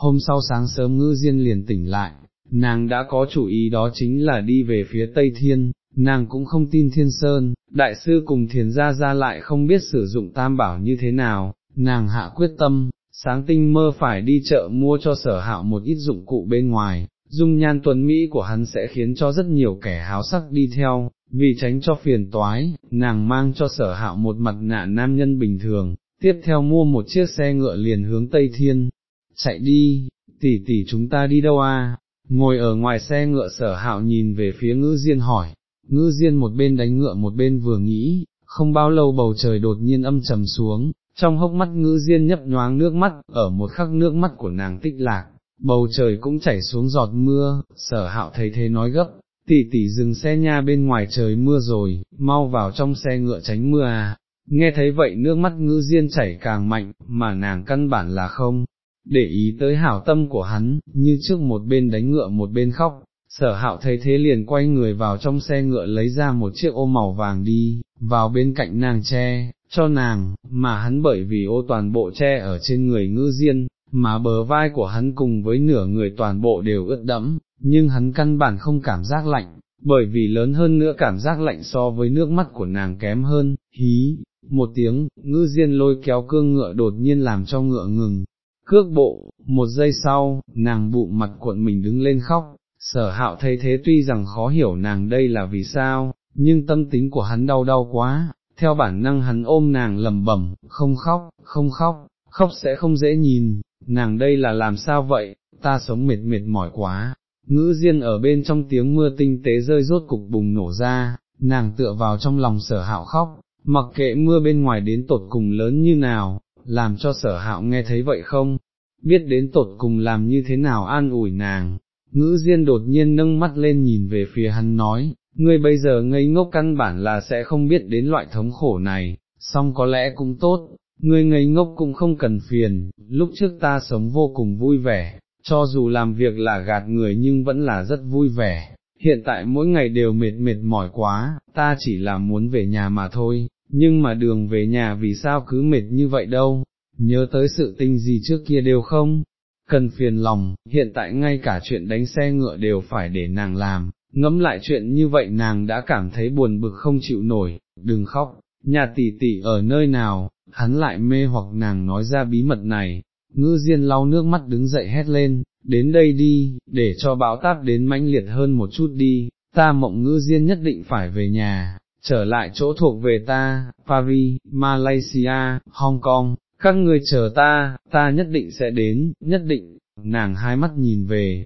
hôm sau sáng sớm ngư diên liền tỉnh lại, nàng đã có chủ ý đó chính là đi về phía Tây Thiên, nàng cũng không tin Thiên Sơn, đại sư cùng thiền gia ra lại không biết sử dụng tam bảo như thế nào, nàng hạ quyết tâm, sáng tinh mơ phải đi chợ mua cho sở hạo một ít dụng cụ bên ngoài, dung nhan tuấn Mỹ của hắn sẽ khiến cho rất nhiều kẻ háo sắc đi theo, vì tránh cho phiền toái, nàng mang cho sở hạo một mặt nạ nam nhân bình thường, tiếp theo mua một chiếc xe ngựa liền hướng Tây Thiên, chạy đi, tỷ tỷ chúng ta đi đâu à, ngồi ở ngoài xe ngựa sở hạo nhìn về phía ngữ diên hỏi, ngữ diên một bên đánh ngựa một bên vừa nghĩ, không bao lâu bầu trời đột nhiên âm trầm xuống, trong hốc mắt ngữ diên nhấp nhoáng nước mắt, ở một khắc nước mắt của nàng tích lạc, bầu trời cũng chảy xuống giọt mưa, sở hạo thấy thế nói gấp, tỷ tỷ dừng xe nha bên ngoài trời mưa rồi, mau vào trong xe ngựa tránh mưa à, nghe thấy vậy nước mắt ngữ diên chảy càng mạnh, mà nàng căn bản là không, để ý tới hảo tâm của hắn, như trước một bên đánh ngựa một bên khóc, sở hạo thấy thế liền quay người vào trong xe ngựa lấy ra một chiếc ô màu vàng đi, vào bên cạnh nàng che, cho nàng, mà hắn bởi vì ô toàn bộ che ở trên người Ngư diên, mà bờ vai của hắn cùng với nửa người toàn bộ đều ướt đẫm, nhưng hắn căn bản không cảm giác lạnh, bởi vì lớn hơn nữa cảm giác lạnh so với nước mắt của nàng kém hơn, hí, một tiếng, ngư diên lôi kéo cương ngựa đột nhiên làm cho ngựa ngừng, cước bộ, một giây sau, nàng bụng mặt cuộn mình đứng lên khóc, sở hạo thấy thế tuy rằng khó hiểu nàng đây là vì sao, nhưng tâm tính của hắn đau đau quá, theo bản năng hắn ôm nàng lầm bẩm, không khóc, không khóc, khóc sẽ không dễ nhìn, nàng đây là làm sao vậy, ta sống mệt mệt mỏi quá, ngữ diên ở bên trong tiếng mưa tinh tế rơi rốt cục bùng nổ ra, nàng tựa vào trong lòng sở hạo khóc, mặc kệ mưa bên ngoài đến tột cùng lớn như nào, làm cho sở hạo nghe thấy vậy không, biết đến tột cùng làm như thế nào an ủi nàng, ngữ diên đột nhiên nâng mắt lên nhìn về phía hắn nói, ngươi bây giờ ngây ngốc căn bản là sẽ không biết đến loại thống khổ này, song có lẽ cũng tốt, ngươi ngây ngốc cũng không cần phiền, lúc trước ta sống vô cùng vui vẻ, cho dù làm việc là gạt người nhưng vẫn là rất vui vẻ, hiện tại mỗi ngày đều mệt mệt mỏi quá, ta chỉ là muốn về nhà mà thôi, nhưng mà đường về nhà vì sao cứ mệt như vậy đâu, nhớ tới sự tình gì trước kia đều không, cần phiền lòng, hiện tại ngay cả chuyện đánh xe ngựa đều phải để nàng làm, ngẫm lại chuyện như vậy nàng đã cảm thấy buồn bực không chịu nổi, đừng khóc, nhà tỷ tỷ ở nơi nào, hắn lại mê hoặc nàng nói ra bí mật này, ngư diên lau nước mắt đứng dậy hét lên, đến đây đi, để cho bão táp đến mãnh liệt hơn một chút đi, ta mộng ngư diên nhất định phải về nhà, trở lại chỗ thuộc về ta, Paris, Malaysia, Hong Kong, các ngươi chờ ta, ta nhất định sẽ đến, nhất định, nàng hai mắt nhìn về,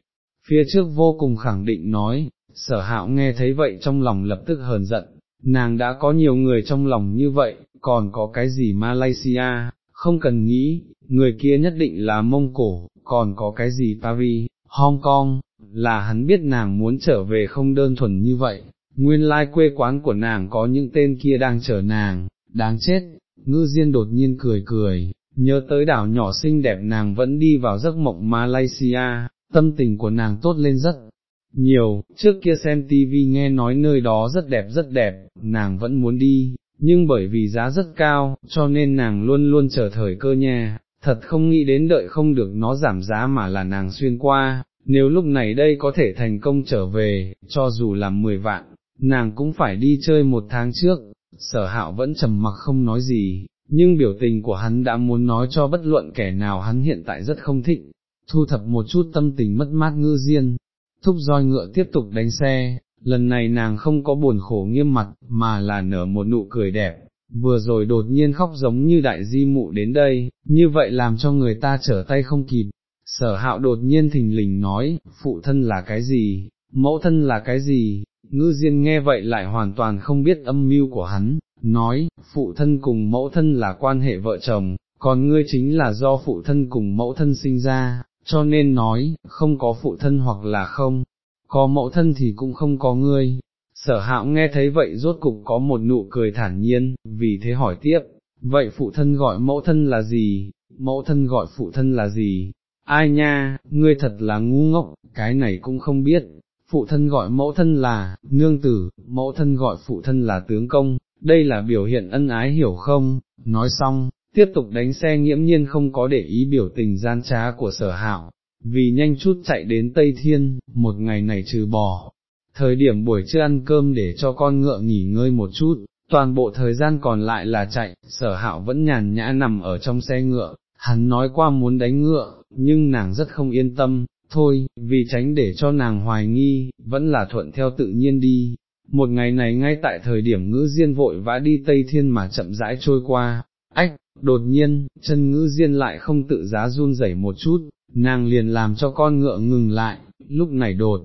phía trước vô cùng khẳng định nói, sở hạo nghe thấy vậy trong lòng lập tức hờn giận, nàng đã có nhiều người trong lòng như vậy, còn có cái gì Malaysia, không cần nghĩ, người kia nhất định là Mông Cổ, còn có cái gì Paris, Hong Kong, là hắn biết nàng muốn trở về không đơn thuần như vậy, nguyên lai quê quán của nàng có những tên kia đang chờ nàng, đáng chết, ngư diên đột nhiên cười cười, nhớ tới đảo nhỏ xinh đẹp nàng vẫn đi vào giấc mộng Malaysia, tâm tình của nàng tốt lên rất nhiều, trước kia xem tivi nghe nói nơi đó rất đẹp rất đẹp, nàng vẫn muốn đi, nhưng bởi vì giá rất cao, cho nên nàng luôn luôn chờ thời cơ nha, thật không nghĩ đến đợi không được nó giảm giá mà là nàng xuyên qua, nếu lúc này đây có thể thành công trở về, cho dù là 10 vạn, nàng cũng phải đi chơi một tháng trước, sở hạo vẫn trầm mặc không nói gì, nhưng biểu tình của hắn đã muốn nói cho bất luận kẻ nào hắn hiện tại rất không thích, thu thập một chút tâm tình mất mát ngư diên, thúc roi ngựa tiếp tục đánh xe, lần này nàng không có buồn khổ nghiêm mặt, mà là nở một nụ cười đẹp, vừa rồi đột nhiên khóc giống như đại di mụ đến đây, như vậy làm cho người ta trở tay không kịp. Sở hạo đột nhiên thình lình nói, phụ thân là cái gì, mẫu thân là cái gì, ngư diên nghe vậy lại hoàn toàn không biết âm mưu của hắn, nói, phụ thân cùng mẫu thân là quan hệ vợ chồng, còn ngươi chính là do phụ thân cùng mẫu thân sinh ra, cho nên nói, không có phụ thân hoặc là không, có mẫu thân thì cũng không có ngươi. Sở hạo nghe thấy vậy rốt cục có một nụ cười thản nhiên, vì thế hỏi tiếp, vậy phụ thân gọi mẫu thân là gì, mẫu thân gọi phụ thân là gì, ai nha, ngươi thật là ngu ngốc, cái này cũng không biết, phụ thân gọi mẫu thân là, nương tử, mẫu thân gọi phụ thân là tướng công, đây là biểu hiện ân ái hiểu không, nói xong, tiếp tục đánh xe nghiễm nhiên không có để ý biểu tình gian trá của sở hạo, vì nhanh chút chạy đến Tây Thiên, một ngày này trừ bỏ. Thời điểm buổi trưa ăn cơm để cho con ngựa nghỉ ngơi một chút, toàn bộ thời gian còn lại là chạy, sở hạo vẫn nhàn nhã nằm ở trong xe ngựa, hắn nói qua muốn đánh ngựa, nhưng nàng rất không yên tâm, thôi, vì tránh để cho nàng hoài nghi, vẫn là thuận theo tự nhiên đi. Một ngày này ngay tại thời điểm ngữ diên vội vã đi Tây Thiên mà chậm rãi trôi qua, ách, đột nhiên, chân ngữ diên lại không tự giá run rẩy một chút, nàng liền làm cho con ngựa ngừng lại, lúc này đột,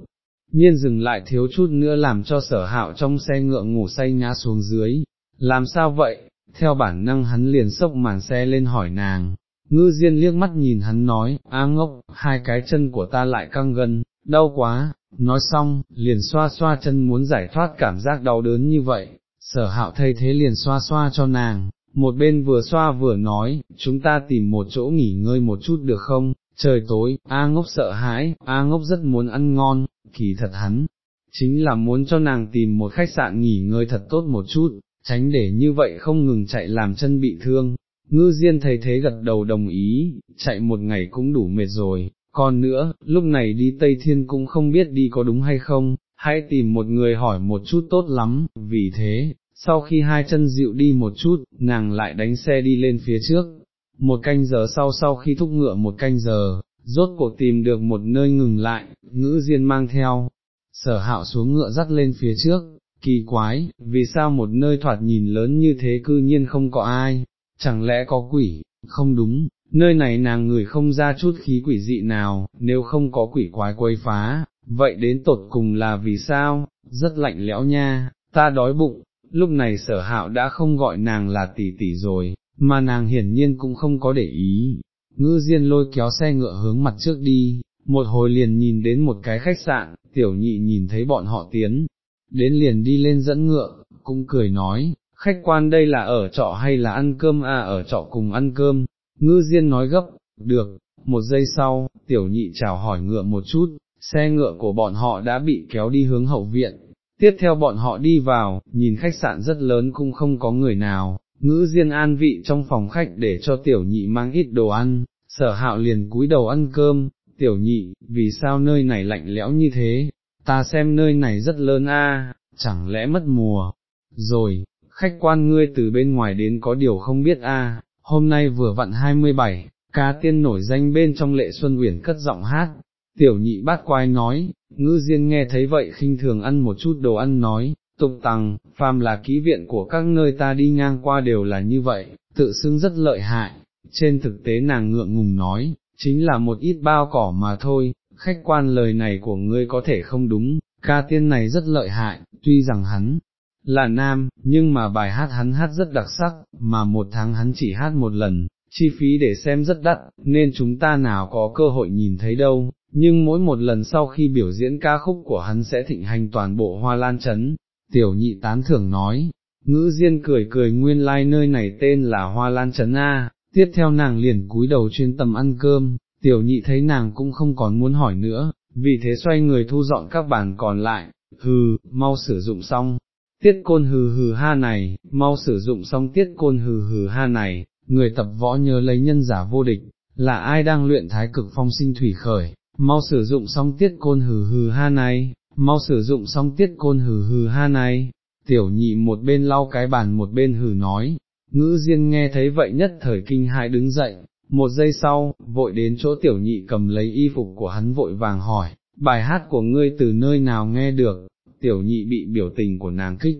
nhiên dừng lại thiếu chút nữa làm cho sở hạo trong xe ngựa ngủ say ngã xuống dưới, làm sao vậy, theo bản năng hắn liền sốc màn xe lên hỏi nàng, ngư diên liếc mắt nhìn hắn nói, a ngốc, hai cái chân của ta lại căng gân, đau quá, nói xong, liền xoa xoa chân muốn giải thoát cảm giác đau đớn như vậy, sở hạo thay thế liền xoa xoa cho nàng, một bên vừa xoa vừa nói, chúng ta tìm một chỗ nghỉ ngơi một chút được không, trời tối, A ngốc sợ hãi, A ngốc rất muốn ăn ngon, kỳ thật hắn, chính là muốn cho nàng tìm một khách sạn nghỉ ngơi thật tốt một chút, tránh để như vậy không ngừng chạy làm chân bị thương. Ngư Diên thấy thế gật đầu đồng ý, chạy một ngày cũng đủ mệt rồi, còn nữa, lúc này đi Tây Thiên cũng không biết đi có đúng hay không, hãy tìm một người hỏi một chút tốt lắm, vì thế, sau khi hai chân dịu đi một chút, nàng lại đánh xe đi lên phía trước, một canh giờ sau sau khi thúc ngựa một canh giờ, rốt cuộc tìm được một nơi ngừng lại, ngữ diên mang theo, sở hạo xuống ngựa dắt lên phía trước, kỳ quái, vì sao một nơi thoạt nhìn lớn như thế cư nhiên không có ai, chẳng lẽ có quỷ, không đúng, nơi này nàng người không ra chút khí quỷ dị nào, nếu không có quỷ quái quấy phá, vậy đến tột cùng là vì sao, rất lạnh lẽo nha, ta đói bụng, lúc này sở hạo đã không gọi nàng là tỷ tỷ rồi, mà nàng hiển nhiên cũng không có để ý, ngư diên lôi kéo xe ngựa hướng mặt trước đi, một hồi liền nhìn đến một cái khách sạn, tiểu nhị nhìn thấy bọn họ tiến, đến liền đi lên dẫn ngựa, cũng cười nói, khách quan đây là ở trọ hay là ăn cơm? À ở trọ cùng ăn cơm, ngư diên nói gấp, được, một giây sau, tiểu nhị chào hỏi ngựa một chút, xe ngựa của bọn họ đã bị kéo đi hướng hậu viện, tiếp theo bọn họ đi vào, nhìn khách sạn rất lớn cũng không có người nào, ngữ diên an vị trong phòng khách để cho tiểu nhị mang ít đồ ăn, sở hạo liền cúi đầu ăn cơm, tiểu nhị, vì sao nơi này lạnh lẽo như thế, ta xem nơi này rất lớn a, chẳng lẽ mất mùa, rồi, khách quan ngươi từ bên ngoài đến có điều không biết a, hôm nay vừa vặn 27, ca tiên nổi danh bên trong lệ xuân uyển cất giọng hát, tiểu nhị bát quái nói, ngư diên nghe thấy vậy khinh thường ăn một chút đồ ăn nói, tục tằng, phàm là ký viện của các nơi ta đi ngang qua đều là như vậy, tự xưng rất lợi hại, trên thực tế nàng ngượng ngùng nói, chính là một ít bao cỏ mà thôi, khách quan lời này của ngươi có thể không đúng, ca tiên này rất lợi hại, tuy rằng hắn là nam, nhưng mà bài hát hắn hát rất đặc sắc, mà một tháng hắn chỉ hát một lần, chi phí để xem rất đắt, nên chúng ta nào có cơ hội nhìn thấy đâu, nhưng mỗi một lần sau khi biểu diễn ca khúc của hắn sẽ thịnh hành toàn bộ hoa lan chấn, tiểu nhị tán thưởng nói, ngữ diên cười cười nguyên lai like nơi này tên là hoa lan chấn A, tiếp theo nàng liền cúi đầu chuyên tâm ăn cơm, tiểu nhị thấy nàng cũng không còn muốn hỏi nữa, vì thế xoay người thu dọn các bàn còn lại, hừ, mau sử dụng xong, tiết côn hừ hừ ha này, mau sử dụng xong tiết côn hừ hừ ha này, người tập võ nhớ lấy nhân giả vô địch, là ai đang luyện thái cực phong sinh thủy khởi, mau sử dụng xong tiết côn hừ hừ ha này, mau sử dụng xong tiết côn hừ hừ ha này, tiểu nhị một bên lau cái bàn một bên hừ nói, ngữ diên nghe thấy vậy nhất thời kinh hãi đứng dậy, một giây sau, vội đến chỗ tiểu nhị cầm lấy y phục của hắn vội vàng hỏi, bài hát của ngươi từ nơi nào nghe được, tiểu nhị bị biểu tình của nàng kích,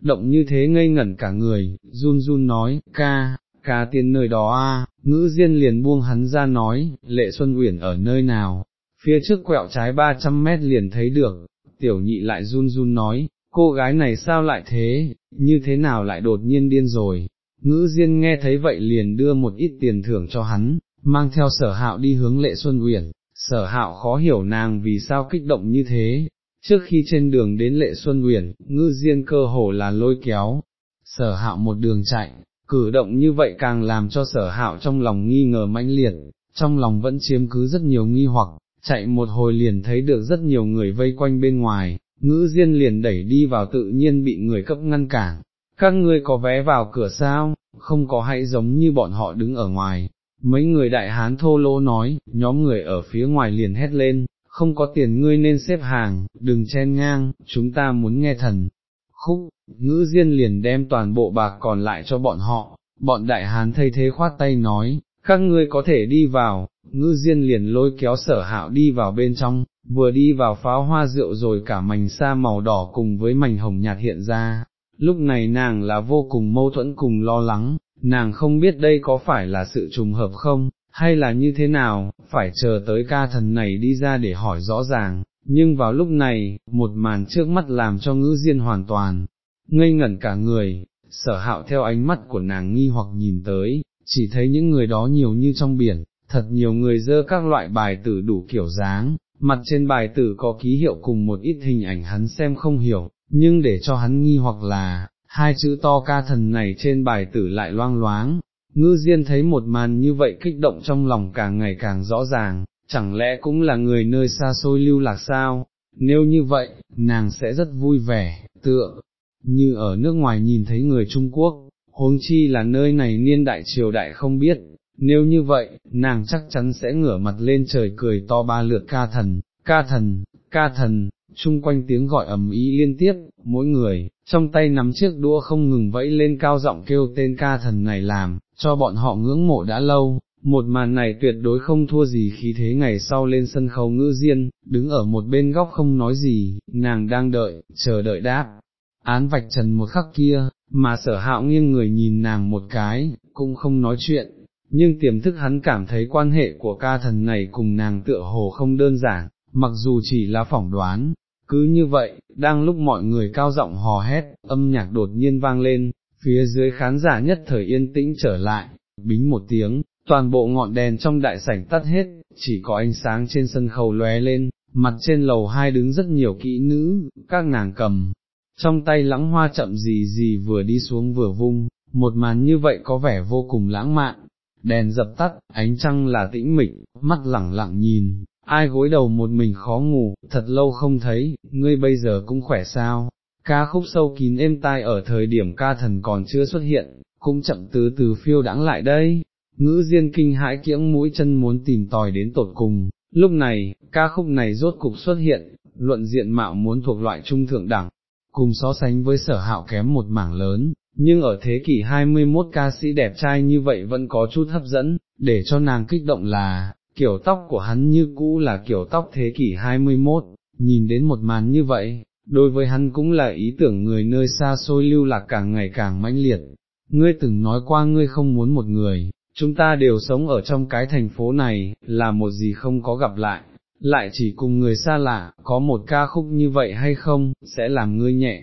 động như thế ngây ngẩn cả người, run run nói, ca, ca tiên nơi đó a, ngữ diên liền buông hắn ra nói, lệ xuân uyển ở nơi nào, phía trước quẹo trái 300 mét liền thấy được, tiểu nhị lại run run nói, cô gái này sao lại thế, như thế nào lại đột nhiên điên rồi, ngữ diên nghe thấy vậy liền đưa một ít tiền thưởng cho hắn, mang theo sở hạo đi hướng lệ xuân uyển, sở hạo khó hiểu nàng vì sao kích động như thế, trước khi trên đường đến lệ xuân uyển, ngữ diên cơ hồ là lôi kéo, sở hạo một đường chạy, cử động như vậy càng làm cho sở hạo trong lòng nghi ngờ mãnh liệt, trong lòng vẫn chiếm cứ rất nhiều nghi hoặc, chạy một hồi liền thấy được rất nhiều người vây quanh bên ngoài, ngữ diên liền đẩy đi vào tự nhiên bị người cấp ngăn cản, các ngươi có vé vào cửa sao, không có hãy giống như bọn họ đứng ở ngoài, mấy người đại hán thô lỗ nói, nhóm người ở phía ngoài liền hét lên, không có tiền ngươi nên xếp hàng, đừng chen ngang, chúng ta muốn nghe thần. Khúc, ngữ diên liền đem toàn bộ bạc còn lại cho bọn họ, bọn đại hán thay thế khoát tay nói, các ngươi có thể đi vào, ngữ diên liền lôi kéo sở hạo đi vào bên trong, vừa đi vào pháo hoa rượu rồi cả mảnh sa màu đỏ cùng với mảnh hồng nhạt hiện ra, lúc này nàng là vô cùng mâu thuẫn cùng lo lắng, nàng không biết đây có phải là sự trùng hợp không, hay là như thế nào, phải chờ tới ca thần này đi ra để hỏi rõ ràng, nhưng vào lúc này, một màn trước mắt làm cho ngữ diên hoàn toàn, ngây ngẩn cả người, sở hạo theo ánh mắt của nàng nghi hoặc nhìn tới, chỉ thấy những người đó nhiều như trong biển, thật nhiều người dơ các loại bài tử đủ kiểu dáng, mặt trên bài tử có ký hiệu cùng một ít hình ảnh hắn xem không hiểu, nhưng để cho hắn nghi hoặc là, hai chữ to ca thần này trên bài tử lại loang loáng, ngư diên thấy một màn như vậy kích động trong lòng càng ngày càng rõ ràng, chẳng lẽ cũng là người nơi xa xôi lưu lạc sao, nếu như vậy, nàng sẽ rất vui vẻ, tựa, như ở nước ngoài nhìn thấy người Trung Quốc, huống chi là nơi này niên đại triều đại không biết, nếu như vậy, nàng chắc chắn sẽ ngửa mặt lên trời cười to ba lượt ca thần, ca thần, ca thần, chung quanh tiếng gọi ầm ý liên tiếp, mỗi người, trong tay nắm chiếc đũa không ngừng vẫy lên cao giọng kêu tên ca thần này làm, cho bọn họ ngưỡng mộ đã lâu, một màn này tuyệt đối không thua gì khí thế ngày sau lên sân khấu ngữ diên, đứng ở một bên góc không nói gì, nàng đang đợi, chờ đợi đáp. Án vạch trần một khắc kia, mà sở hạo nghiêng người nhìn nàng một cái, cũng không nói chuyện, nhưng tiềm thức hắn cảm thấy quan hệ của ca thần này cùng nàng tựa hồ không đơn giản, mặc dù chỉ là phỏng đoán, cứ như vậy, đang lúc mọi người cao giọng hò hét, âm nhạc đột nhiên vang lên, phía dưới khán giả nhất thời yên tĩnh trở lại, bính một tiếng, toàn bộ ngọn đèn trong đại sảnh tắt hết, chỉ có ánh sáng trên sân khấu lóe lên, mặt trên lầu hai đứng rất nhiều kỹ nữ, các nàng cầm, trong tay lãng hoa chậm gì gì vừa đi xuống vừa vung, một màn như vậy có vẻ vô cùng lãng mạn, đèn dập tắt, ánh trăng là tĩnh mịch, mắt lẳng lặng nhìn, ai gối đầu một mình khó ngủ, thật lâu không thấy, ngươi bây giờ cũng khỏe sao, ca khúc sâu kín êm tai ở thời điểm ca thần còn chưa xuất hiện, cũng chậm từ từ phiêu đãng lại đây, ngữ diên kinh hãi kiễng mũi chân muốn tìm tòi đến tột cùng, lúc này, ca khúc này rốt cục xuất hiện, luận diện mạo muốn thuộc loại trung thượng đẳng, cùng so sánh với sở hạo kém một mảng lớn, nhưng ở thế kỷ 21 ca sĩ đẹp trai như vậy vẫn có chút hấp dẫn, để cho nàng kích động là, kiểu tóc của hắn như cũ là kiểu tóc thế kỷ 21, nhìn đến một màn như vậy, đối với hắn cũng là ý tưởng người nơi xa xôi lưu lạc càng ngày càng mãnh liệt. Ngươi từng nói qua ngươi không muốn một người, chúng ta đều sống ở trong cái thành phố này, là một gì không có gặp lại, lại chỉ cùng người xa lạ, có một ca khúc như vậy hay không, sẽ làm ngươi nhẹ,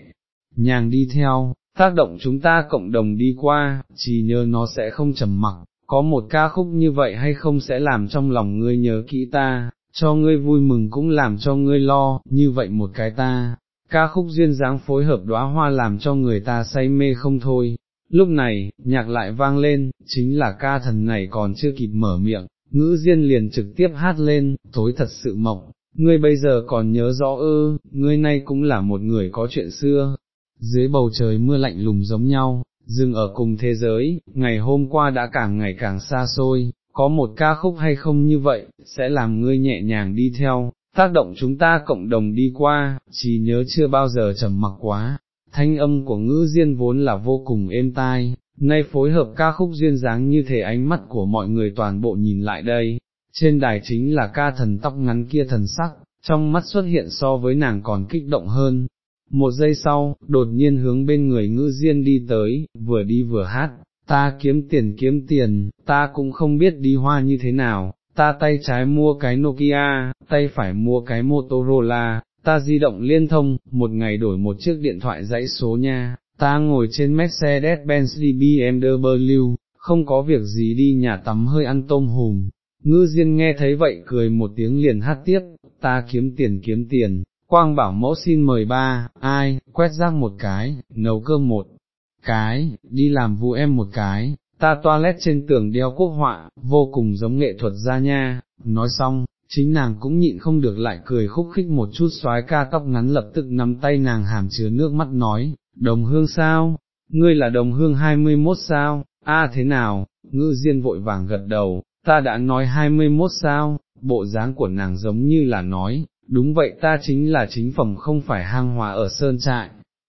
nhàng đi theo, tác động chúng ta cộng đồng đi qua, chỉ nhớ nó sẽ không trầm mặc, có một ca khúc như vậy hay không sẽ làm trong lòng ngươi nhớ kỹ ta, cho ngươi vui mừng cũng làm cho ngươi lo, như vậy một cái ta, ca khúc duyên dáng phối hợp đóa hoa làm cho người ta say mê không thôi. Lúc này, nhạc lại vang lên, chính là ca thần này còn chưa kịp mở miệng, ngữ diên liền trực tiếp hát lên, tối thật sự mộng, ngươi bây giờ còn nhớ rõ ư, ngươi nay cũng là một người có chuyện xưa, dưới bầu trời mưa lạnh lùng giống nhau, dừng ở cùng thế giới, ngày hôm qua đã càng ngày càng xa xôi, có một ca khúc hay không như vậy, sẽ làm ngươi nhẹ nhàng đi theo, tác động chúng ta cộng đồng đi qua, chỉ nhớ chưa bao giờ trầm mặc quá, thanh âm của ngữ diên vốn là vô cùng êm tai, nay phối hợp ca khúc duyên dáng như thể ánh mắt của mọi người toàn bộ nhìn lại đây, trên đài chính là ca thần tóc ngắn kia thần sắc, trong mắt xuất hiện so với nàng còn kích động hơn, một giây sau, đột nhiên hướng bên người ngữ diên đi tới, vừa đi vừa hát, ta kiếm tiền kiếm tiền, ta cũng không biết đi hoa như thế nào, ta tay trái mua cái Nokia, tay phải mua cái Motorola, ta di động liên thông, một ngày đổi một chiếc điện thoại dãy số nha, ta ngồi trên Mercedes-Benz BMW, không có việc gì đi nhà tắm hơi ăn tôm hùm. Ngư Diên nghe thấy vậy cười một tiếng liền hát tiếp, ta kiếm tiền kiếm tiền, Quang bảo mẫu xin mời ba, ai, quét rác một cái, nấu cơm một cái, đi làm vụ em một cái, ta toilet trên tường đeo quốc họa, vô cùng giống nghệ thuật ra nha, nói xong, chính nàng cũng nhịn không được lại cười khúc khích một chút xoái ca tóc ngắn lập tức nắm tay nàng hàm chứa nước mắt nói, đồng hương sao, ngươi là đồng hương 21 sao, a thế nào, ngư diên vội vàng gật đầu, ta đã nói hai mươi mốt sao, bộ dáng của nàng giống như là nói, đúng vậy ta chính là chính phẩm không phải hang hòa ở sơn trại.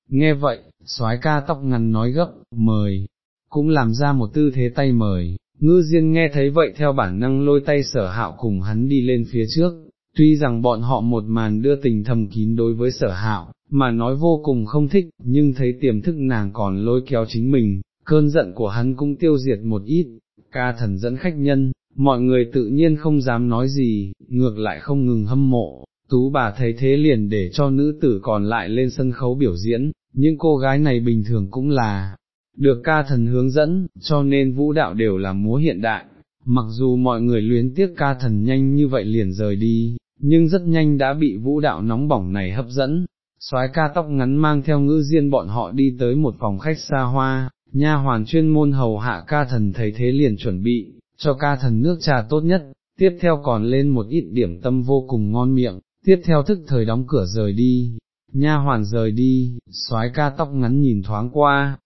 Nghe vậy, soái ca tóc ngắn nói gấp, mời, cũng làm ra một tư thế tay mời, ngư diên nghe thấy vậy theo bản năng lôi tay sở hạo cùng hắn đi lên phía trước, tuy rằng bọn họ một màn đưa tình thầm kín đối với sở hạo, mà nói vô cùng không thích, nhưng thấy tiềm thức nàng còn lôi kéo chính mình, cơn giận của hắn cũng tiêu diệt một ít, ca thần dẫn khách nhân, mọi người tự nhiên không dám nói gì, ngược lại không ngừng hâm mộ, tú bà thấy thế liền để cho nữ tử còn lại lên sân khấu biểu diễn, những cô gái này bình thường cũng là, được ca thần hướng dẫn, cho nên vũ đạo đều là múa hiện đại, mặc dù mọi người luyến tiếc ca thần nhanh như vậy liền rời đi, nhưng rất nhanh đã bị vũ đạo nóng bỏng này hấp dẫn. soái ca tóc ngắn mang theo ngữ diên bọn họ đi tới một phòng khách xa hoa, nha hoàn chuyên môn hầu hạ ca thần thấy thế liền chuẩn bị, cho ca thần nước trà tốt nhất, tiếp theo còn lên một ít điểm tâm vô cùng ngon miệng, tiếp theo thức thời đóng cửa rời đi, nha hoàn rời đi, soái ca tóc ngắn nhìn thoáng qua,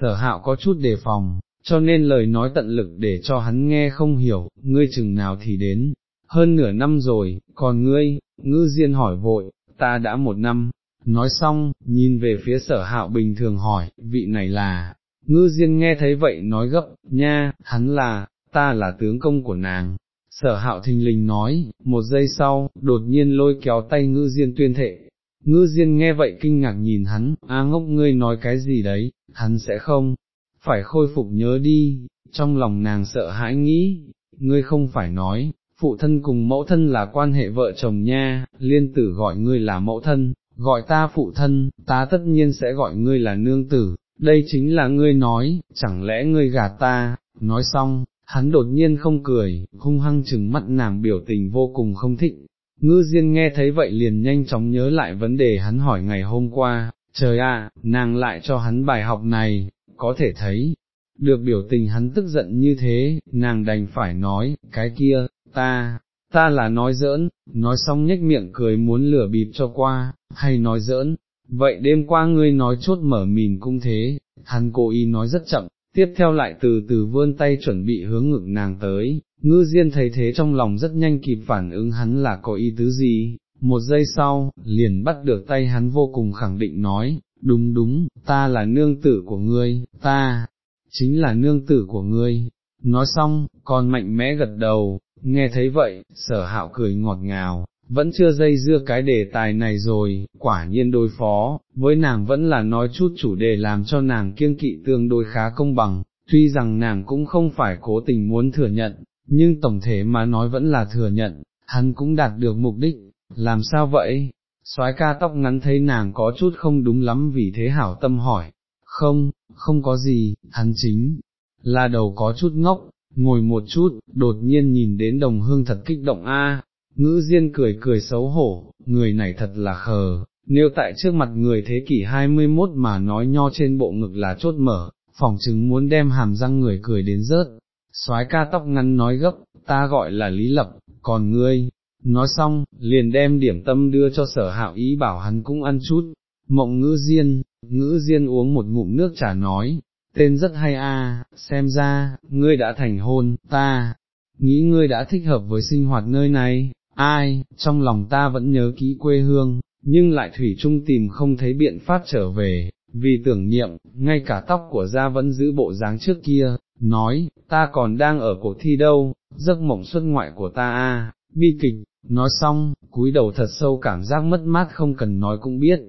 sở hạo có chút đề phòng, cho nên lời nói tận lực để cho hắn nghe không hiểu, ngươi chừng nào thì đến, hơn nửa năm rồi, còn ngươi, ngư diên hỏi vội, ta đã một năm, nói xong, nhìn về phía sở hạo bình thường hỏi, vị này là, ngư diên nghe thấy vậy nói gấp, nha, hắn là, ta là tướng công của nàng. Sở hạo thình lình nói, một giây sau, đột nhiên lôi kéo tay ngư diên tuyên thệ. Ngư diên nghe vậy kinh ngạc nhìn hắn, a ngốc ngươi nói cái gì đấy, hắn sẽ không, phải khôi phục nhớ đi, trong lòng nàng sợ hãi nghĩ, ngươi không phải nói, phụ thân cùng mẫu thân là quan hệ vợ chồng nha, liên tử gọi ngươi là mẫu thân, gọi ta phụ thân, ta tất nhiên sẽ gọi ngươi là nương tử, đây chính là ngươi nói, chẳng lẽ ngươi gạt ta, nói xong, hắn đột nhiên không cười, hung hăng chừng mắt nàng biểu tình vô cùng không thích. Ngư Diên nghe thấy vậy liền nhanh chóng nhớ lại vấn đề hắn hỏi ngày hôm qua, trời ạ, nàng lại cho hắn bài học này, có thể thấy, được biểu tình hắn tức giận như thế, nàng đành phải nói, cái kia, ta, ta là nói giỡn, nói xong nhếch miệng cười muốn lửa bịp cho qua, hay nói giỡn, vậy đêm qua ngươi nói chốt mở mìn cũng thế, hắn cố ý nói rất chậm, tiếp theo lại từ từ vươn tay chuẩn bị hướng ngực nàng tới, ngư diên thấy thế trong lòng rất nhanh kịp phản ứng hắn là có ý tứ gì, một giây sau, liền bắt được tay hắn vô cùng khẳng định nói, đúng đúng, ta là nương tử của ngươi, ta, chính là nương tử của ngươi, nói xong, còn mạnh mẽ gật đầu, nghe thấy vậy, sở hạo cười ngọt ngào, vẫn chưa dây dưa cái đề tài này rồi, quả nhiên đối phó, với nàng vẫn là nói chút chủ đề làm cho nàng kiêng kỵ tương đối khá công bằng, tuy rằng nàng cũng không phải cố tình muốn thừa nhận, nhưng tổng thể mà nói vẫn là thừa nhận, hắn cũng đạt được mục đích, làm sao vậy? soái ca tóc ngắn thấy nàng có chút không đúng lắm vì thế hảo tâm hỏi, không, không có gì, hắn chính, là đầu có chút ngốc, ngồi một chút, đột nhiên nhìn đến đồng hương thật kích động a, ngữ diên cười cười xấu hổ, người này thật là khờ, nếu tại trước mặt người thế kỷ 21 mà nói nho trên bộ ngực là chốt mở, phỏng chứng muốn đem hàm răng người cười đến rớt, soái ca tóc ngắn nói gấp, ta gọi là Lý Lập, còn ngươi, nói xong, liền đem điểm tâm đưa cho sở hạo ý bảo hắn cũng ăn chút, mộng ngữ diên, ngữ diên uống một ngụm nước trà nói, tên rất hay a, xem ra, ngươi đã thành hôn, ta, nghĩ ngươi đã thích hợp với sinh hoạt nơi này, ai, trong lòng ta vẫn nhớ kỹ quê hương, nhưng lại thủy chung tìm không thấy biện pháp trở về, vì tưởng niệm, ngay cả tóc của gia vẫn giữ bộ dáng trước kia, nói, ta còn đang ở cuộc thi đâu, giấc mộng xuất ngoại của ta a, bi kịch, nói xong, cúi đầu thật sâu cảm giác mất mát không cần nói cũng biết,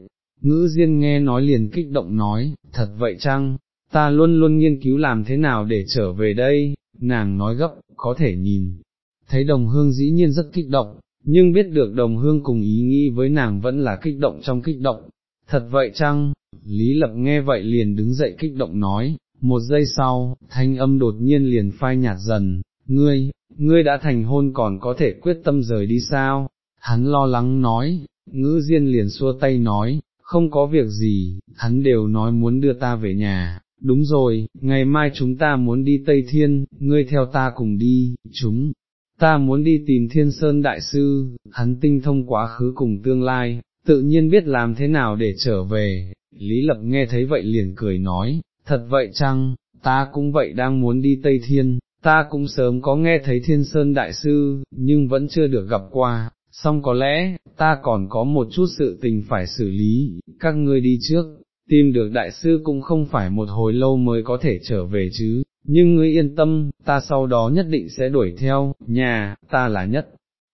ngữ diên nghe nói liền kích động nói, thật vậy chăng, ta luôn luôn nghiên cứu làm thế nào để trở về đây, nàng nói gấp, có thể nhìn, thấy đồng hương dĩ nhiên rất kích động, nhưng biết được đồng hương cùng ý nghĩ với nàng vẫn là kích động trong kích động, thật vậy chăng, Lý Lập nghe vậy liền đứng dậy kích động nói, một giây sau, thanh âm đột nhiên liền phai nhạt dần, ngươi, ngươi đã thành hôn còn có thể quyết tâm rời đi sao, hắn lo lắng nói, ngữ diên liền xua tay nói, không có việc gì, hắn đều nói muốn đưa ta về nhà, đúng rồi, ngày mai chúng ta muốn đi Tây Thiên, ngươi theo ta cùng đi, chúng, ta muốn đi tìm Thiên Sơn Đại Sư, hắn tinh thông quá khứ cùng tương lai, tự nhiên biết làm thế nào để trở về, Lý Lập nghe thấy vậy liền cười nói, thật vậy chăng, ta cũng vậy đang muốn đi Tây Thiên, ta cũng sớm có nghe thấy thiên sơn đại sư, nhưng vẫn chưa được gặp qua, song có lẽ, ta còn có một chút sự tình phải xử lý, các ngươi đi trước, tìm được đại sư cũng không phải một hồi lâu mới có thể trở về chứ, nhưng ngươi yên tâm, ta sau đó nhất định sẽ đuổi theo, nhà, ta là nhất,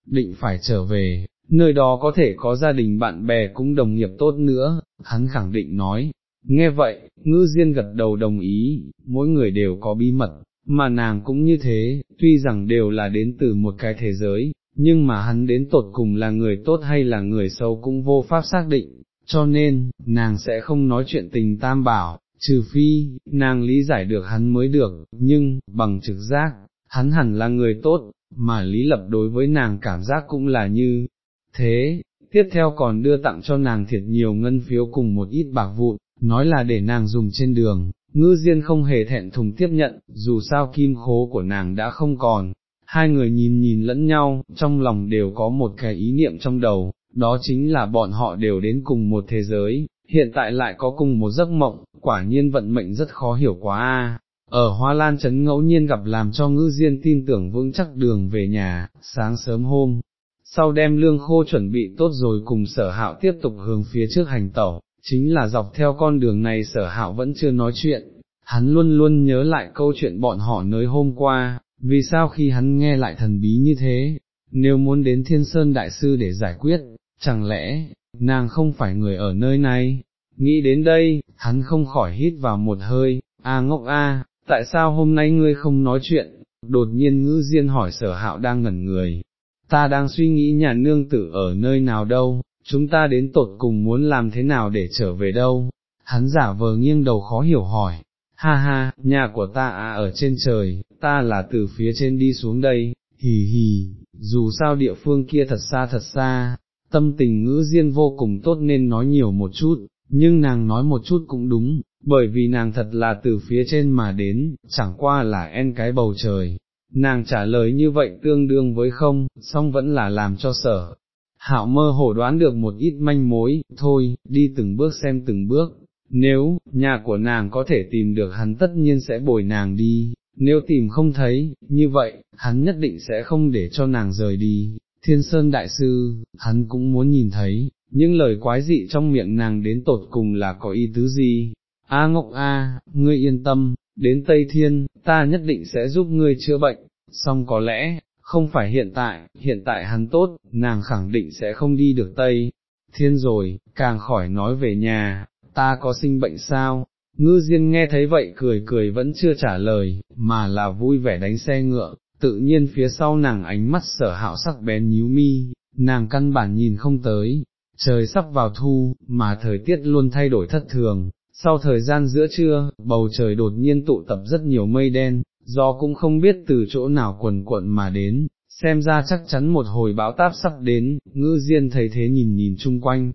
định phải trở về, nơi đó có thể có gia đình bạn bè cũng đồng nghiệp tốt nữa, hắn khẳng định nói. Nghe vậy, ngư diên gật đầu đồng ý, mỗi người đều có bí mật, mà nàng cũng như thế, tuy rằng đều là đến từ một cái thế giới, nhưng mà hắn đến tột cùng là người tốt hay là người xấu cũng vô pháp xác định, cho nên, nàng sẽ không nói chuyện tình tam bảo, trừ phi, nàng lý giải được hắn mới được, nhưng, bằng trực giác, hắn hẳn là người tốt, mà lý lập đối với nàng cảm giác cũng là như thế, tiếp theo còn đưa tặng cho nàng thiệt nhiều ngân phiếu cùng một ít bạc vụn, nói là để nàng dùng trên đường, ngư diên không hề thẹn thùng tiếp nhận, dù sao kim khố của nàng đã không còn, hai người nhìn nhìn lẫn nhau, trong lòng đều có một cái ý niệm trong đầu, đó chính là bọn họ đều đến cùng một thế giới, hiện tại lại có cùng một giấc mộng, quả nhiên vận mệnh rất khó hiểu quá a. Ở Hoa Lan Trấn ngẫu nhiên gặp làm cho ngư diên tin tưởng vững chắc đường về nhà, sáng sớm hôm, sau đem lương khô chuẩn bị tốt rồi cùng sở hạo tiếp tục hướng phía trước hành tẩu, chính là dọc theo con đường này sở hạo vẫn chưa nói chuyện, hắn luôn luôn nhớ lại câu chuyện bọn họ nới hôm qua, vì sao khi hắn nghe lại thần bí như thế, nếu muốn đến thiên sơn đại sư để giải quyết, chẳng lẽ, nàng không phải người ở nơi này, nghĩ đến đây, hắn không khỏi hít vào một hơi, a ngốc a, tại sao hôm nay ngươi không nói chuyện, đột nhiên ngữ diên hỏi sở hạo đang ngẩn người, ta đang suy nghĩ nhà nương tử ở nơi nào đâu, chúng ta đến tột cùng muốn làm thế nào để trở về đâu, hắn giả vờ nghiêng đầu khó hiểu hỏi, ha ha, nhà của ta à ở trên trời, ta là từ phía trên đi xuống đây, hì hì, dù sao địa phương kia thật xa thật xa, tâm tình ngữ riêng vô cùng tốt nên nói nhiều một chút, nhưng nàng nói một chút cũng đúng, bởi vì nàng thật là từ phía trên mà đến, chẳng qua là en cái bầu trời. Nàng trả lời như vậy tương đương với không, song vẫn là làm cho sở. Hảo mơ hồ đoán được một ít manh mối, thôi, đi từng bước xem từng bước, nếu, nhà của nàng có thể tìm được hắn tất nhiên sẽ bồi nàng đi, nếu tìm không thấy, như vậy, hắn nhất định sẽ không để cho nàng rời đi, thiên sơn đại sư, hắn cũng muốn nhìn thấy, những lời quái dị trong miệng nàng đến tột cùng là có ý tứ gì, A Ngọc A, ngươi yên tâm, đến Tây Thiên, ta nhất định sẽ giúp ngươi chữa bệnh, song có lẽ, không phải hiện tại, hiện tại hắn tốt, nàng khẳng định sẽ không đi được Tây. Thiên rồi, càng khỏi nói về nhà, ta có sinh bệnh sao, ngư diên nghe thấy vậy cười cười vẫn chưa trả lời, mà là vui vẻ đánh xe ngựa, tự nhiên phía sau nàng ánh mắt sở hạo sắc bén nhíu mi, nàng căn bản nhìn không tới, trời sắp vào thu, mà thời tiết luôn thay đổi thất thường, sau thời gian giữa trưa, bầu trời đột nhiên tụ tập rất nhiều mây đen, gió cũng không biết từ chỗ nào quần quận mà đến, xem ra chắc chắn một hồi bão táp sắp đến, ngư diên thấy thế nhìn nhìn chung quanh,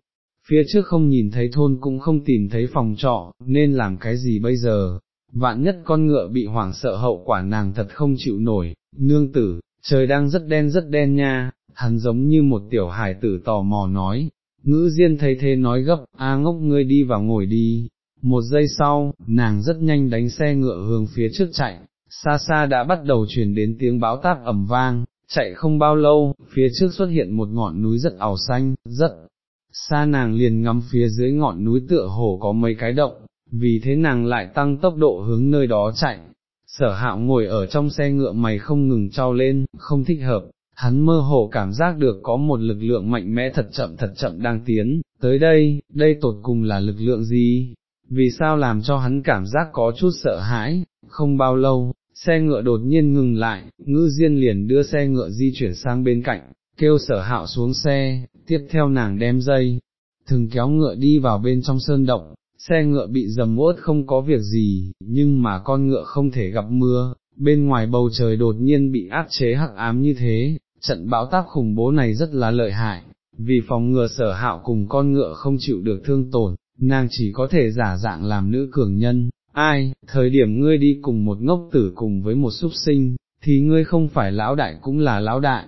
phía trước không nhìn thấy thôn cũng không tìm thấy phòng trọ, nên làm cái gì bây giờ, vạn nhất con ngựa bị hoảng sợ hậu quả nàng thật không chịu nổi, nương tử, trời đang rất đen rất đen nha, hắn giống như một tiểu hải tử tò mò nói, ngữ diên thấy thế nói gấp, a ngốc ngươi đi vào ngồi đi, một giây sau, nàng rất nhanh đánh xe ngựa hướng phía trước chạy, xa xa đã bắt đầu truyền đến tiếng báo táp ẩm vang, chạy không bao lâu, phía trước xuất hiện một ngọn núi rất ảo xanh, rất xa nàng liền ngắm phía dưới ngọn núi tựa hồ có mấy cái động, vì thế nàng lại tăng tốc độ hướng nơi đó chạy. Sở hạo ngồi ở trong xe ngựa mày không ngừng trao lên, không thích hợp, hắn mơ hồ cảm giác được có một lực lượng mạnh mẽ thật chậm thật chậm đang tiến, tới đây, đây tột cùng là lực lượng gì? Vì sao làm cho hắn cảm giác có chút sợ hãi, không bao lâu, xe ngựa đột nhiên ngừng lại, ngư diên liền đưa xe ngựa di chuyển sang bên cạnh, kêu sở hạo xuống xe, tiếp theo nàng đem dây, thừng kéo ngựa đi vào bên trong sơn động, xe ngựa bị dầm ốt không có việc gì, nhưng mà con ngựa không thể gặp mưa, bên ngoài bầu trời đột nhiên bị áp chế hắc ám như thế, trận bão táp khủng bố này rất là lợi hại, vì phòng ngừa sở hạo cùng con ngựa không chịu được thương tổn, nàng chỉ có thể giả dạng làm nữ cường nhân, ai, thời điểm ngươi đi cùng một ngốc tử cùng với một súc sinh, thì ngươi không phải lão đại cũng là lão đại,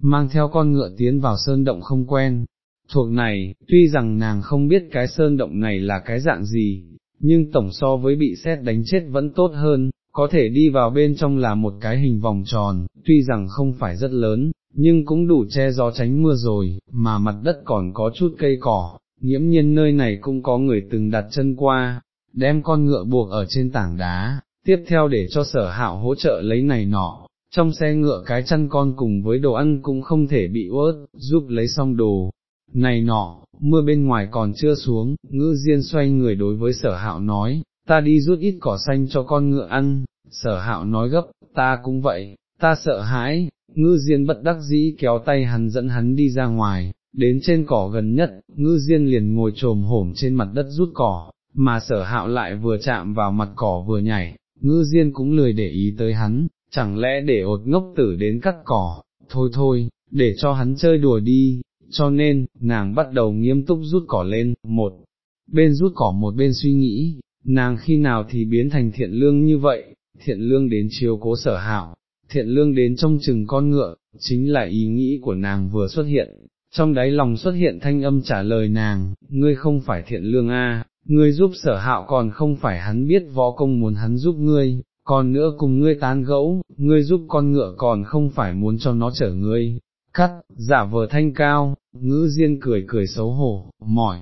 mang theo con ngựa tiến vào sơn động không quen. Thuộc này, tuy rằng nàng không biết cái sơn động này là cái dạng gì, nhưng tổng so với bị xét đánh chết vẫn tốt hơn, có thể đi vào bên trong là một cái hình vòng tròn, tuy rằng không phải rất lớn, nhưng cũng đủ che gió tránh mưa rồi, mà mặt đất còn có chút cây cỏ, nghiễm nhiên nơi này cũng có người từng đặt chân qua, đem con ngựa buộc ở trên tảng đá, tiếp theo để cho sở hạo hỗ trợ lấy này nọ, trong xe ngựa cái chăn con cùng với đồ ăn cũng không thể bị ướt, giúp lấy xong đồ. Này nọ, mưa bên ngoài còn chưa xuống, ngữ diên xoay người đối với sở hạo nói, ta đi rút ít cỏ xanh cho con ngựa ăn, sở hạo nói gấp, ta cũng vậy, ta sợ hãi, ngư diên bất đắc dĩ kéo tay hắn dẫn hắn đi ra ngoài, đến trên cỏ gần nhất, ngư diên liền ngồi trồm hổm trên mặt đất rút cỏ, mà sở hạo lại vừa chạm vào mặt cỏ vừa nhảy, ngư diên cũng lười để ý tới hắn, chẳng lẽ để ột ngốc tử đến cắt cỏ, thôi thôi, để cho hắn chơi đùa đi, cho nên, nàng bắt đầu nghiêm túc rút cỏ lên, một bên rút cỏ một bên suy nghĩ, nàng khi nào thì biến thành thiện lương như vậy, thiện lương đến chiều cố sở hạo, thiện lương đến trong chừng con ngựa, chính là ý nghĩ của nàng vừa xuất hiện, trong đáy lòng xuất hiện thanh âm trả lời nàng, ngươi không phải thiện lương a, ngươi giúp sở hạo còn không phải hắn biết võ công muốn hắn giúp ngươi, còn nữa cùng ngươi tán gẫu, ngươi giúp con ngựa còn không phải muốn cho nó chở ngươi, cắt, giả vờ thanh cao, ngữ diên cười cười xấu hổ, mỏi,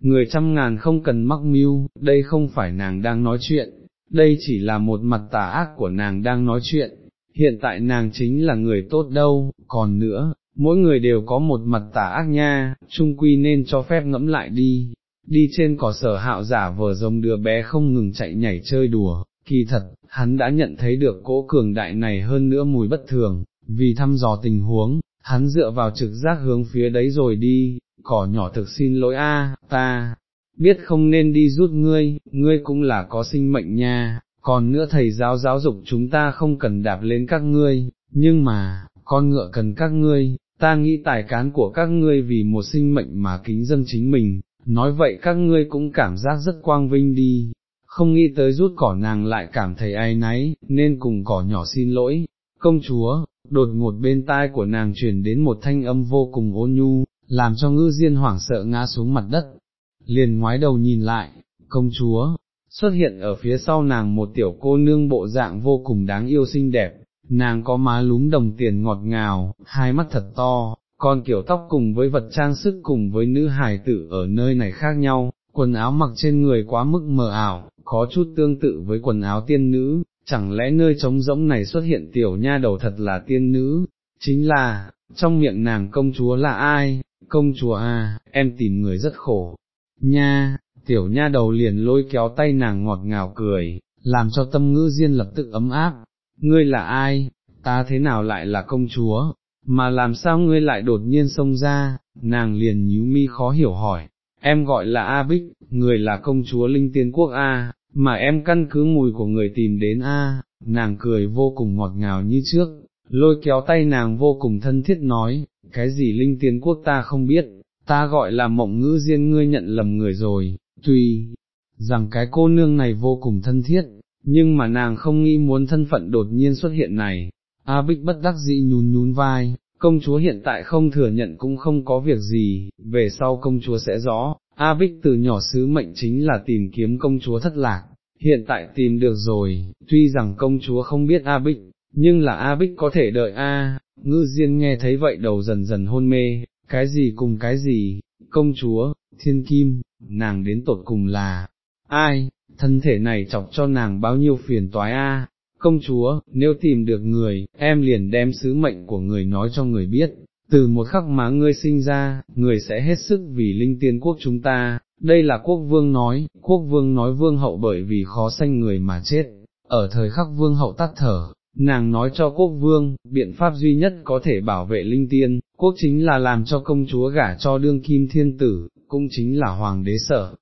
người trăm ngàn không cần mắc mưu, đây không phải nàng đang nói chuyện, đây chỉ là một mặt tà ác của nàng đang nói chuyện, hiện tại nàng chính là người tốt đâu, còn nữa, mỗi người đều có một mặt tà ác nha, trung quy nên cho phép ngẫm lại đi, đi trên cỏ sở hạo giả vờ giống đứa bé không ngừng chạy nhảy chơi đùa, kỳ thật, hắn đã nhận thấy được cỗ cường đại này hơn nữa mùi bất thường, vì thăm dò tình huống, hắn dựa vào trực giác hướng phía đấy rồi đi, cỏ nhỏ thực xin lỗi a, ta, biết không nên đi rút ngươi, ngươi cũng là có sinh mệnh nha, còn nữa thầy giáo giáo dục chúng ta không cần đạp lên các ngươi, nhưng mà, con ngựa cần các ngươi, ta nghĩ tài cán của các ngươi vì một sinh mệnh mà kính dân chính mình, nói vậy các ngươi cũng cảm giác rất quang vinh đi, không nghĩ tới rút cỏ nàng lại cảm thấy ai náy, nên cùng cỏ nhỏ xin lỗi, công chúa, đột ngột bên tai của nàng truyền đến một thanh âm vô cùng ôn nhu, làm cho ngư diên hoảng sợ ngã xuống mặt đất, liền ngoái đầu nhìn lại, công chúa, xuất hiện ở phía sau nàng một tiểu cô nương bộ dạng vô cùng đáng yêu xinh đẹp, nàng có má lúm đồng tiền ngọt ngào, hai mắt thật to, còn kiểu tóc cùng với vật trang sức cùng với nữ hài tử ở nơi này khác nhau, quần áo mặc trên người quá mức mờ ảo, có chút tương tự với quần áo tiên nữ, chẳng lẽ nơi trống rỗng này xuất hiện tiểu nha đầu thật là tiên nữ, chính là, trong miệng nàng công chúa là ai, công chúa à, em tìm người rất khổ, nha, tiểu nha đầu liền lôi kéo tay nàng ngọt ngào cười, làm cho tâm ngữ diên lập tức ấm áp, ngươi là ai, ta thế nào lại là công chúa, mà làm sao ngươi lại đột nhiên xông ra, nàng liền nhíu mi khó hiểu hỏi, em gọi là A Bích, người là công chúa Linh Tiên Quốc A, mà em căn cứ mùi của người tìm đến A, nàng cười vô cùng ngọt ngào như trước, lôi kéo tay nàng vô cùng thân thiết nói, cái gì Linh Tiên Quốc ta không biết, ta gọi là mộng ngữ diên ngươi nhận lầm người rồi, tuy rằng cái cô nương này vô cùng thân thiết, nhưng mà nàng không nghĩ muốn thân phận đột nhiên xuất hiện này, A Bích bất đắc dĩ nhún nhún vai, công chúa hiện tại không thừa nhận cũng không có việc gì, về sau công chúa sẽ rõ, A Bích từ nhỏ sứ mệnh chính là tìm kiếm công chúa thất lạc, hiện tại tìm được rồi, tuy rằng công chúa không biết A Bích, nhưng là A Bích có thể đợi A, ngư diên nghe thấy vậy đầu dần dần hôn mê, cái gì cùng cái gì, công chúa, thiên kim, nàng đến tột cùng là, ai, thân thể này chọc cho nàng bao nhiêu phiền toái a. Công chúa, nếu tìm được người, em liền đem sứ mệnh của người nói cho người biết, từ một khắc má ngươi sinh ra, người sẽ hết sức vì linh tiên quốc chúng ta, đây là quốc vương nói, quốc vương nói vương hậu bởi vì khó sanh người mà chết, ở thời khắc vương hậu tắt thở, nàng nói cho quốc vương, biện pháp duy nhất có thể bảo vệ linh tiên, quốc chính là làm cho công chúa gả cho đương kim thiên tử, cũng chính là hoàng đế sở.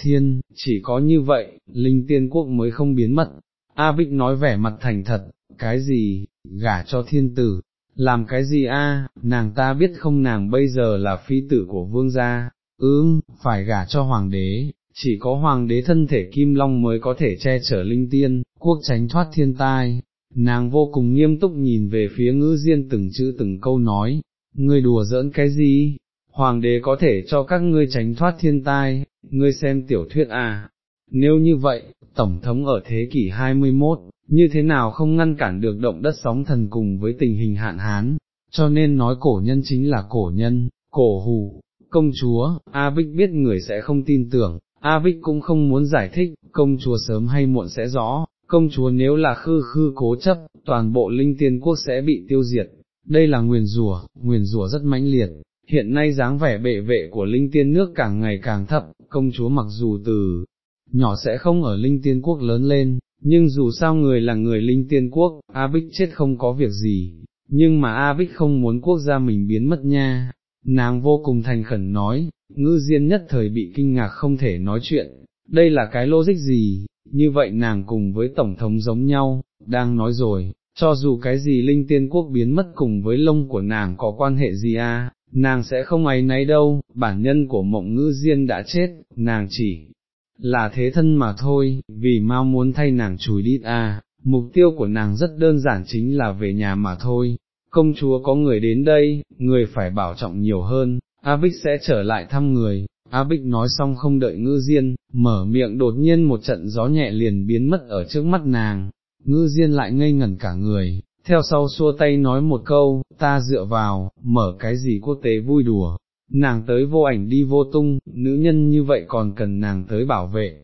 Thiên, chỉ có như vậy, linh tiên quốc mới không biến mất. A Vịnh nói vẻ mặt thành thật, cái gì, gả cho thiên tử, làm cái gì a? nàng ta biết không nàng bây giờ là phi tử của vương gia, ưm, phải gả cho hoàng đế, chỉ có hoàng đế thân thể kim long mới có thể che chở linh tiên, quốc tránh thoát thiên tai, nàng vô cùng nghiêm túc nhìn về phía ngữ diên từng chữ từng câu nói, ngươi đùa giỡn cái gì, hoàng đế có thể cho các ngươi tránh thoát thiên tai, ngươi xem tiểu thuyết à, nếu như vậy, Tổng thống ở thế kỷ 21, như thế nào không ngăn cản được động đất sóng thần cùng với tình hình hạn hán, cho nên nói cổ nhân chính là cổ nhân, cổ hù, công chúa, A Bích biết người sẽ không tin tưởng, A Bích cũng không muốn giải thích, công chúa sớm hay muộn sẽ rõ, công chúa nếu là khư khư cố chấp, toàn bộ linh tiên quốc sẽ bị tiêu diệt, đây là nguyền rủa, nguyền rủa rất mãnh liệt. Hiện nay dáng vẻ bệ vệ của linh tiên nước càng ngày càng thấp, công chúa mặc dù từ nhỏ sẽ không ở linh tiên quốc lớn lên, nhưng dù sao người là người linh tiên quốc, A Bích chết không có việc gì, nhưng mà A Bích không muốn quốc gia mình biến mất nha. Nàng vô cùng thành khẩn nói, ngư diên nhất thời bị kinh ngạc không thể nói chuyện, đây là cái logic gì, như vậy nàng cùng với Tổng thống giống nhau, đang nói rồi, cho dù cái gì linh tiên quốc biến mất cùng với lông của nàng có quan hệ gì à, nàng sẽ không ấy nấy đâu, bản nhân của mộng ngư diên đã chết, nàng chỉ là thế thân mà thôi, vì mau muốn thay nàng chùi đít à, mục tiêu của nàng rất đơn giản chính là về nhà mà thôi. Công chúa có người đến đây, người phải bảo trọng nhiều hơn, A Bích sẽ trở lại thăm người, A Bích nói xong không đợi ngư diên, mở miệng đột nhiên một trận gió nhẹ liền biến mất ở trước mắt nàng, ngư diên lại ngây ngẩn cả người, theo sau xua tay nói một câu, ta dựa vào, mở cái gì quốc tế vui đùa, nàng tới vô ảnh đi vô tung, nữ nhân như vậy còn cần nàng tới bảo vệ.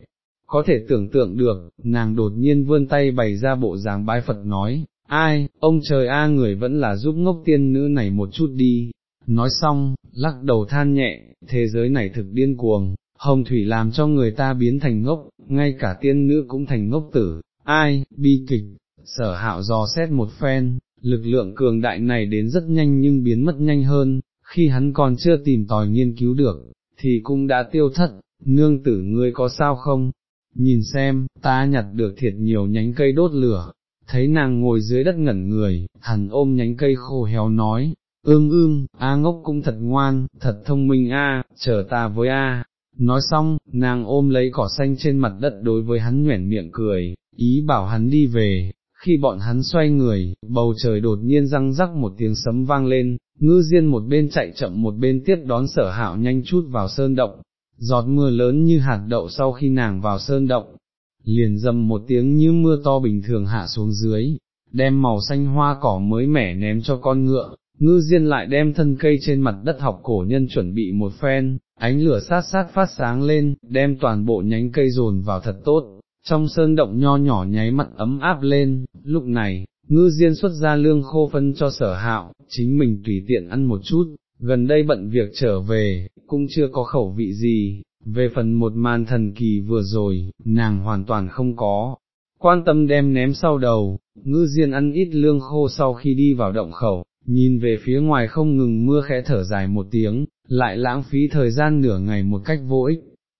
Có thể tưởng tượng được, nàng đột nhiên vươn tay bày ra bộ dáng bái Phật nói, ai, ông trời a người vẫn là giúp ngốc tiên nữ này một chút đi. Nói xong, lắc đầu than nhẹ, thế giới này thực điên cuồng, hồng thủy làm cho người ta biến thành ngốc, ngay cả tiên nữ cũng thành ngốc tử, ai, bi kịch, sở hạo dò xét một phen, lực lượng cường đại này đến rất nhanh nhưng biến mất nhanh hơn, khi hắn còn chưa tìm tòi nghiên cứu được, thì cũng đã tiêu thất, nương tử ngươi có sao không? Nhìn xem, ta nhặt được thiệt nhiều nhánh cây đốt lửa, thấy nàng ngồi dưới đất ngẩn người, hắn ôm nhánh cây khô héo nói, ương ương, A ngốc cũng thật ngoan, thật thông minh A, chờ ta với A. Nói xong, nàng ôm lấy cỏ xanh trên mặt đất đối với hắn nhoẻn miệng cười, ý bảo hắn đi về, khi bọn hắn xoay người, bầu trời đột nhiên răng rắc một tiếng sấm vang lên, ngư diên một bên chạy chậm một bên tiếp đón sở hạo nhanh chút vào sơn động, giọt mưa lớn như hạt đậu sau khi nàng vào sơn động, liền dầm một tiếng như mưa to bình thường hạ xuống dưới, đem màu xanh hoa cỏ mới mẻ ném cho con ngựa, ngư diên lại đem thân cây trên mặt đất học cổ nhân chuẩn bị một phen, ánh lửa sát sát phát sáng lên, đem toàn bộ nhánh cây dồn vào thật tốt, trong sơn động nho nhỏ nháy mặt ấm áp lên, lúc này, ngư diên xuất ra lương khô phân cho sở hạo, chính mình tùy tiện ăn một chút, gần đây bận việc trở về, cũng chưa có khẩu vị gì, về phần một màn thần kỳ vừa rồi, nàng hoàn toàn không có. Quan tâm đem ném sau đầu, ngư diên ăn ít lương khô sau khi đi vào động khẩu, nhìn về phía ngoài không ngừng mưa khẽ thở dài một tiếng, lại lãng phí thời gian nửa ngày một cách vô ích.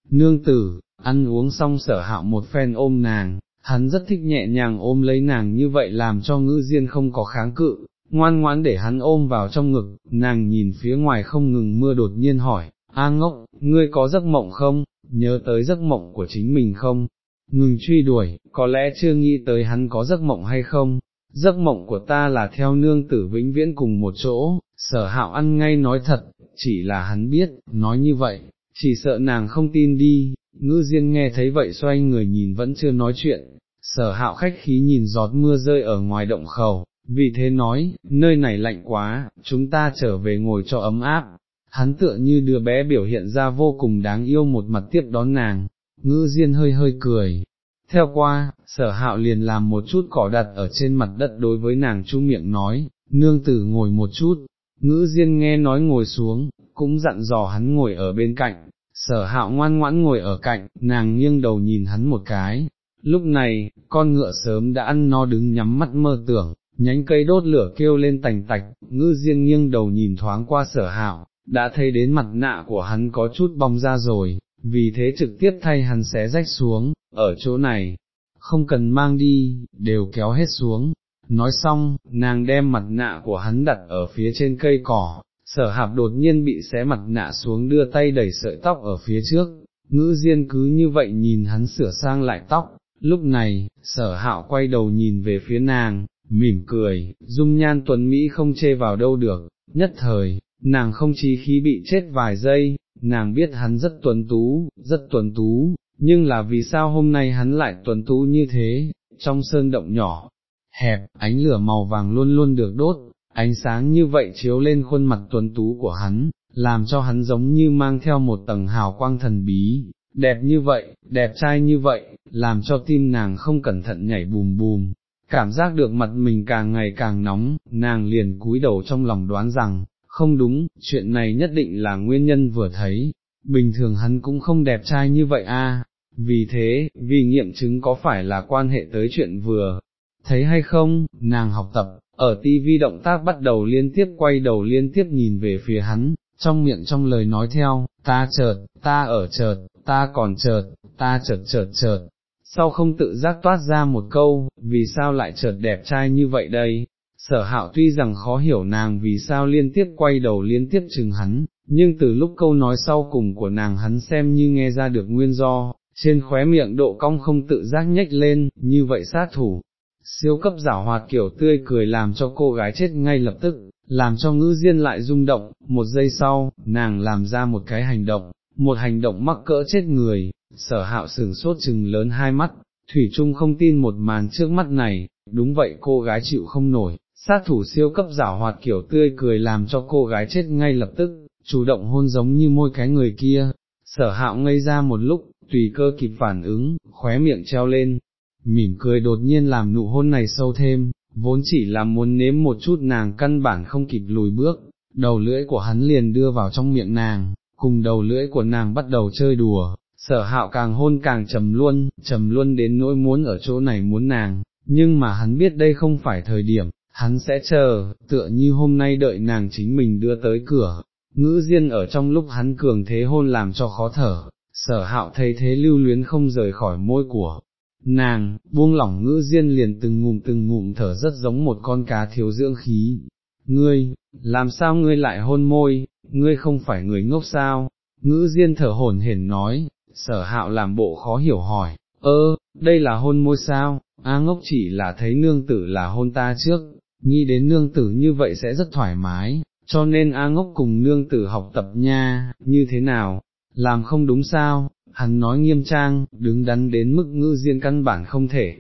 Nương tử, ăn uống xong sở hạo một phen ôm nàng, hắn rất thích nhẹ nhàng ôm lấy nàng như vậy làm cho ngữ diên không có kháng cự, ngoan ngoãn để hắn ôm vào trong ngực, nàng nhìn phía ngoài không ngừng mưa đột nhiên hỏi, A ngốc, ngươi có giấc mộng không, nhớ tới giấc mộng của chính mình không, ngừng truy đuổi, có lẽ chưa nghĩ tới hắn có giấc mộng hay không, giấc mộng của ta là theo nương tử vĩnh viễn cùng một chỗ, sở hạo ăn ngay nói thật, chỉ là hắn biết, nói như vậy, chỉ sợ nàng không tin đi, ngư diên nghe thấy vậy xoay người nhìn vẫn chưa nói chuyện, sở hạo khách khí nhìn giọt mưa rơi ở ngoài động khẩu, vì thế nói, nơi này lạnh quá, chúng ta trở về ngồi cho ấm áp, hắn tựa như đứa bé biểu hiện ra vô cùng đáng yêu một mặt tiếp đón nàng, ngư diên hơi hơi cười. Theo qua, sở hạo liền làm một chút cỏ đặt ở trên mặt đất đối với nàng chu miệng nói, nương tử ngồi một chút, ngữ diên nghe nói ngồi xuống, cũng dặn dò hắn ngồi ở bên cạnh, sở hạo ngoan ngoãn ngồi ở cạnh, nàng nghiêng đầu nhìn hắn một cái, lúc này, con ngựa sớm đã ăn no đứng nhắm mắt mơ tưởng, nhánh cây đốt lửa kêu lên tành tạch, ngư diên nghiêng đầu nhìn thoáng qua sở hạo, đã thấy đến mặt nạ của hắn có chút bong ra rồi, vì thế trực tiếp thay hắn xé rách xuống, ở chỗ này, không cần mang đi, đều kéo hết xuống. Nói xong, nàng đem mặt nạ của hắn đặt ở phía trên cây cỏ, sở hạp đột nhiên bị xé mặt nạ xuống đưa tay đẩy sợi tóc ở phía trước, ngữ diên cứ như vậy nhìn hắn sửa sang lại tóc, lúc này, sở hạo quay đầu nhìn về phía nàng, mỉm cười, dung nhan tuấn Mỹ không chê vào đâu được, nhất thời, nàng không chí khí bị chết vài giây, nàng biết hắn rất tuấn tú, rất tuấn tú, nhưng là vì sao hôm nay hắn lại tuấn tú như thế, trong sơn động nhỏ, hẹp, ánh lửa màu vàng luôn luôn được đốt, ánh sáng như vậy chiếu lên khuôn mặt tuấn tú của hắn, làm cho hắn giống như mang theo một tầng hào quang thần bí, đẹp như vậy, đẹp trai như vậy, làm cho tim nàng không cẩn thận nhảy bùm bùm, cảm giác được mặt mình càng ngày càng nóng, nàng liền cúi đầu trong lòng đoán rằng, không đúng, chuyện này nhất định là nguyên nhân vừa thấy, bình thường hắn cũng không đẹp trai như vậy a. vì thế, vì nghiệm chứng có phải là quan hệ tới chuyện vừa, thấy hay không, nàng học tập, ở tivi động tác bắt đầu liên tiếp quay đầu liên tiếp nhìn về phía hắn, trong miệng trong lời nói theo, ta chợt, ta ở chợt, ta còn chợt, ta chợt chợt chợt, sau không tự giác toát ra một câu, vì sao lại chợt đẹp trai như vậy đây, sở hạo tuy rằng khó hiểu nàng vì sao liên tiếp quay đầu liên tiếp chừng hắn, nhưng từ lúc câu nói sau cùng của nàng hắn xem như nghe ra được nguyên do, trên khóe miệng độ cong không tự giác nhếch lên, như vậy sát thủ. Siêu cấp giả hoạt kiểu tươi cười làm cho cô gái chết ngay lập tức, làm cho ngữ diên lại rung động, một giây sau, nàng làm ra một cái hành động, một hành động mắc cỡ chết người, sở hạo sừng sốt chừng lớn hai mắt, Thủy Trung không tin một màn trước mắt này, đúng vậy cô gái chịu không nổi, sát thủ siêu cấp giả hoạt kiểu tươi cười làm cho cô gái chết ngay lập tức, chủ động hôn giống như môi cái người kia, sở hạo ngây ra một lúc, tùy cơ kịp phản ứng, khóe miệng treo lên, mỉm cười đột nhiên làm nụ hôn này sâu thêm, vốn chỉ là muốn nếm một chút nàng căn bản không kịp lùi bước, đầu lưỡi của hắn liền đưa vào trong miệng nàng, cùng đầu lưỡi của nàng bắt đầu chơi đùa, sở hạo càng hôn càng trầm luôn, trầm luôn đến nỗi muốn ở chỗ này muốn nàng, nhưng mà hắn biết đây không phải thời điểm, hắn sẽ chờ, tựa như hôm nay đợi nàng chính mình đưa tới cửa, ngữ diên ở trong lúc hắn cường thế hôn làm cho khó thở, sở hạo thấy thế lưu luyến không rời khỏi môi của nàng, buông lỏng ngữ diên liền từng ngụm từng ngụm thở rất giống một con cá thiếu dưỡng khí. Ngươi, làm sao ngươi lại hôn môi, ngươi không phải người ngốc sao? Ngữ diên thở hổn hển nói, sở hạo làm bộ khó hiểu hỏi, ơ, đây là hôn môi sao, A ngốc chỉ là thấy nương tử là hôn ta trước, nghĩ đến nương tử như vậy sẽ rất thoải mái, cho nên A ngốc cùng nương tử học tập nha, như thế nào, làm không đúng sao, hắn nói nghiêm trang, đứng đắn đến mức ngư diên căn bản không thể.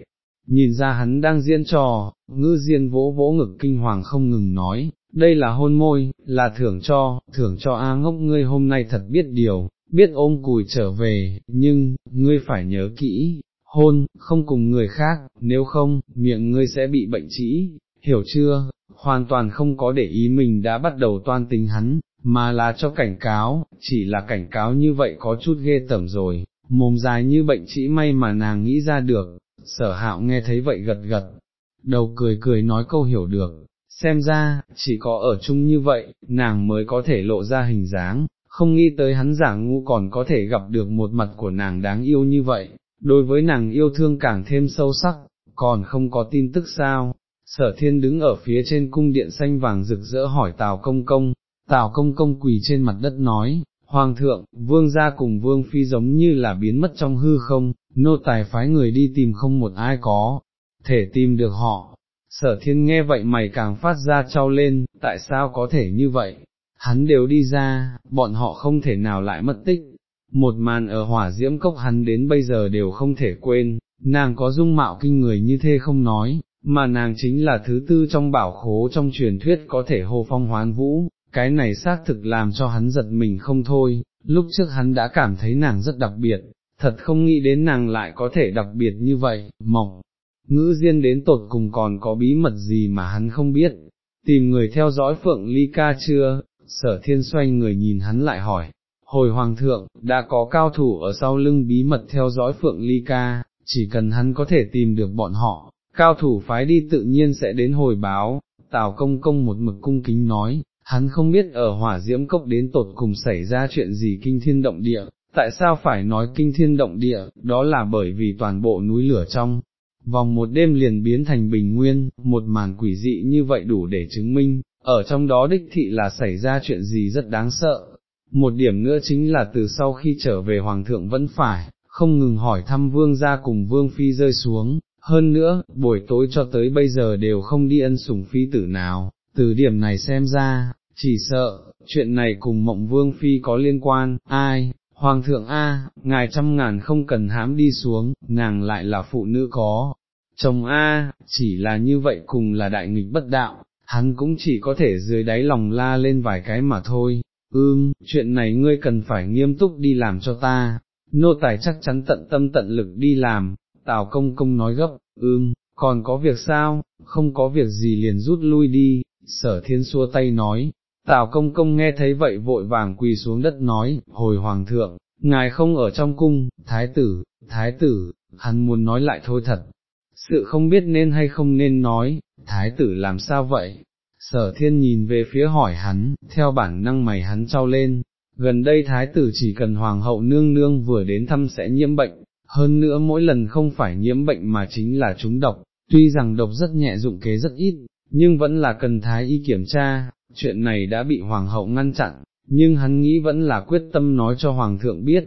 Nhìn ra hắn đang diễn trò, ngư diên vỗ vỗ ngực kinh hoàng không ngừng nói, đây là hôn môi, là thưởng cho, thưởng cho A ngốc ngươi hôm nay thật biết điều, biết ôm cùi trở về, nhưng, ngươi phải nhớ kỹ, hôn, không cùng người khác, nếu không, miệng ngươi sẽ bị bệnh trĩ, hiểu chưa, hoàn toàn không có để ý mình đã bắt đầu toan tính hắn, mà là cho cảnh cáo, chỉ là cảnh cáo như vậy có chút ghê tởm rồi, mồm dài như bệnh chỉ may mà nàng nghĩ ra được, sở hạo nghe thấy vậy gật gật, đầu cười cười nói câu hiểu được, xem ra, chỉ có ở chung như vậy, nàng mới có thể lộ ra hình dáng, không nghĩ tới hắn giả ngu còn có thể gặp được một mặt của nàng đáng yêu như vậy, đối với nàng yêu thương càng thêm sâu sắc, còn không có tin tức sao. Sở thiên đứng ở phía trên cung điện xanh vàng rực rỡ hỏi Tào Công Công, Tào Công Công quỳ trên mặt đất nói, Hoàng thượng, vương gia cùng vương phi giống như là biến mất trong hư không, nô tài phái người đi tìm không một ai có, thể tìm được họ. Sở thiên nghe vậy mày càng phát ra trao lên, tại sao có thể như vậy, hắn đều đi ra, bọn họ không thể nào lại mất tích, một màn ở hỏa diễm cốc hắn đến bây giờ đều không thể quên, nàng có dung mạo kinh người như thế không nói, mà nàng chính là thứ tư trong bảo khố trong truyền thuyết có thể hô phong hoán vũ, cái này xác thực làm cho hắn giật mình không thôi, lúc trước hắn đã cảm thấy nàng rất đặc biệt, thật không nghĩ đến nàng lại có thể đặc biệt như vậy, mộng. Ngữ diên đến tột cùng còn có bí mật gì mà hắn không biết, tìm người theo dõi Phượng Ly Ca chưa, sở thiên xoay người nhìn hắn lại hỏi, hồi hoàng thượng, đã có cao thủ ở sau lưng bí mật theo dõi Phượng Ly Ca, chỉ cần hắn có thể tìm được bọn họ, cao thủ phái đi tự nhiên sẽ đến hồi báo, Tào công công một mực cung kính nói, hắn không biết ở hỏa diễm cốc đến tột cùng xảy ra chuyện gì kinh thiên động địa, tại sao phải nói kinh thiên động địa, đó là bởi vì toàn bộ núi lửa trong. Vòng một đêm liền biến thành bình nguyên, một màn quỷ dị như vậy đủ để chứng minh, ở trong đó đích thị là xảy ra chuyện gì rất đáng sợ. Một điểm nữa chính là từ sau khi trở về Hoàng thượng vẫn phải, không ngừng hỏi thăm vương gia cùng vương phi rơi xuống, hơn nữa, buổi tối cho tới bây giờ đều không đi ân sủng phi tử nào, từ điểm này xem ra, chỉ sợ, chuyện này cùng mộng vương phi có liên quan, ai, hoàng thượng A, ngài trăm ngàn không cần hám đi xuống, nàng lại là phụ nữ có, chồng A, chỉ là như vậy cùng là đại nghịch bất đạo, hắn cũng chỉ có thể dưới đáy lòng la lên vài cái mà thôi, ưm, chuyện này ngươi cần phải nghiêm túc đi làm cho ta, nô tài chắc chắn tận tâm tận lực đi làm, tào công công nói gấp, ưm, còn có việc sao, không có việc gì liền rút lui đi, sở thiên xua tay nói, tào công công nghe thấy vậy vội vàng quỳ xuống đất nói, hồi hoàng thượng, ngài không ở trong cung, thái tử, thái tử, hắn muốn nói lại thôi thật, sự không biết nên hay không nên nói, thái tử làm sao vậy? Sở thiên nhìn về phía hỏi hắn, theo bản năng mày hắn trao lên, gần đây thái tử chỉ cần hoàng hậu nương nương vừa đến thăm sẽ nhiễm bệnh, hơn nữa mỗi lần không phải nhiễm bệnh mà chính là trúng độc, tuy rằng độc rất nhẹ dụng kế rất ít, nhưng vẫn là cần thái y kiểm tra, chuyện này đã bị hoàng hậu ngăn chặn, nhưng hắn nghĩ vẫn là quyết tâm nói cho hoàng thượng biết,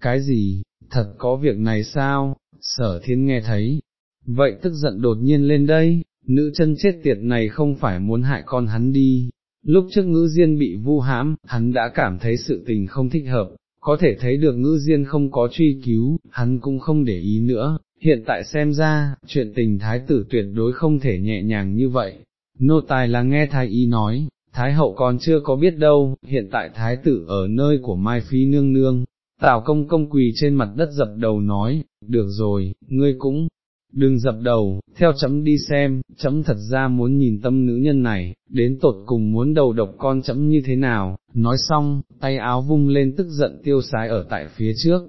cái gì, thật có việc này sao, sở thiên nghe thấy, vậy tức giận đột nhiên lên đây, nữ chân chết tiệt này không phải muốn hại con hắn đi. Lúc trước ngữ diên bị vu hãm, hắn đã cảm thấy sự tình không thích hợp, có thể thấy được ngữ diên không có truy cứu, hắn cũng không để ý nữa, hiện tại xem ra, chuyện tình thái tử tuyệt đối không thể nhẹ nhàng như vậy. Nô tài là nghe thái y nói, thái hậu còn chưa có biết đâu, hiện tại thái tử ở nơi của Mai Phi nương nương. Tào công công quỳ trên mặt đất dập đầu nói, được rồi, ngươi cũng, đừng dập đầu, theo chấm đi xem, chấm thật ra muốn nhìn tâm nữ nhân này, đến tột cùng muốn đầu độc con chấm như thế nào, nói xong, tay áo vung lên tức giận tiêu sái ở tại phía trước,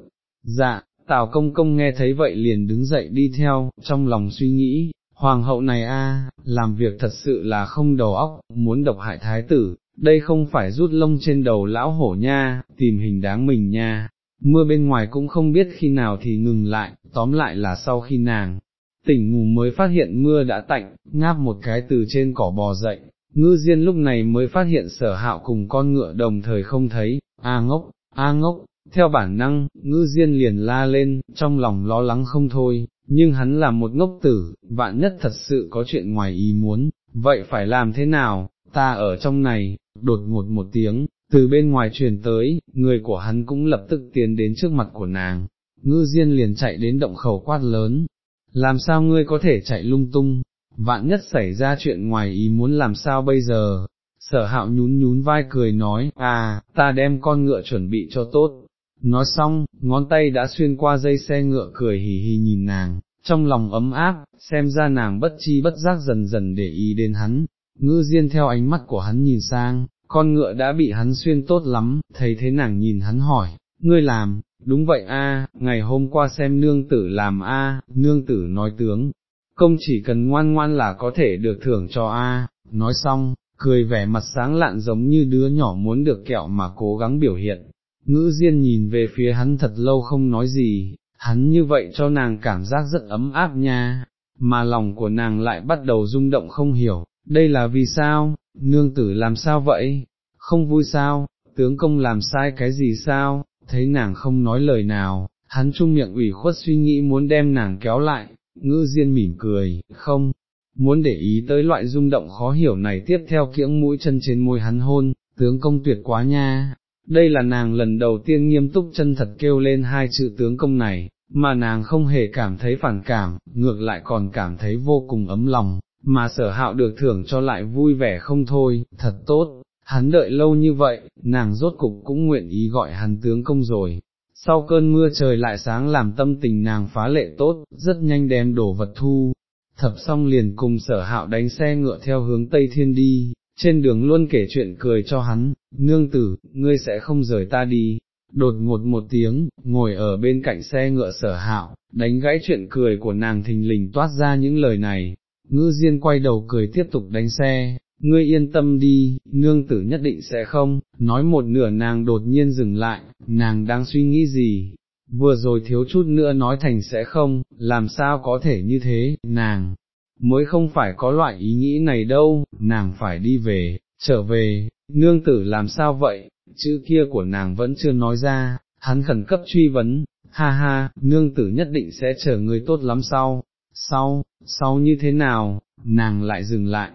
dạ, tào công công nghe thấy vậy liền đứng dậy đi theo, trong lòng suy nghĩ, hoàng hậu này a, làm việc thật sự là không đầu óc, muốn độc hại thái tử, đây không phải rút lông trên đầu lão hổ nha, tìm hình đáng mình nha. Mưa bên ngoài cũng không biết khi nào thì ngừng lại, tóm lại là sau khi nàng, tỉnh ngủ mới phát hiện mưa đã tạnh, ngáp một cái từ trên cỏ bò dậy, ngư diên lúc này mới phát hiện sở hạo cùng con ngựa đồng thời không thấy, a ngốc, a ngốc, theo bản năng, ngư diên liền la lên, trong lòng lo lắng không thôi, nhưng hắn là một ngốc tử, vạn nhất thật sự có chuyện ngoài ý muốn, vậy phải làm thế nào, ta ở trong này, đột ngột một tiếng, từ bên ngoài truyền tới, người của hắn cũng lập tức tiến đến trước mặt của nàng, ngư diên liền chạy đến động khẩu quát lớn, làm sao ngươi có thể chạy lung tung, vạn nhất xảy ra chuyện ngoài ý muốn làm sao bây giờ, sở hạo nhún nhún vai cười nói, à, ta đem con ngựa chuẩn bị cho tốt, nói xong, ngón tay đã xuyên qua dây xe ngựa cười hì hì nhìn nàng, trong lòng ấm áp, xem ra nàng bất chi bất giác dần dần để ý đến hắn, ngư diên theo ánh mắt của hắn nhìn sang, con ngựa đã bị hắn xuyên tốt lắm, thấy thế nàng nhìn hắn hỏi, ngươi làm, đúng vậy a, ngày hôm qua xem nương tử làm a, nương tử nói tướng, công chỉ cần ngoan ngoan là có thể được thưởng cho a, nói xong, cười vẻ mặt sáng lạn giống như đứa nhỏ muốn được kẹo mà cố gắng biểu hiện. Ngữ Diên nhìn về phía hắn thật lâu không nói gì, hắn như vậy cho nàng cảm giác rất ấm áp nha, mà lòng của nàng lại bắt đầu rung động không hiểu, đây là vì sao, nương tử làm sao vậy, không vui sao, tướng công làm sai cái gì sao, thấy nàng không nói lời nào, hắn trung miệng ủy khuất suy nghĩ muốn đem nàng kéo lại, ngữ diên mỉm cười, không, muốn để ý tới loại rung động khó hiểu này tiếp theo kiễng mũi chân trên môi hắn hôn, tướng công tuyệt quá nha. Đây là nàng lần đầu tiên nghiêm túc chân thật kêu lên hai chữ tướng công này, mà nàng không hề cảm thấy phản cảm, ngược lại còn cảm thấy vô cùng ấm lòng, mà sở hạo được thưởng cho lại vui vẻ không thôi, thật tốt, hắn đợi lâu như vậy, nàng rốt cục cũng nguyện ý gọi hắn tướng công rồi. Sau cơn mưa trời lại sáng làm tâm tình nàng phá lệ tốt, rất nhanh đem đổ vật thu, thập xong liền cùng sở hạo đánh xe ngựa theo hướng Tây Thiên đi, trên đường luôn kể chuyện cười cho hắn, nương tử, ngươi sẽ không rời ta đi. Đột ngột một tiếng, ngồi ở bên cạnh xe ngựa sở hạo, đánh gãy chuyện cười của nàng thình lình toát ra những lời này, ngư diên quay đầu cười tiếp tục đánh xe, ngươi yên tâm đi, nương tử nhất định sẽ không, nói một nửa nàng đột nhiên dừng lại, nàng đang suy nghĩ gì, vừa rồi thiếu chút nữa nói thành sẽ không, làm sao có thể như thế, nàng, mới không phải có loại ý nghĩ này đâu, nàng phải đi về, trở về, nương tử làm sao vậy, chữ kia của nàng vẫn chưa nói ra, hắn khẩn cấp truy vấn, ha ha, nương tử nhất định sẽ chờ người tốt lắm sau, sau, sau như thế nào, nàng lại dừng lại,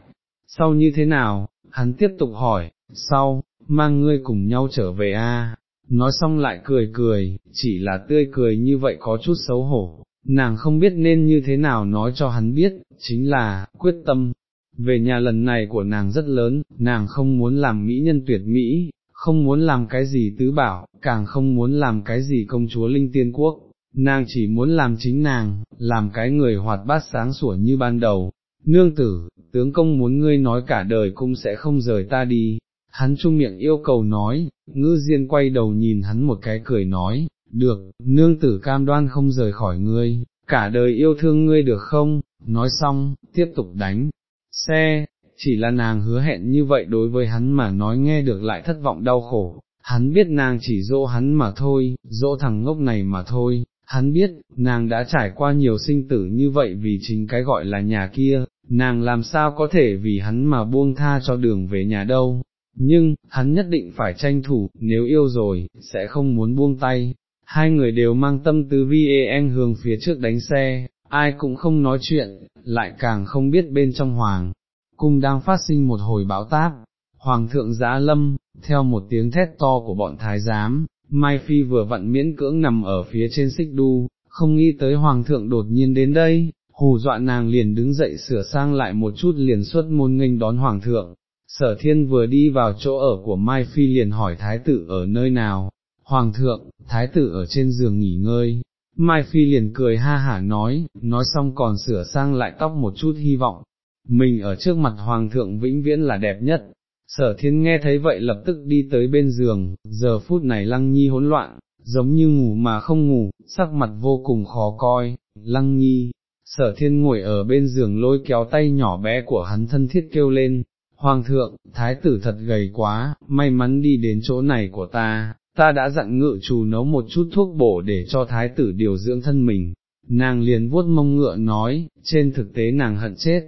sau như thế nào, hắn tiếp tục hỏi, sau, mang ngươi cùng nhau trở về a. nói xong lại cười cười, chỉ là tươi cười như vậy có chút xấu hổ, nàng không biết nên như thế nào nói cho hắn biết, chính là, quyết tâm. Về nhà lần này của nàng rất lớn, nàng không muốn làm mỹ nhân tuyệt mỹ, không muốn làm cái gì tứ bảo, càng không muốn làm cái gì công chúa linh tiên quốc, nàng chỉ muốn làm chính nàng, làm cái người hoạt bát sáng sủa như ban đầu. Nương tử, tướng công muốn ngươi nói cả đời cũng sẽ không rời ta đi, hắn trung miệng yêu cầu nói, ngư diên quay đầu nhìn hắn một cái cười nói, được, nương tử cam đoan không rời khỏi ngươi, cả đời yêu thương ngươi được không, nói xong, tiếp tục đánh, xe, chỉ là nàng hứa hẹn như vậy đối với hắn mà nói nghe được lại thất vọng đau khổ, hắn biết nàng chỉ dỗ hắn mà thôi, dỗ thằng ngốc này mà thôi, hắn biết, nàng đã trải qua nhiều sinh tử như vậy vì chính cái gọi là nhà kia, nàng làm sao có thể vì hắn mà buông tha cho đường về nhà đâu, nhưng, hắn nhất định phải tranh thủ, nếu yêu rồi, sẽ không muốn buông tay. Hai người đều mang tâm tư VAN hướng phía trước đánh xe, ai cũng không nói chuyện, lại càng không biết bên trong hoàng, cung đang phát sinh một hồi báo táp, hoàng thượng giã lâm, theo một tiếng thét to của bọn thái giám, Mai Phi vừa vặn miễn cưỡng nằm ở phía trên xích đu, không nghĩ tới hoàng thượng đột nhiên đến đây, hù dọa nàng liền đứng dậy sửa sang lại một chút liền xuất môn nghênh đón hoàng thượng. Sở thiên vừa đi vào chỗ ở của Mai Phi liền hỏi thái tử ở nơi nào, hoàng thượng, thái tử ở trên giường nghỉ ngơi, Mai Phi liền cười ha hả nói, nói xong còn sửa sang lại tóc một chút hy vọng, mình ở trước mặt hoàng thượng vĩnh viễn là đẹp nhất. Sở thiên nghe thấy vậy lập tức đi tới bên giường, giờ phút này lăng nhi hỗn loạn, giống như ngủ mà không ngủ, sắc mặt vô cùng khó coi, lăng nhi, sở thiên ngồi ở bên giường lôi kéo tay nhỏ bé của hắn thân thiết kêu lên, Hoàng thượng, thái tử thật gầy quá, may mắn đi đến chỗ này của ta, ta đã dặn ngự chủ nấu một chút thuốc bổ để cho thái tử điều dưỡng thân mình. Nàng liền vuốt mông ngựa nói, trên thực tế nàng hận chết,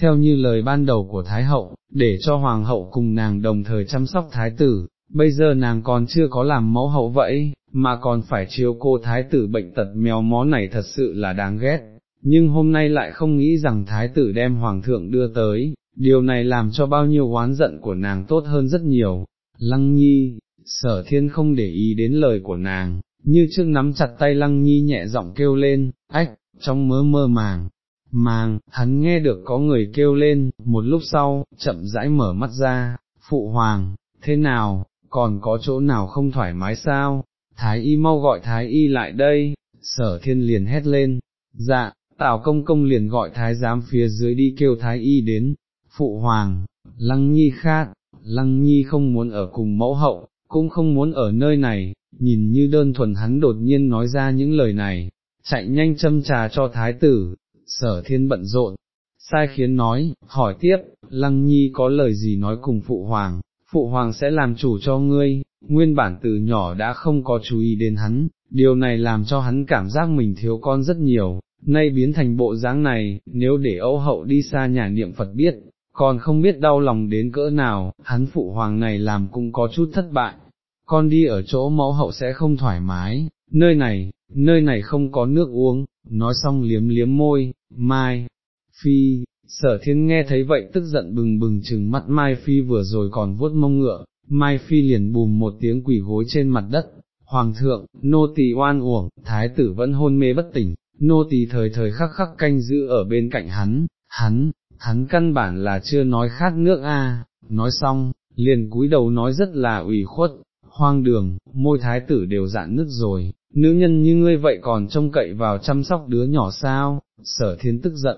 theo như lời ban đầu của Thái hậu, để cho Hoàng hậu cùng nàng đồng thời chăm sóc Thái tử, bây giờ nàng còn chưa có làm mẫu hậu vậy, mà còn phải chiếu cô Thái tử bệnh tật mèo mó này thật sự là đáng ghét, nhưng hôm nay lại không nghĩ rằng Thái tử đem Hoàng thượng đưa tới, điều này làm cho bao nhiêu oán giận của nàng tốt hơn rất nhiều. Lăng nhi, sở thiên không để ý đến lời của nàng, như trước nắm chặt tay lăng nhi nhẹ giọng kêu lên, ách, trong mơ mơ màng, màng, hắn nghe được có người kêu lên, một lúc sau, chậm rãi mở mắt ra, phụ hoàng, thế nào, còn có chỗ nào không thoải mái sao, thái y mau gọi thái y lại đây, sở thiên liền hét lên, dạ, tào công công liền gọi thái giám phía dưới đi kêu thái y đến, phụ hoàng, lăng nhi khát, lăng nhi không muốn ở cùng mẫu hậu, cũng không muốn ở nơi này, nhìn như đơn thuần hắn đột nhiên nói ra những lời này, chạy nhanh châm trà cho thái tử, sở thiên bận rộn, sai khiến nói, hỏi tiếp, lăng nhi có lời gì nói cùng phụ hoàng, phụ hoàng sẽ làm chủ cho ngươi, nguyên bản từ nhỏ đã không có chú ý đến hắn, điều này làm cho hắn cảm giác mình thiếu con rất nhiều, nay biến thành bộ dáng này, nếu để Âu hậu đi xa nhà niệm Phật biết, còn không biết đau lòng đến cỡ nào, hắn phụ hoàng này làm cũng có chút thất bại, con đi ở chỗ mẫu hậu sẽ không thoải mái, nơi này, nơi này không có nước uống, nói xong liếm liếm môi, Mai, Phi, sở thiên nghe thấy vậy tức giận bừng bừng chừng mắt Mai Phi vừa rồi còn vuốt mông ngựa, Mai Phi liền bùm một tiếng quỷ gối trên mặt đất, Hoàng thượng, nô tỳ oan uổng, thái tử vẫn hôn mê bất tỉnh, nô tỳ thời thời khắc khắc canh giữ ở bên cạnh hắn, hắn, hắn căn bản là chưa nói khát nước a. nói xong, liền cúi đầu nói rất là ủy khuất, hoang đường, môi thái tử đều dạn nứt rồi, nữ nhân như ngươi vậy còn trông cậy vào chăm sóc đứa nhỏ sao, sở thiên tức giận,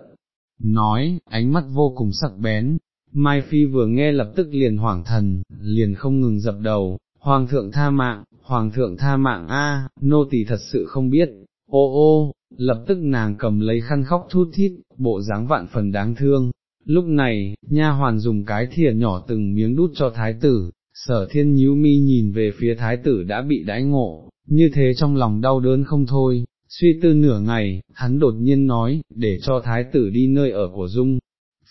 nói, ánh mắt vô cùng sắc bén, Mai Phi vừa nghe lập tức liền hoảng thần, liền không ngừng dập đầu, Hoàng thượng tha mạng, Hoàng thượng tha mạng a, nô tỳ thật sự không biết, ô ô, lập tức nàng cầm lấy khăn khóc thút thít, bộ dáng vạn phần đáng thương. Lúc này, nha hoàn dùng cái thìa nhỏ từng miếng đút cho thái tử, sở thiên nhíu mi nhìn về phía thái tử đã bị đãi ngộ, như thế trong lòng đau đớn không thôi, suy tư nửa ngày, hắn đột nhiên nói, để cho thái tử đi nơi ở của Dung.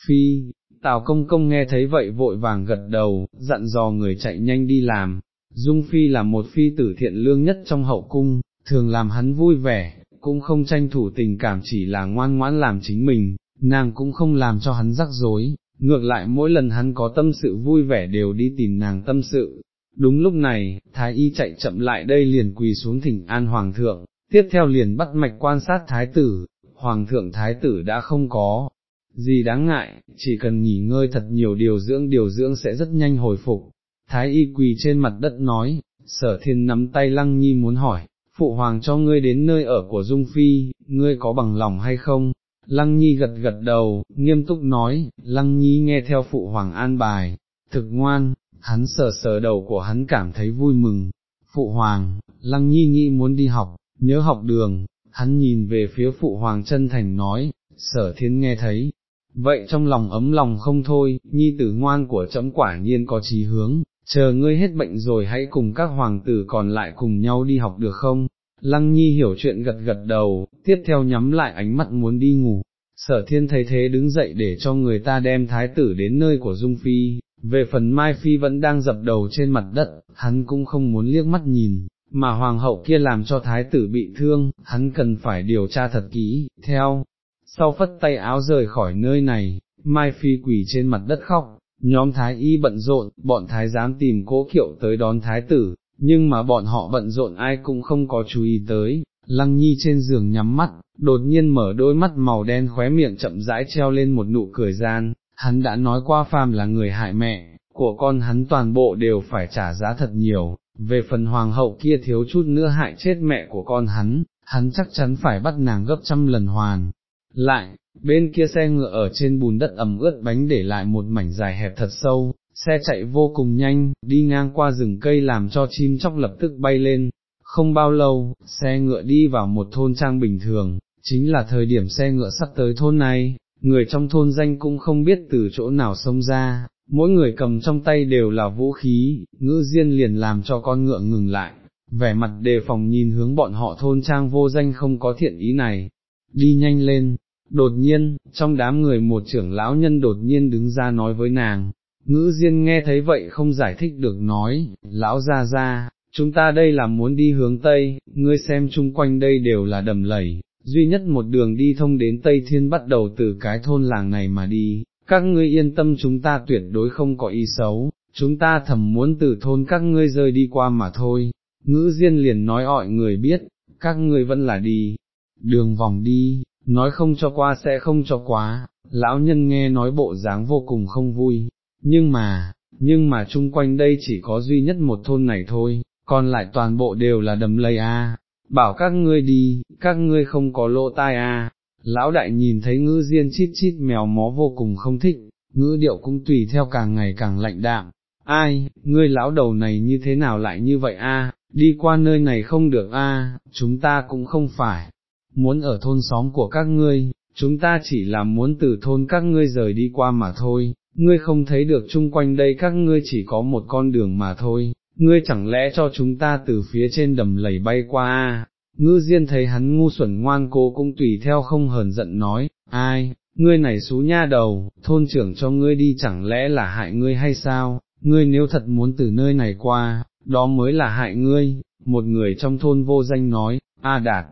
Phi, Tào công công nghe thấy vậy vội vàng gật đầu, dặn dò người chạy nhanh đi làm, Dung Phi là một phi tử thiện lương nhất trong hậu cung, thường làm hắn vui vẻ, cũng không tranh thủ tình cảm chỉ là ngoan ngoãn làm chính mình, nàng cũng không làm cho hắn rắc rối, ngược lại mỗi lần hắn có tâm sự vui vẻ đều đi tìm nàng tâm sự. Đúng lúc này, Thái Y chạy chậm lại đây liền quỳ xuống thỉnh an Hoàng thượng, tiếp theo liền bắt mạch quan sát thái tử, hoàng thượng thái tử đã không có gì đáng ngại, chỉ cần nghỉ ngơi thật nhiều điều dưỡng điều dưỡng sẽ rất nhanh hồi phục. Thái y quỳ trên mặt đất nói, sở thiên nắm tay lăng nhi muốn hỏi, phụ hoàng cho ngươi đến nơi ở của Dung Phi, ngươi có bằng lòng hay không? Lăng nhi gật gật đầu, nghiêm túc nói, lăng nhi nghe theo phụ hoàng an bài, thực ngoan, hắn sờ sờ đầu của hắn cảm thấy vui mừng. Phụ hoàng, lăng nhi nghĩ muốn đi học, nhớ học đường, hắn nhìn về phía phụ hoàng chân thành nói, sở thiên nghe thấy, vậy trong lòng ấm lòng không thôi, nhi tử ngoan của trẫm quả nhiên có trí hướng, chờ ngươi hết bệnh rồi hãy cùng các hoàng tử còn lại cùng nhau đi học được không? Lăng nhi hiểu chuyện gật gật đầu, tiếp theo nhắm lại ánh mắt muốn đi ngủ, sở thiên thấy thế đứng dậy để cho người ta đem thái tử đến nơi của Dung Phi, về phần Mai Phi vẫn đang dập đầu trên mặt đất, hắn cũng không muốn liếc mắt nhìn, mà hoàng hậu kia làm cho thái tử bị thương, hắn cần phải điều tra thật kỹ, theo, sau phất tay áo rời khỏi nơi này, Mai Phi quỳ trên mặt đất khóc, nhóm thái y bận rộn, bọn thái giám tìm cố kiệu tới đón thái tử, nhưng mà bọn họ bận rộn ai cũng không có chú ý tới, lăng nhi trên giường nhắm mắt, đột nhiên mở đôi mắt màu đen khóe miệng chậm rãi treo lên một nụ cười gian, hắn đã nói qua phàm là người hại mẹ, của con hắn toàn bộ đều phải trả giá thật nhiều, về phần hoàng hậu kia thiếu chút nữa hại chết mẹ của con hắn, hắn chắc chắn phải bắt nàng gấp trăm lần hoàn. Lại, bên kia xe ngựa ở trên bùn đất ẩm ướt bánh để lại một mảnh dài hẹp thật sâu, xe chạy vô cùng nhanh, đi ngang qua rừng cây làm cho chim chóc lập tức bay lên. Không bao lâu, xe ngựa đi vào một thôn trang bình thường, chính là thời điểm xe ngựa sắp tới thôn này, người trong thôn danh cũng không biết từ chỗ nào xông ra, mỗi người cầm trong tay đều là vũ khí, ngữ diên liền làm cho con ngựa ngừng lại, vẻ mặt đề phòng nhìn hướng bọn họ thôn trang vô danh không có thiện ý này, đi nhanh lên, đột nhiên, trong đám người một trưởng lão nhân đột nhiên đứng ra nói với nàng, ngữ diên nghe thấy vậy không giải thích được nói, lão ra ra, chúng ta đây là muốn đi hướng Tây, ngươi xem chung quanh đây đều là đầm lầy, duy nhất một đường đi thông đến Tây Thiên bắt đầu từ cái thôn làng này mà đi, các ngươi yên tâm chúng ta tuyệt đối không có ý xấu, chúng ta thầm muốn từ thôn các ngươi rơi đi qua mà thôi, ngữ diên liền nói ọi người biết, các ngươi vẫn là đi, đường vòng đi, nói không cho qua sẽ không cho quá, lão nhân nghe nói bộ dáng vô cùng không vui, nhưng mà, nhưng mà chung quanh đây chỉ có duy nhất một thôn này thôi, còn lại toàn bộ đều là đầm lầy a. bảo các ngươi đi, các ngươi không có lỗ tai a. lão đại nhìn thấy ngữ diên chít chít mèo mó vô cùng không thích, ngữ điệu cũng tùy theo càng ngày càng lạnh đạm, ai, ngươi lão đầu này như thế nào lại như vậy a? đi qua nơi này không được a, chúng ta cũng không phải, muốn ở thôn xóm của các ngươi, chúng ta chỉ là muốn từ thôn các ngươi rời đi qua mà thôi, ngươi không thấy được chung quanh đây các ngươi chỉ có một con đường mà thôi, ngươi chẳng lẽ cho chúng ta từ phía trên đầm lầy bay qua à? Ngư Diên thấy hắn ngu xuẩn ngoan cố cũng tùy theo không hờn giận nói, ai, ngươi này xú nha đầu, thôn trưởng cho ngươi đi chẳng lẽ là hại ngươi hay sao, ngươi nếu thật muốn từ nơi này qua, đó mới là hại ngươi, một người trong thôn vô danh nói, A Đạt,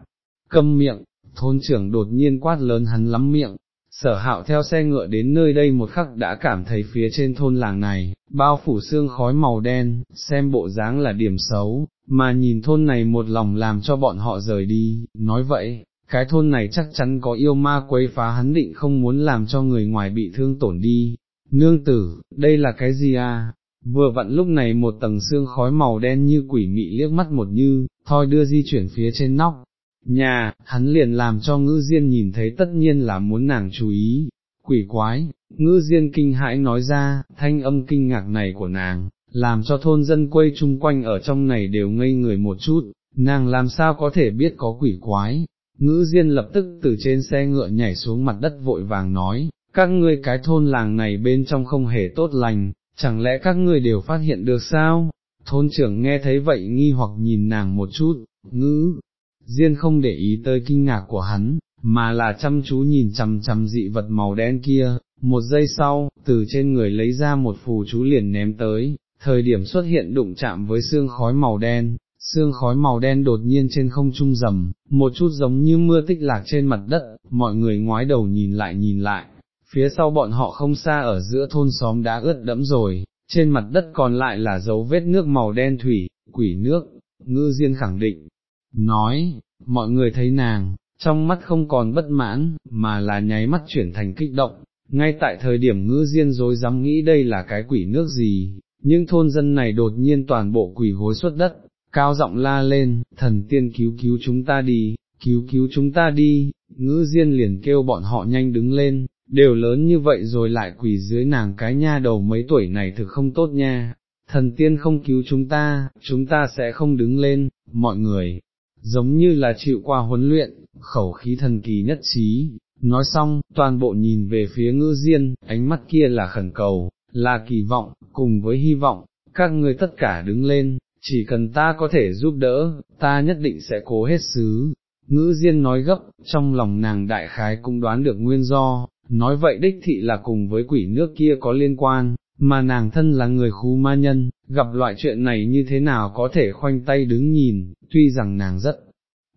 câm miệng, thôn trưởng đột nhiên quát lớn hắn lắm miệng, sở hạo theo xe ngựa đến nơi đây một khắc đã cảm thấy phía trên thôn làng này, bao phủ xương khói màu đen, xem bộ dáng là điểm xấu, mà nhìn thôn này một lòng làm cho bọn họ rời đi, nói vậy, cái thôn này chắc chắn có yêu ma quấy phá hắn định không muốn làm cho người ngoài bị thương tổn đi. Nương tử, đây là cái gì à? Vừa vặn lúc này một tầng xương khói màu đen như quỷ mị liếc mắt một như, thoi đưa di chuyển phía trên nóc, nhà, hắn liền làm cho ngư diên nhìn thấy tất nhiên là muốn nàng chú ý, quỷ quái, ngư diên kinh hãi nói ra, thanh âm kinh ngạc này của nàng, làm cho thôn dân quây chung quanh ở trong này đều ngây người một chút, nàng làm sao có thể biết có quỷ quái, ngữ diên lập tức từ trên xe ngựa nhảy xuống mặt đất vội vàng nói, các ngươi cái thôn làng này bên trong không hề tốt lành, chẳng lẽ các ngươi đều phát hiện được sao? Thôn trưởng nghe thấy vậy nghi hoặc nhìn nàng một chút, ngữ, Diên không để ý tới kinh ngạc của hắn, mà là chăm chú nhìn chằm chằm dị vật màu đen kia, một giây sau, từ trên người lấy ra một phù chú liền ném tới, thời điểm xuất hiện đụng chạm với xương khói màu đen, xương khói màu đen đột nhiên trên không trung rầm, một chút giống như mưa tích lạc trên mặt đất, mọi người ngoái đầu nhìn lại nhìn lại, phía sau bọn họ không xa ở giữa thôn xóm đã ướt đẫm rồi, trên mặt đất còn lại là dấu vết nước màu đen thủy, quỷ nước, ngư diên khẳng định, nói, mọi người thấy nàng, trong mắt không còn bất mãn, mà là nháy mắt chuyển thành kích động, ngay tại thời điểm ngữ diên dối dám nghĩ đây là cái quỷ nước gì, nhưng thôn dân này đột nhiên toàn bộ quỷ gối xuất đất, cao giọng la lên, thần tiên cứu cứu chúng ta đi, cứu cứu chúng ta đi, ngữ diên liền kêu bọn họ nhanh đứng lên, đều lớn như vậy rồi lại quỳ dưới nàng cái nha đầu mấy tuổi này thực không tốt nha, thần tiên không cứu chúng ta, chúng ta sẽ không đứng lên, mọi người, giống như là chịu qua huấn luyện, khẩu khí thần kỳ nhất trí, nói xong, toàn bộ nhìn về phía ngữ diên, ánh mắt kia là khẩn cầu, là kỳ vọng, cùng với hy vọng, các người tất cả đứng lên, chỉ cần ta có thể giúp đỡ, ta nhất định sẽ cố hết xứ. Ngữ Diên nói gấp, trong lòng nàng đại khái cũng đoán được nguyên do, nói vậy đích thị là cùng với quỷ nước kia có liên quan, mà nàng thân là người khu ma nhân, gặp loại chuyện này như thế nào có thể khoanh tay đứng nhìn, tuy rằng nàng rất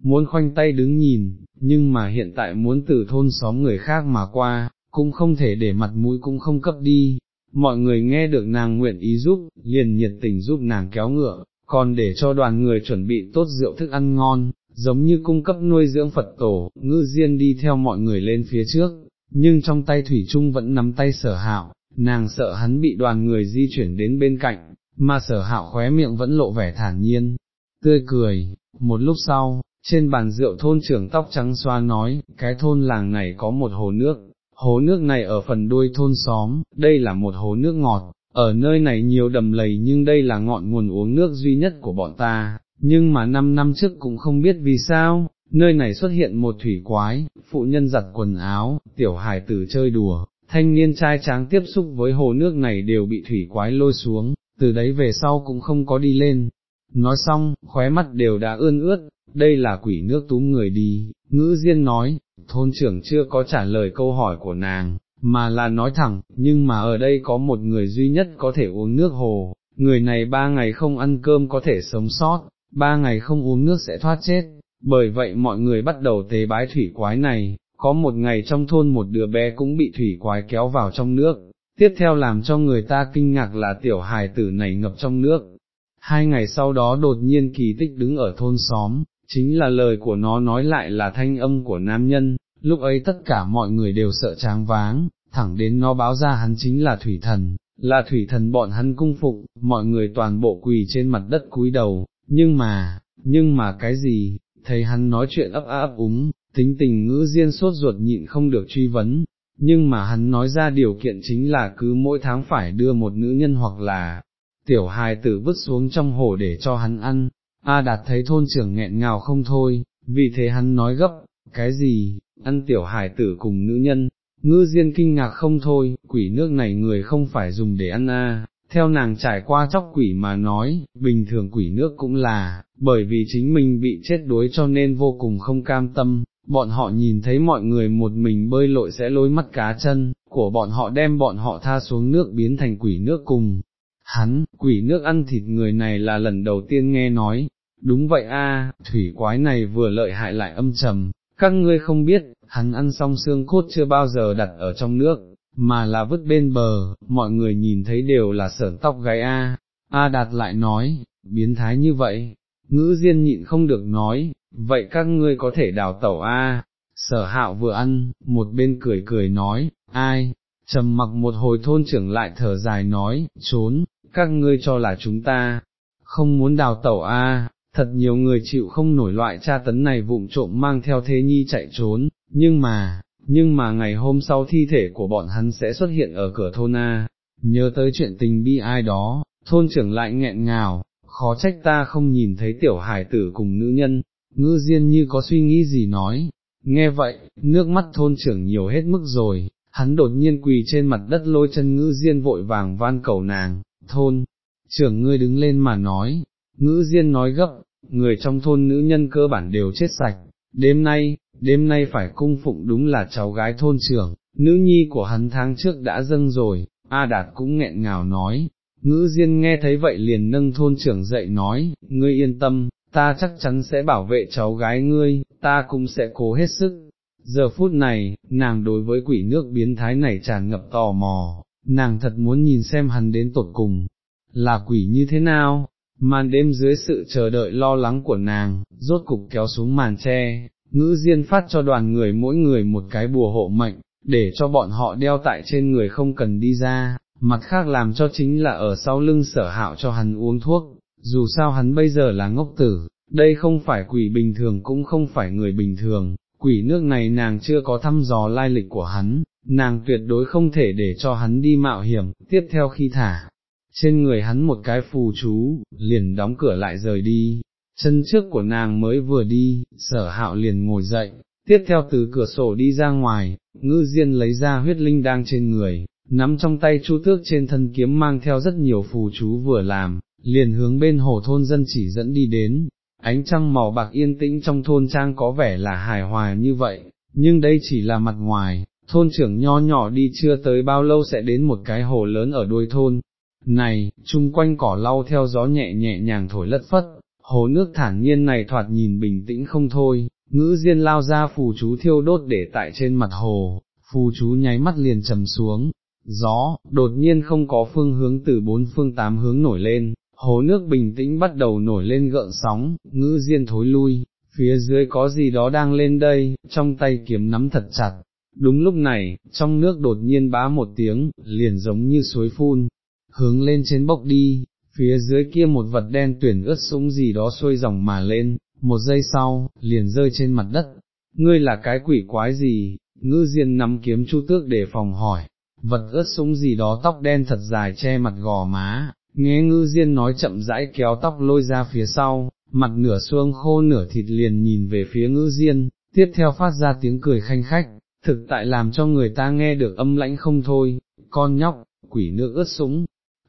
muốn khoanh tay đứng nhìn, nhưng mà hiện tại muốn từ thôn xóm người khác mà qua, cũng không thể để mặt mũi cũng không cấp đi. Mọi người nghe được nàng nguyện ý giúp, liền nhiệt tình giúp nàng kéo ngựa, còn để cho đoàn người chuẩn bị tốt rượu thức ăn ngon, giống như cung cấp nuôi dưỡng Phật tổ, ngư diên đi theo mọi người lên phía trước, nhưng trong tay Thủy Trung vẫn nắm tay sở hạo, nàng sợ hắn bị đoàn người di chuyển đến bên cạnh, mà sở hạo khóe miệng vẫn lộ vẻ thản nhiên, tươi cười, một lúc sau, trên bàn rượu thôn trưởng tóc trắng xoa nói, cái thôn làng này có một hồ nước, hồ nước này ở phần đuôi thôn xóm, đây là một hồ nước ngọt, ở nơi này nhiều đầm lầy nhưng đây là ngọn nguồn uống nước duy nhất của bọn ta, nhưng mà năm năm trước cũng không biết vì sao, nơi này xuất hiện một thủy quái, phụ nhân giặt quần áo, tiểu hài tử chơi đùa, thanh niên trai tráng tiếp xúc với hồ nước này đều bị thủy quái lôi xuống, từ đấy về sau cũng không có đi lên. Nói xong, khóe mắt đều đã ươn ướt, đây là quỷ nước túm người đi, ngữ diên nói, thôn trưởng chưa có trả lời câu hỏi của nàng, mà là nói thẳng, nhưng mà ở đây có một người duy nhất có thể uống nước hồ, người này ba ngày không ăn cơm có thể sống sót, ba ngày không uống nước sẽ thoát chết, bởi vậy mọi người bắt đầu tế bái thủy quái này, có một ngày trong thôn một đứa bé cũng bị thủy quái kéo vào trong nước, tiếp theo làm cho người ta kinh ngạc là tiểu hài tử này ngập trong nước. Hai ngày sau đó đột nhiên kỳ tích đứng ở thôn xóm, chính là lời của nó nói lại là thanh âm của nam nhân, lúc ấy tất cả mọi người đều sợ tráng váng, thẳng đến nó báo ra hắn chính là thủy thần, là thủy thần bọn hắn cung phục, mọi người toàn bộ quỳ trên mặt đất cúi đầu, nhưng mà, nhưng mà cái gì, thấy hắn nói chuyện ấp áp úng, tính tình ngữ diên sốt ruột nhịn không được truy vấn, nhưng mà hắn nói ra điều kiện chính là cứ mỗi tháng phải đưa một nữ nhân hoặc là tiểu hài tử vứt xuống trong hồ để cho hắn ăn, A Đạt thấy thôn trưởng nghẹn ngào không thôi, vì thế hắn nói gấp, cái gì, ăn tiểu hài tử cùng nữ nhân, ngư diên kinh ngạc không thôi, quỷ nước này người không phải dùng để ăn a. Theo nàng trải qua chóc quỷ mà nói, bình thường quỷ nước cũng là, bởi vì chính mình bị chết đuối cho nên vô cùng không cam tâm, bọn họ nhìn thấy mọi người một mình bơi lội sẽ lối mắt cá chân, của bọn họ đem bọn họ tha xuống nước biến thành quỷ nước cùng. Hắn, quỷ nước ăn thịt người này là lần đầu tiên nghe nói, đúng vậy a, thủy quái này vừa lợi hại lại âm trầm, các ngươi không biết, hắn ăn xong xương cốt chưa bao giờ đặt ở trong nước, mà là vứt bên bờ, mọi người nhìn thấy đều là sởn tóc gáy a. A Đạt lại nói, biến thái như vậy, ngữ diên nhịn không được nói, vậy các ngươi có thể đào tẩu a. Sở hạo vừa ăn, một bên cười cười nói, ai, trầm mặc một hồi thôn trưởng lại thở dài nói, trốn, các ngươi cho là chúng ta, không muốn đào tẩu a, thật nhiều người chịu không nổi loại tra tấn này vụng trộm mang theo thế nhi chạy trốn, nhưng mà, nhưng mà ngày hôm sau thi thể của bọn hắn sẽ xuất hiện ở cửa thôn A, nhớ tới chuyện tình bi ai đó, thôn trưởng lại nghẹn ngào, khó trách ta không nhìn thấy tiểu hải tử cùng nữ nhân, ngư diên như có suy nghĩ gì nói, nghe vậy, nước mắt thôn trưởng nhiều hết mức rồi, hắn đột nhiên quỳ trên mặt đất lôi chân ngư diên vội vàng van cầu nàng, thôn, trưởng ngươi đứng lên mà nói, ngữ diên nói gấp, người trong thôn nữ nhân cơ bản đều chết sạch, đêm nay, đêm nay phải cung phụng đúng là cháu gái thôn trưởng, nữ nhi của hắn tháng trước đã dâng rồi, A Đạt cũng nghẹn ngào nói, ngữ diên nghe thấy vậy liền nâng thôn trưởng dậy nói, ngươi yên tâm, ta chắc chắn sẽ bảo vệ cháu gái ngươi, ta cũng sẽ cố hết sức. Giờ phút này, nàng đối với quỷ nước biến thái này tràn ngập tò mò, nàng thật muốn nhìn xem hắn đến tột cùng, là quỷ như thế nào, màn đêm dưới sự chờ đợi lo lắng của nàng, rốt cục kéo xuống màn tre, ngữ diên phát cho đoàn người mỗi người một cái bùa hộ mệnh, để cho bọn họ đeo tại trên người không cần đi ra, mặt khác làm cho chính là ở sau lưng sở hạo cho hắn uống thuốc, dù sao hắn bây giờ là ngốc tử, đây không phải quỷ bình thường cũng không phải người bình thường, quỷ nước này nàng chưa có thăm dò lai lịch của hắn, nàng tuyệt đối không thể để cho hắn đi mạo hiểm, tiếp theo khi thả, trên người hắn một cái phù chú, liền đóng cửa lại rời đi, chân trước của nàng mới vừa đi, sở hạo liền ngồi dậy, tiếp theo từ cửa sổ đi ra ngoài, ngư diên lấy ra huyết linh đang trên người, nắm trong tay chu tước trên thân kiếm mang theo rất nhiều phù chú vừa làm, liền hướng bên hồ thôn dân chỉ dẫn đi đến, ánh trăng màu bạc yên tĩnh trong thôn trang có vẻ là hài hòa như vậy, nhưng đây chỉ là mặt ngoài, thôn trưởng nho nhỏ đi chưa tới bao lâu sẽ đến một cái hồ lớn ở đuôi thôn. Này, chung quanh cỏ lau theo gió nhẹ nhẹ nhàng thổi lất phất, hồ nước thản nhiên này thoạt nhìn bình tĩnh không thôi, ngữ diên lao ra phù chú thiêu đốt để tại trên mặt hồ, phù chú nháy mắt liền trầm xuống, gió, đột nhiên không có phương hướng từ bốn phương tám hướng nổi lên, hồ nước bình tĩnh bắt đầu nổi lên gợn sóng, ngữ diên thối lui, phía dưới có gì đó đang lên đây, trong tay kiếm nắm thật chặt. Đúng lúc này, trong nước đột nhiên bá một tiếng, liền giống như suối phun, hướng lên trên bốc đi, phía dưới kia một vật đen tuyển ướt sũng gì đó xuôi dòng mà lên, một giây sau, liền rơi trên mặt đất. Ngươi là cái quỷ quái gì? Ngư diên nắm kiếm chu tước để phòng hỏi, vật ướt sũng gì đó tóc đen thật dài che mặt gò má, nghe ngư diên nói chậm rãi kéo tóc lôi ra phía sau, mặt nửa xương khô nửa thịt liền nhìn về phía ngư diên, tiếp theo phát ra tiếng cười khanh khách, thực tại làm cho người ta nghe được âm lãnh không thôi, con nhóc, quỷ nước ướt sũng,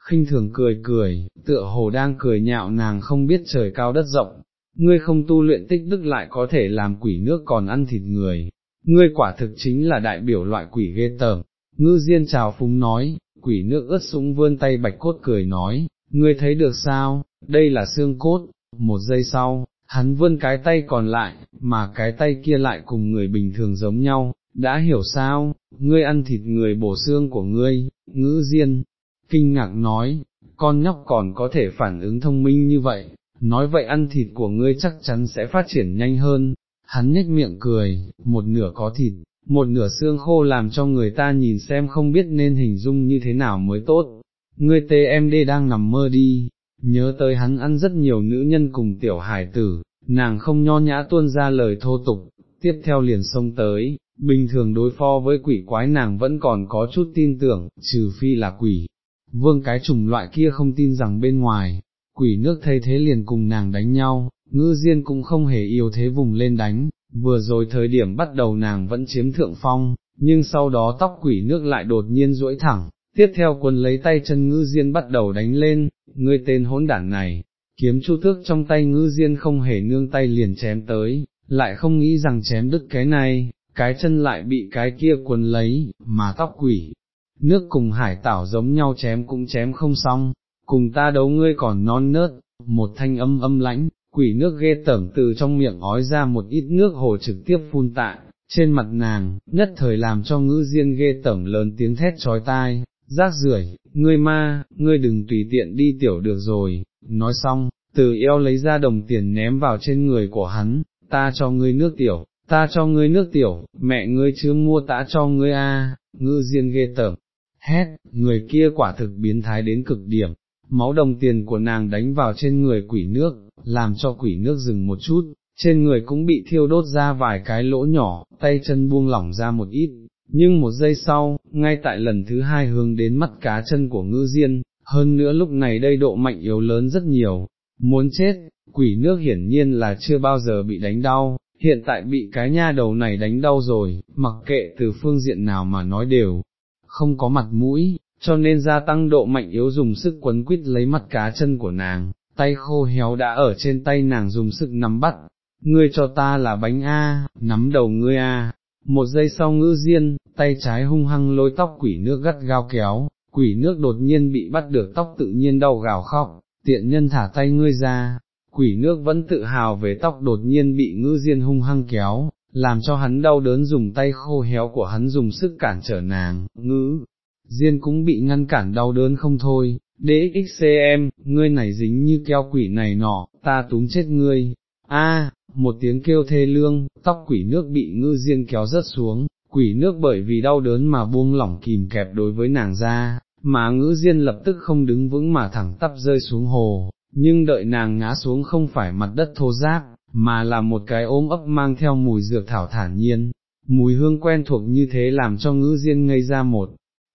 khinh thường cười cười, tựa hồ đang cười nhạo nàng không biết trời cao đất rộng, ngươi không tu luyện tích đức lại có thể làm quỷ nước còn ăn thịt người, ngươi quả thực chính là đại biểu loại quỷ ghê tởm, ngư diên chào phúng nói, quỷ nước ướt súng vươn tay bạch cốt cười nói, ngươi thấy được sao, đây là xương cốt, một giây sau, hắn vươn cái tay còn lại, mà cái tay kia lại cùng người bình thường giống nhau, đã hiểu sao, ngươi ăn thịt người bổ xương của ngươi, ngữ diên, kinh ngạc nói, con nhóc còn có thể phản ứng thông minh như vậy, nói vậy ăn thịt của ngươi chắc chắn sẽ phát triển nhanh hơn, hắn nhếch miệng cười, một nửa có thịt, một nửa xương khô làm cho người ta nhìn xem không biết nên hình dung như thế nào mới tốt, ngươi TMD đang nằm mơ đi, nhớ tới hắn ăn rất nhiều nữ nhân cùng tiểu hải tử, nàng không nho nhã tuôn ra lời thô tục, tiếp theo liền xông tới, bình thường đối phó với quỷ quái nàng vẫn còn có chút tin tưởng, trừ phi là quỷ. Vương cái chủng loại kia không tin rằng bên ngoài, quỷ nước thay thế liền cùng nàng đánh nhau, ngư diên cũng không hề yêu thế vùng lên đánh, vừa rồi thời điểm bắt đầu nàng vẫn chiếm thượng phong, nhưng sau đó tóc quỷ nước lại đột nhiên duỗi thẳng, tiếp theo quân lấy tay chân ngư diên bắt đầu đánh lên, ngươi tên hỗn đản này, kiếm chu tước trong tay ngư diên không hề nương tay liền chém tới, lại không nghĩ rằng chém đứt cái này, cái chân lại bị cái kia quân lấy, mà tóc quỷ, nước cùng hải tảo giống nhau chém cũng chém không xong, cùng ta đấu ngươi còn non nớt, một thanh âm âm lãnh, quỷ nước ghê tởm từ trong miệng ói ra một ít nước hồ trực tiếp phun tạ, trên mặt nàng, nhất thời làm cho ngữ diên ghê tởm lớn tiếng thét trói tai, rác rưởi, ngươi ma, ngươi đừng tùy tiện đi tiểu được rồi, nói xong, từ eo lấy ra đồng tiền ném vào trên người của hắn, ta cho ngươi nước tiểu, ta cho ngươi nước tiểu, mẹ ngươi chưa mua tã cho ngươi a, ngư diên ghê tởm, hét, người kia quả thực biến thái đến cực điểm, máu đồng tiền của nàng đánh vào trên người quỷ nước, làm cho quỷ nước dừng một chút, trên người cũng bị thiêu đốt ra vài cái lỗ nhỏ, tay chân buông lỏng ra một ít, nhưng một giây sau, ngay tại lần thứ hai hướng đến mắt cá chân của ngư diên, hơn nữa lúc này đây độ mạnh yếu lớn rất nhiều, muốn chết, quỷ nước hiển nhiên là chưa bao giờ bị đánh đau, hiện tại bị cái nha đầu này đánh đau rồi, mặc kệ từ phương diện nào mà nói đều, không có mặt mũi, cho nên gia tăng độ mạnh yếu dùng sức quấn quýt lấy mắt cá chân của nàng, tay khô héo đã ở trên tay nàng dùng sức nắm bắt, ngươi cho ta là bánh A, nắm đầu ngươi A, một giây sau ngữ diên, tay trái hung hăng lôi tóc quỷ nước gắt gao kéo, quỷ nước đột nhiên bị bắt được tóc tự nhiên đau gào khóc, tiện nhân thả tay ngươi ra, quỷ nước vẫn tự hào về tóc đột nhiên bị ngữ diên hung hăng kéo, làm cho hắn đau đớn dùng tay khô héo của hắn dùng sức cản trở nàng, ngữ, Diên cũng bị ngăn cản đau đớn không thôi, DXCM, ngươi này dính như keo quỷ này nọ, ta túm chết ngươi. A, một tiếng kêu thê lương, tóc quỷ nước bị ngư diên kéo rớt xuống, quỷ nước bởi vì đau đớn mà buông lỏng kìm kẹp đối với nàng ra, mà ngữ diên lập tức không đứng vững mà thẳng tắp rơi xuống hồ, nhưng đợi nàng ngã xuống không phải mặt đất thô ráp, mà là một cái ôm ấp mang theo mùi dược thảo thản nhiên, mùi hương quen thuộc như thế làm cho ngữ diên ngây ra một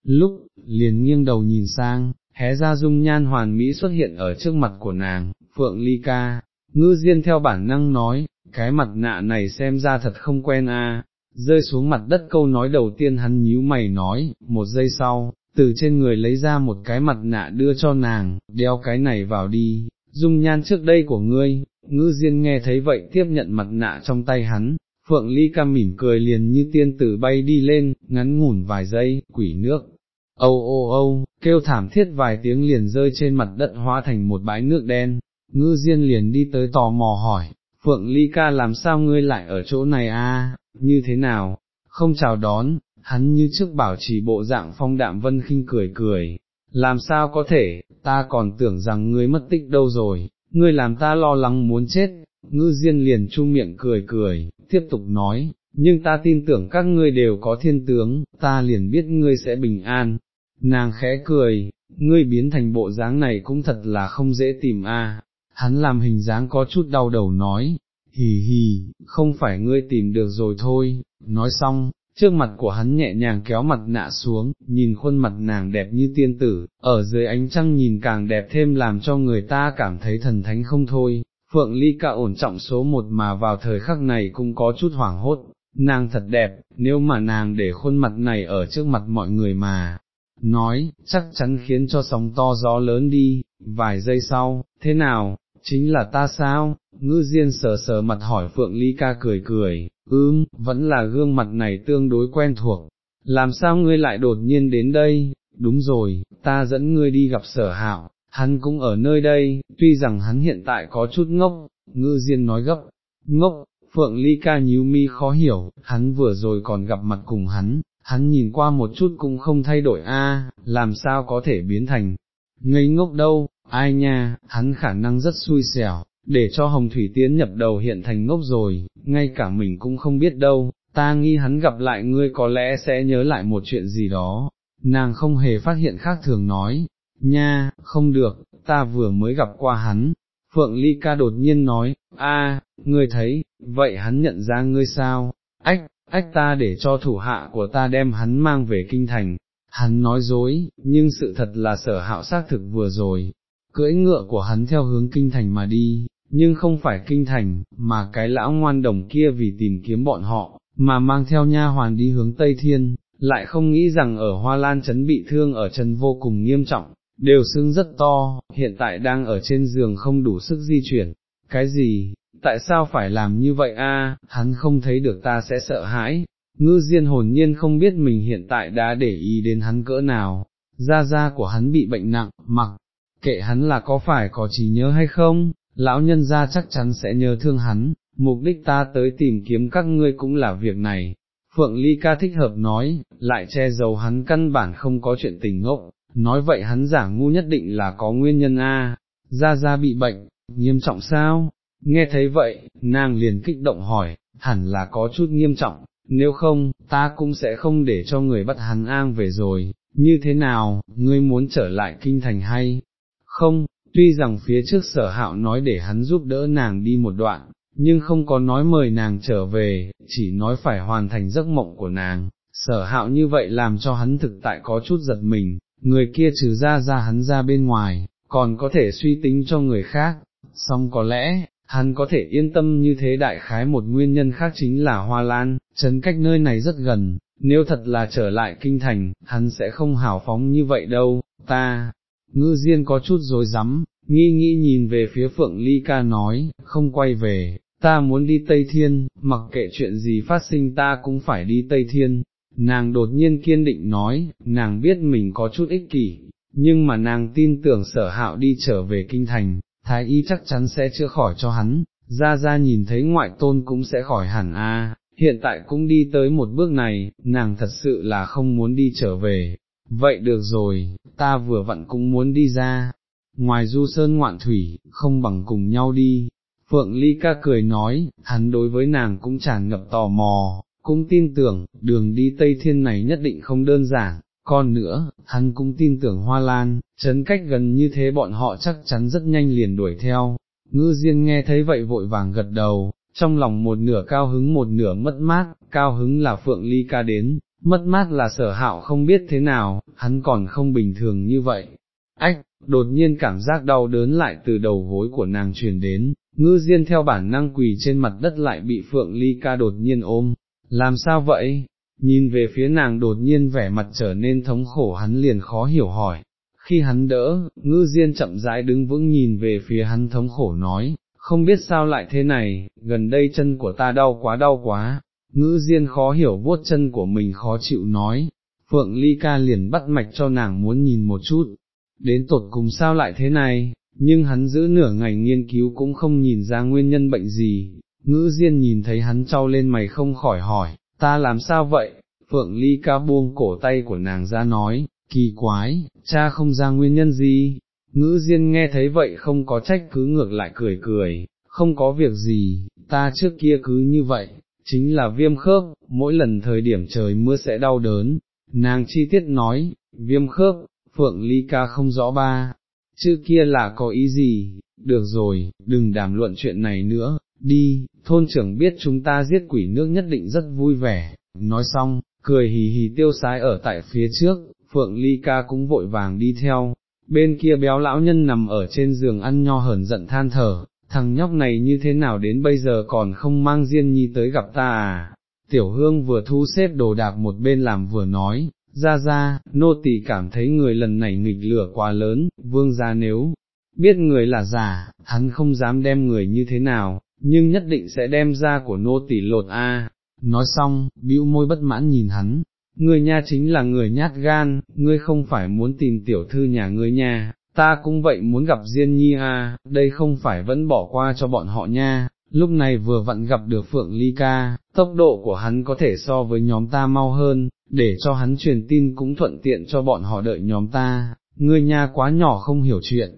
lúc, liền nghiêng đầu nhìn sang, hé ra dung nhan hoàn mỹ xuất hiện ở trước mặt của nàng, Phượng Ly Ca, ngư diên theo bản năng nói, cái mặt nạ này xem ra thật không quen a. rơi xuống mặt đất câu nói đầu tiên hắn nhíu mày nói, một giây sau, từ trên người lấy ra một cái mặt nạ đưa cho nàng, đeo cái này vào đi, dung nhan trước đây của ngươi, ngư diên nghe thấy vậy tiếp nhận mặt nạ trong tay hắn, Phượng Ly Ca mỉm cười liền như tiên tử bay đi lên, ngắn ngủn vài giây, quỷ nước, âu ô âu, kêu thảm thiết vài tiếng liền rơi trên mặt đất hóa thành một bãi nước đen, ngư diên liền đi tới tò mò hỏi, Phượng Ly Ca làm sao ngươi lại ở chỗ này a? như thế nào, không chào đón, hắn như trước bảo trì bộ dạng phong đạm vân khinh cười cười, làm sao có thể, ta còn tưởng rằng ngươi mất tích đâu rồi, ngươi làm ta lo lắng muốn chết, ngư diên liền chu miệng cười cười, tiếp tục nói, nhưng ta tin tưởng các ngươi đều có thiên tướng, ta liền biết ngươi sẽ bình an, nàng khẽ cười, ngươi biến thành bộ dáng này cũng thật là không dễ tìm a. hắn làm hình dáng có chút đau đầu nói, hì hì, không phải ngươi tìm được rồi thôi, nói xong, trước mặt của hắn nhẹ nhàng kéo mặt nạ xuống, nhìn khuôn mặt nàng đẹp như tiên tử, ở dưới ánh trăng nhìn càng đẹp thêm làm cho người ta cảm thấy thần thánh không thôi. Phượng Ly cả ổn trọng số một mà vào thời khắc này cũng có chút hoảng hốt, nàng thật đẹp, nếu mà nàng để khuôn mặt này ở trước mặt mọi người mà, nói, chắc chắn khiến cho sóng to gió lớn đi, vài giây sau, thế nào, chính là ta sao, ngư diên sờ sờ mặt hỏi Phượng Ly ca cười cười, ưm, vẫn là gương mặt này tương đối quen thuộc, làm sao ngươi lại đột nhiên đến đây, đúng rồi, ta dẫn ngươi đi gặp sở hạo, hắn cũng ở nơi đây, tuy rằng hắn hiện tại có chút ngốc, ngư diên nói gấp, ngốc, Phượng Ly ca nhíu mi khó hiểu, hắn vừa rồi còn gặp mặt cùng hắn, hắn nhìn qua một chút cũng không thay đổi a, làm sao có thể biến thành ngây ngốc đâu, ai nha, hắn khả năng rất xui xẻo, để cho Hồng Thủy Tiến nhập đầu hiện thành ngốc rồi, ngay cả mình cũng không biết đâu, ta nghi hắn gặp lại ngươi có lẽ sẽ nhớ lại một chuyện gì đó, nàng không hề phát hiện khác thường nói, nha, không được, ta vừa mới gặp qua hắn. Phượng Ly ca đột nhiên nói, a, ngươi thấy, vậy hắn nhận ra ngươi sao, ách, ách ta để cho thủ hạ của ta đem hắn mang về kinh thành, hắn nói dối, nhưng sự thật là sở hạo xác thực vừa rồi, cưỡi ngựa của hắn theo hướng kinh thành mà đi, nhưng không phải kinh thành, mà cái lão ngoan đồng kia vì tìm kiếm bọn họ, mà mang theo nha hoàn đi hướng Tây Thiên, lại không nghĩ rằng ở Hoa Lan Trấn bị thương ở chân vô cùng nghiêm trọng, đều sưng rất to, hiện tại đang ở trên giường không đủ sức di chuyển. Cái gì, tại sao phải làm như vậy a? hắn không thấy được ta sẽ sợ hãi, ngư diên hồn nhiên không biết mình hiện tại đã để ý đến hắn cỡ nào, da da của hắn bị bệnh nặng, mặc, kệ hắn là có phải có trí nhớ hay không, lão nhân gia chắc chắn sẽ nhớ thương hắn, mục đích ta tới tìm kiếm các ngươi cũng là việc này. Phượng Ly ca thích hợp nói, lại che giấu hắn căn bản không có chuyện tình ngốc, nói vậy hắn giả ngu nhất định là có nguyên nhân a. Gia Gia bị bệnh, nghiêm trọng sao? Nghe thấy vậy, nàng liền kích động hỏi, hẳn là có chút nghiêm trọng, nếu không, ta cũng sẽ không để cho người bắt hắn an về rồi, như thế nào, ngươi muốn trở lại kinh thành hay? Không, tuy rằng phía trước sở hạo nói để hắn giúp đỡ nàng đi một đoạn, nhưng không có nói mời nàng trở về, chỉ nói phải hoàn thành giấc mộng của nàng, sở hạo như vậy làm cho hắn thực tại có chút giật mình, người kia trừ ra ra hắn ra bên ngoài, còn có thể suy tính cho người khác, song có lẽ, hắn có thể yên tâm như thế đại khái một nguyên nhân khác chính là Hoa Lan, chấn cách nơi này rất gần, nếu thật là trở lại kinh thành, hắn sẽ không hào phóng như vậy đâu, ta, ngư diên có chút dối rắm nghi nghĩ nhìn về phía Phượng Ly ca nói, không quay về, ta muốn đi Tây Thiên, mặc kệ chuyện gì phát sinh ta cũng phải đi Tây Thiên. Nàng đột nhiên kiên định nói, nàng biết mình có chút ích kỷ, nhưng mà nàng tin tưởng sở hạo đi trở về kinh thành, thái y chắc chắn sẽ chữa khỏi cho hắn, ra ra nhìn thấy ngoại tôn cũng sẽ khỏi hẳn a. hiện tại cũng đi tới một bước này, nàng thật sự là không muốn đi trở về, vậy được rồi, ta vừa vặn cũng muốn đi ra, ngoài du sơn ngoạn thủy, không bằng cùng nhau đi. Phượng Ly ca cười nói, hắn đối với nàng cũng tràn ngập tò mò, cũng tin tưởng, đường đi Tây Thiên này nhất định không đơn giản, còn nữa, hắn cũng tin tưởng Hoa Lan, chấn cách gần như thế bọn họ chắc chắn rất nhanh liền đuổi theo. Ngư Diên nghe thấy vậy vội vàng gật đầu, trong lòng một nửa cao hứng một nửa mất mát, cao hứng là Phượng Ly ca đến, mất mát là sở hạo không biết thế nào, hắn còn không bình thường như vậy. Ách, đột nhiên cảm giác đau đớn lại từ đầu gối của nàng truyền đến, ngư diên theo bản năng quỳ trên mặt đất lại bị Phượng Ly ca đột nhiên ôm, làm sao vậy? Nhìn về phía nàng đột nhiên vẻ mặt trở nên thống khổ hắn liền khó hiểu hỏi, khi hắn đỡ, ngư diên chậm rãi đứng vững nhìn về phía hắn thống khổ nói, không biết sao lại thế này, gần đây chân của ta đau quá đau quá, ngữ diên khó hiểu vuốt chân của mình khó chịu nói, Phượng Ly ca liền bắt mạch cho nàng muốn nhìn một chút, đến tột cùng sao lại thế này, nhưng hắn giữ nửa ngày nghiên cứu cũng không nhìn ra nguyên nhân bệnh gì, ngữ diên nhìn thấy hắn trao lên mày không khỏi hỏi, ta làm sao vậy, Phượng Ly ca buông cổ tay của nàng ra nói, kỳ quái, cha không ra nguyên nhân gì, ngữ diên nghe thấy vậy không có trách cứ ngược lại cười cười, không có việc gì, ta trước kia cứ như vậy, chính là viêm khớp, mỗi lần thời điểm trời mưa sẽ đau đớn, nàng chi tiết nói, viêm khớp, phượng ly ca không rõ ba, chữ kia là có ý gì, được rồi, đừng đàm luận chuyện này nữa, đi, thôn trưởng biết chúng ta giết quỷ nước nhất định rất vui vẻ, nói xong, cười hì hì tiêu sái ở tại phía trước, phượng ly ca cũng vội vàng đi theo, bên kia béo lão nhân nằm ở trên giường ăn nho hờn giận than thở, thằng nhóc này như thế nào đến bây giờ còn không mang Diên Nhi tới gặp ta à, tiểu hương vừa thu xếp đồ đạc một bên làm vừa nói, ra ra, nô tỳ cảm thấy người lần này nghịch lửa quá lớn, vương gia nếu biết người là giả, hắn không dám đem người như thế nào, nhưng nhất định sẽ đem ra của nô tỳ lột a. Nói xong, bĩu môi bất mãn nhìn hắn, ngươi nha chính là người nhát gan, ngươi không phải muốn tìm tiểu thư nhà ngươi nha, ta cũng vậy muốn gặp Diên Nhi à, đây không phải vẫn bỏ qua cho bọn họ nha, lúc này vừa vặn gặp được Phượng Ly Ca, tốc độ của hắn có thể so với nhóm ta mau hơn, để cho hắn truyền tin cũng thuận tiện cho bọn họ đợi nhóm ta, ngươi nha quá nhỏ không hiểu chuyện.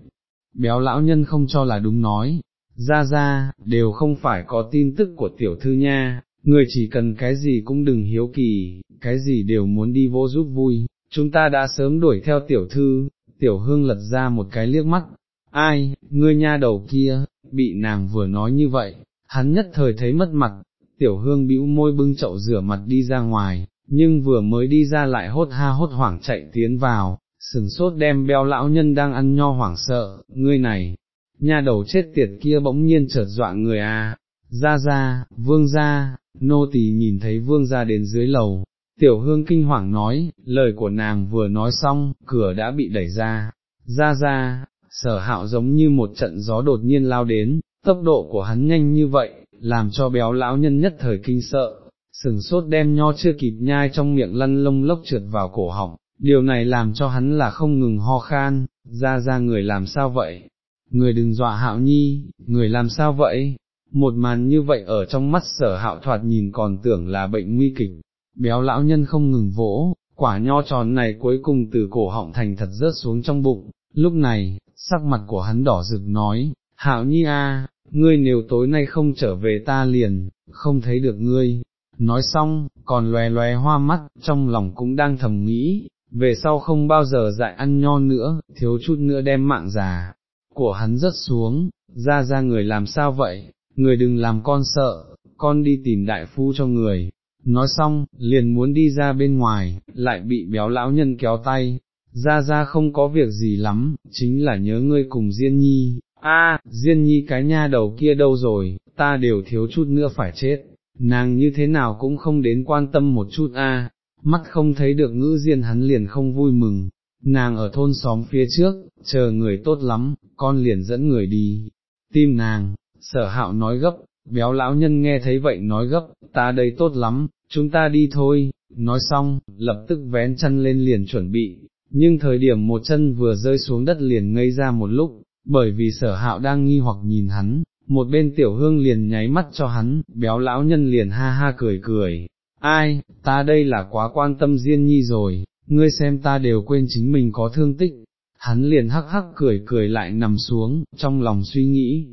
Béo lão nhân không cho là đúng nói, ra ra, đều không phải có tin tức của tiểu thư nha, người chỉ cần cái gì cũng đừng hiếu kỳ, cái gì đều muốn đi vô giúp vui, chúng ta đã sớm đuổi theo tiểu thư, tiểu hương lật ra một cái liếc mắt, ai, ngươi nha đầu kia, bị nàng vừa nói như vậy, hắn nhất thời thấy mất mặt, tiểu hương bĩu môi bưng chậu rửa mặt đi ra ngoài, nhưng vừa mới đi ra lại hốt ha hốt hoảng chạy tiến vào, sừng sốt đem beo lão nhân đang ăn nho hoảng sợ, ngươi này, nha đầu chết tiệt kia bỗng nhiên chợt dọa người à, ra ra, vương ra, nô tỳ nhìn thấy vương ra đến dưới lầu, Tiểu hương kinh hoàng nói, lời của nàng vừa nói xong, cửa đã bị đẩy ra, ra ra, sở hạo giống như một trận gió đột nhiên lao đến, tốc độ của hắn nhanh như vậy, làm cho béo lão nhân nhất thời kinh sợ, sừng sốt đem nho chưa kịp nhai trong miệng lăn lông lốc trượt vào cổ họng, điều này làm cho hắn là không ngừng ho khan, ra ra người làm sao vậy, người đừng dọa hạo nhi, người làm sao vậy, một màn như vậy ở trong mắt sở hạo thoạt nhìn còn tưởng là bệnh nguy kịch, béo lão nhân không ngừng vỗ, quả nho tròn này cuối cùng từ cổ họng thành thật rớt xuống trong bụng, lúc này, sắc mặt của hắn đỏ rực nói, hạo nhi a, ngươi nếu tối nay không trở về ta liền, không thấy được ngươi, nói xong, còn lòe lòe hoa mắt, trong lòng cũng đang thầm nghĩ, về sau không bao giờ dại ăn nho nữa, thiếu chút nữa đem mạng già, của hắn rất xuống, ra ra người làm sao vậy, người đừng làm con sợ, con đi tìm đại phu cho người, nói xong, liền muốn đi ra bên ngoài, lại bị béo lão nhân kéo tay, ra ra không có việc gì lắm, chính là nhớ ngươi cùng Diên Nhi, a Diên Nhi cái nha đầu kia đâu rồi, ta đều thiếu chút nữa phải chết, nàng như thế nào cũng không đến quan tâm một chút a. Mắt không thấy được ngữ Diên hắn liền không vui mừng, nàng ở thôn xóm phía trước, chờ người tốt lắm, con liền dẫn người đi, tim nàng, sở hạo nói gấp, béo lão nhân nghe thấy vậy nói gấp, ta đây tốt lắm, chúng ta đi thôi, nói xong, lập tức vén chân lên liền chuẩn bị, nhưng thời điểm một chân vừa rơi xuống đất liền ngây ra một lúc, bởi vì sở hạo đang nghi hoặc nhìn hắn, một bên tiểu hương liền nháy mắt cho hắn, béo lão nhân liền ha ha cười cười, ai, ta đây là quá quan tâm Diên Nhi rồi, ngươi xem ta đều quên chính mình có thương tích, hắn liền hắc hắc cười cười lại nằm xuống, trong lòng suy nghĩ,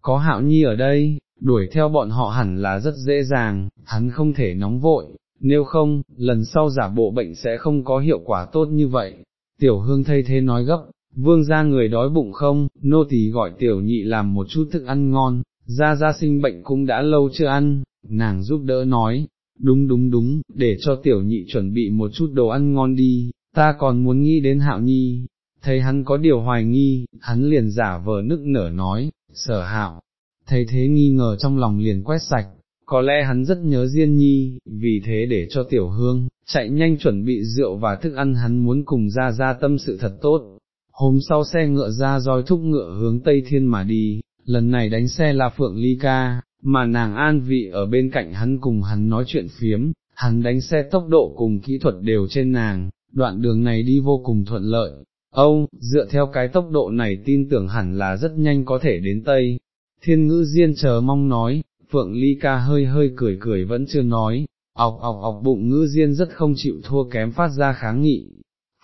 có hạo nhi ở đây, đuổi theo bọn họ hẳn là rất dễ dàng, hắn không thể nóng vội, nếu không, lần sau giả bộ bệnh sẽ không có hiệu quả tốt như vậy. Tiểu hương thay thế nói gấp, vương ra người đói bụng không, nô tỳ gọi tiểu nhị làm một chút thức ăn ngon, ra ra sinh bệnh cũng đã lâu chưa ăn, nàng giúp đỡ nói, đúng đúng đúng, để cho tiểu nhị chuẩn bị một chút đồ ăn ngon đi, ta còn muốn nghĩ đến hạo nhi, thấy hắn có điều hoài nghi, hắn liền giả vờ nức nở nói, sở hạo, thấy thế nghi ngờ trong lòng liền quét sạch, có lẽ hắn rất nhớ Diên Nhi, vì thế để cho tiểu hương, chạy nhanh chuẩn bị rượu và thức ăn hắn muốn cùng ra ra tâm sự thật tốt. Hôm sau xe ngựa ra roi thúc ngựa hướng Tây Thiên mà đi, lần này đánh xe là Phượng Ly Ca, mà nàng an vị ở bên cạnh hắn cùng hắn nói chuyện phiếm, hắn đánh xe tốc độ cùng kỹ thuật đều trên nàng, đoạn đường này đi vô cùng thuận lợi. Âu, dựa theo cái tốc độ này tin tưởng hẳn là rất nhanh có thể đến Tây. Thiên ngữ diên chờ mong nói, Phượng Ly ca hơi hơi cười cười vẫn chưa nói, ọc ọc ọc bụng ngữ diên rất không chịu thua kém phát ra kháng nghị.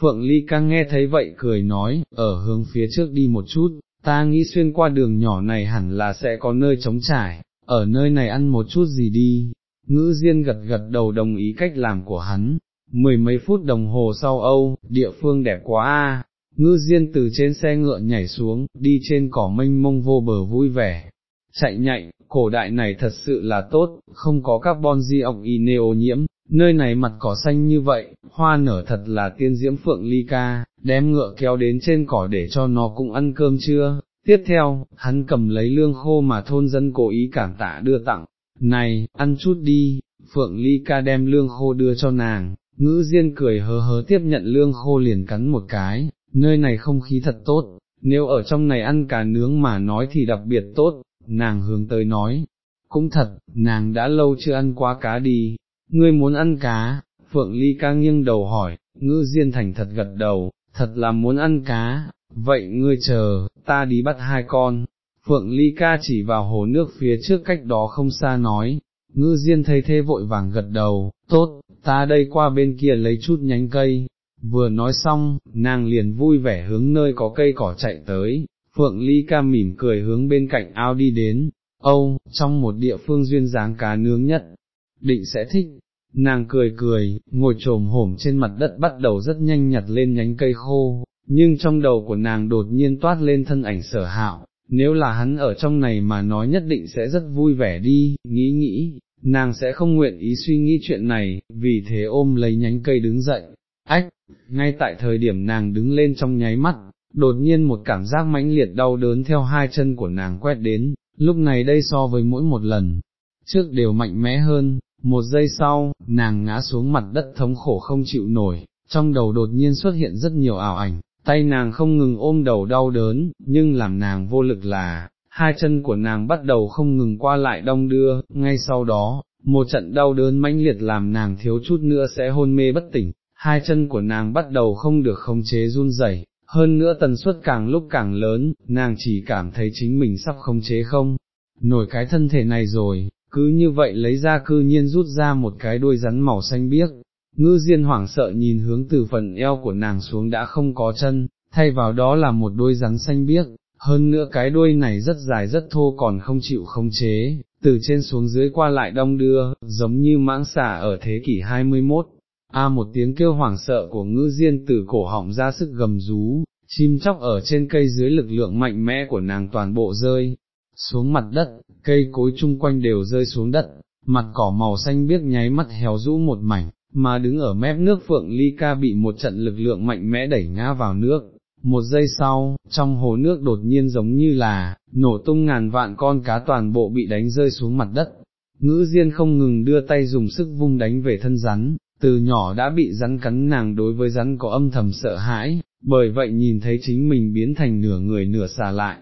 Phượng Ly ca nghe thấy vậy cười nói, ở hướng phía trước đi một chút, ta nghĩ xuyên qua đường nhỏ này hẳn là sẽ có nơi trống trải, ở nơi này ăn một chút gì đi. Ngữ Diên gật gật đầu đồng ý cách làm của hắn, mười mấy phút đồng hồ sau Âu, địa phương đẹp quá a. Ngư Diên từ trên xe ngựa nhảy xuống, đi trên cỏ mênh mông vô bờ vui vẻ, chạy nhạy, cổ đại này thật sự là tốt, không có carbon dioxide ô nhiễm, nơi này mặt cỏ xanh như vậy, hoa nở thật là tiên diễm phượng ly ca, đem ngựa kéo đến trên cỏ để cho nó cũng ăn cơm chưa. Tiếp theo, hắn cầm lấy lương khô mà thôn dân cố ý cảm tạ đưa tặng, này, ăn chút đi, Phượng Ly ca đem lương khô đưa cho nàng, ngữ diên cười hớ hớ tiếp nhận lương khô liền cắn một cái, nơi này không khí thật tốt, nếu ở trong này ăn cá nướng mà nói thì đặc biệt tốt, nàng hướng tới nói, cũng thật, nàng đã lâu chưa ăn quá cá đi, ngươi muốn ăn cá, Phượng Ly ca nghiêng đầu hỏi, ngữ diên thành thật gật đầu, thật là muốn ăn cá, vậy ngươi chờ, ta đi bắt hai con. Phượng Ly ca chỉ vào hồ nước phía trước cách đó không xa nói, ngư diên thấy thế vội vàng gật đầu, tốt, ta đây qua bên kia lấy chút nhánh cây, vừa nói xong, nàng liền vui vẻ hướng nơi có cây cỏ chạy tới, Phượng Ly ca mỉm cười hướng bên cạnh ao đi đến, Âu, trong một địa phương duyên dáng cá nướng nhất, định sẽ thích, nàng cười cười, ngồi trồm hổm trên mặt đất bắt đầu rất nhanh nhặt lên nhánh cây khô, nhưng trong đầu của nàng đột nhiên toát lên thân ảnh sở hạo, nếu là hắn ở trong này mà nói nhất định sẽ rất vui vẻ đi, nghĩ nghĩ, nàng sẽ không nguyện ý suy nghĩ chuyện này, vì thế ôm lấy nhánh cây đứng dậy, ách, ngay tại thời điểm nàng đứng lên trong nháy mắt, đột nhiên một cảm giác mãnh liệt đau đớn theo hai chân của nàng quét đến, lúc này đây so với mỗi một lần, trước đều mạnh mẽ hơn, một giây sau, nàng ngã xuống mặt đất thống khổ không chịu nổi, trong đầu đột nhiên xuất hiện rất nhiều ảo ảnh, tay nàng không ngừng ôm đầu đau đớn, nhưng làm nàng vô lực là, hai chân của nàng bắt đầu không ngừng qua lại đong đưa, ngay sau đó, một trận đau đớn mãnh liệt làm nàng thiếu chút nữa sẽ hôn mê bất tỉnh, hai chân của nàng bắt đầu không được khống chế run rẩy, hơn nữa tần suất càng lúc càng lớn, nàng chỉ cảm thấy chính mình sắp không chế không, nổi cái thân thể này rồi, cứ như vậy lấy ra cư nhiên rút ra một cái đuôi rắn màu xanh biếc, ngư diên hoảng sợ nhìn hướng từ phần eo của nàng xuống đã không có chân, thay vào đó là một đôi rắn xanh biếc, hơn nữa cái đuôi này rất dài rất thô còn không chịu không chế, từ trên xuống dưới qua lại đông đưa, giống như mãng xà ở thế kỷ 21. A một tiếng kêu hoảng sợ của ngư diên từ cổ họng ra sức gầm rú, chim chóc ở trên cây dưới lực lượng mạnh mẽ của nàng toàn bộ rơi, xuống mặt đất, cây cối chung quanh đều rơi xuống đất, mặt cỏ màu xanh biếc nháy mắt héo rũ một mảnh, mà đứng ở mép nước Phượng Ly Ca bị một trận lực lượng mạnh mẽ đẩy ngã vào nước. Một giây sau, trong hồ nước đột nhiên giống như là, nổ tung ngàn vạn con cá toàn bộ bị đánh rơi xuống mặt đất. Ngữ Diên không ngừng đưa tay dùng sức vung đánh về thân rắn, từ nhỏ đã bị rắn cắn nàng đối với rắn có âm thầm sợ hãi, bởi vậy nhìn thấy chính mình biến thành nửa người nửa xà lại.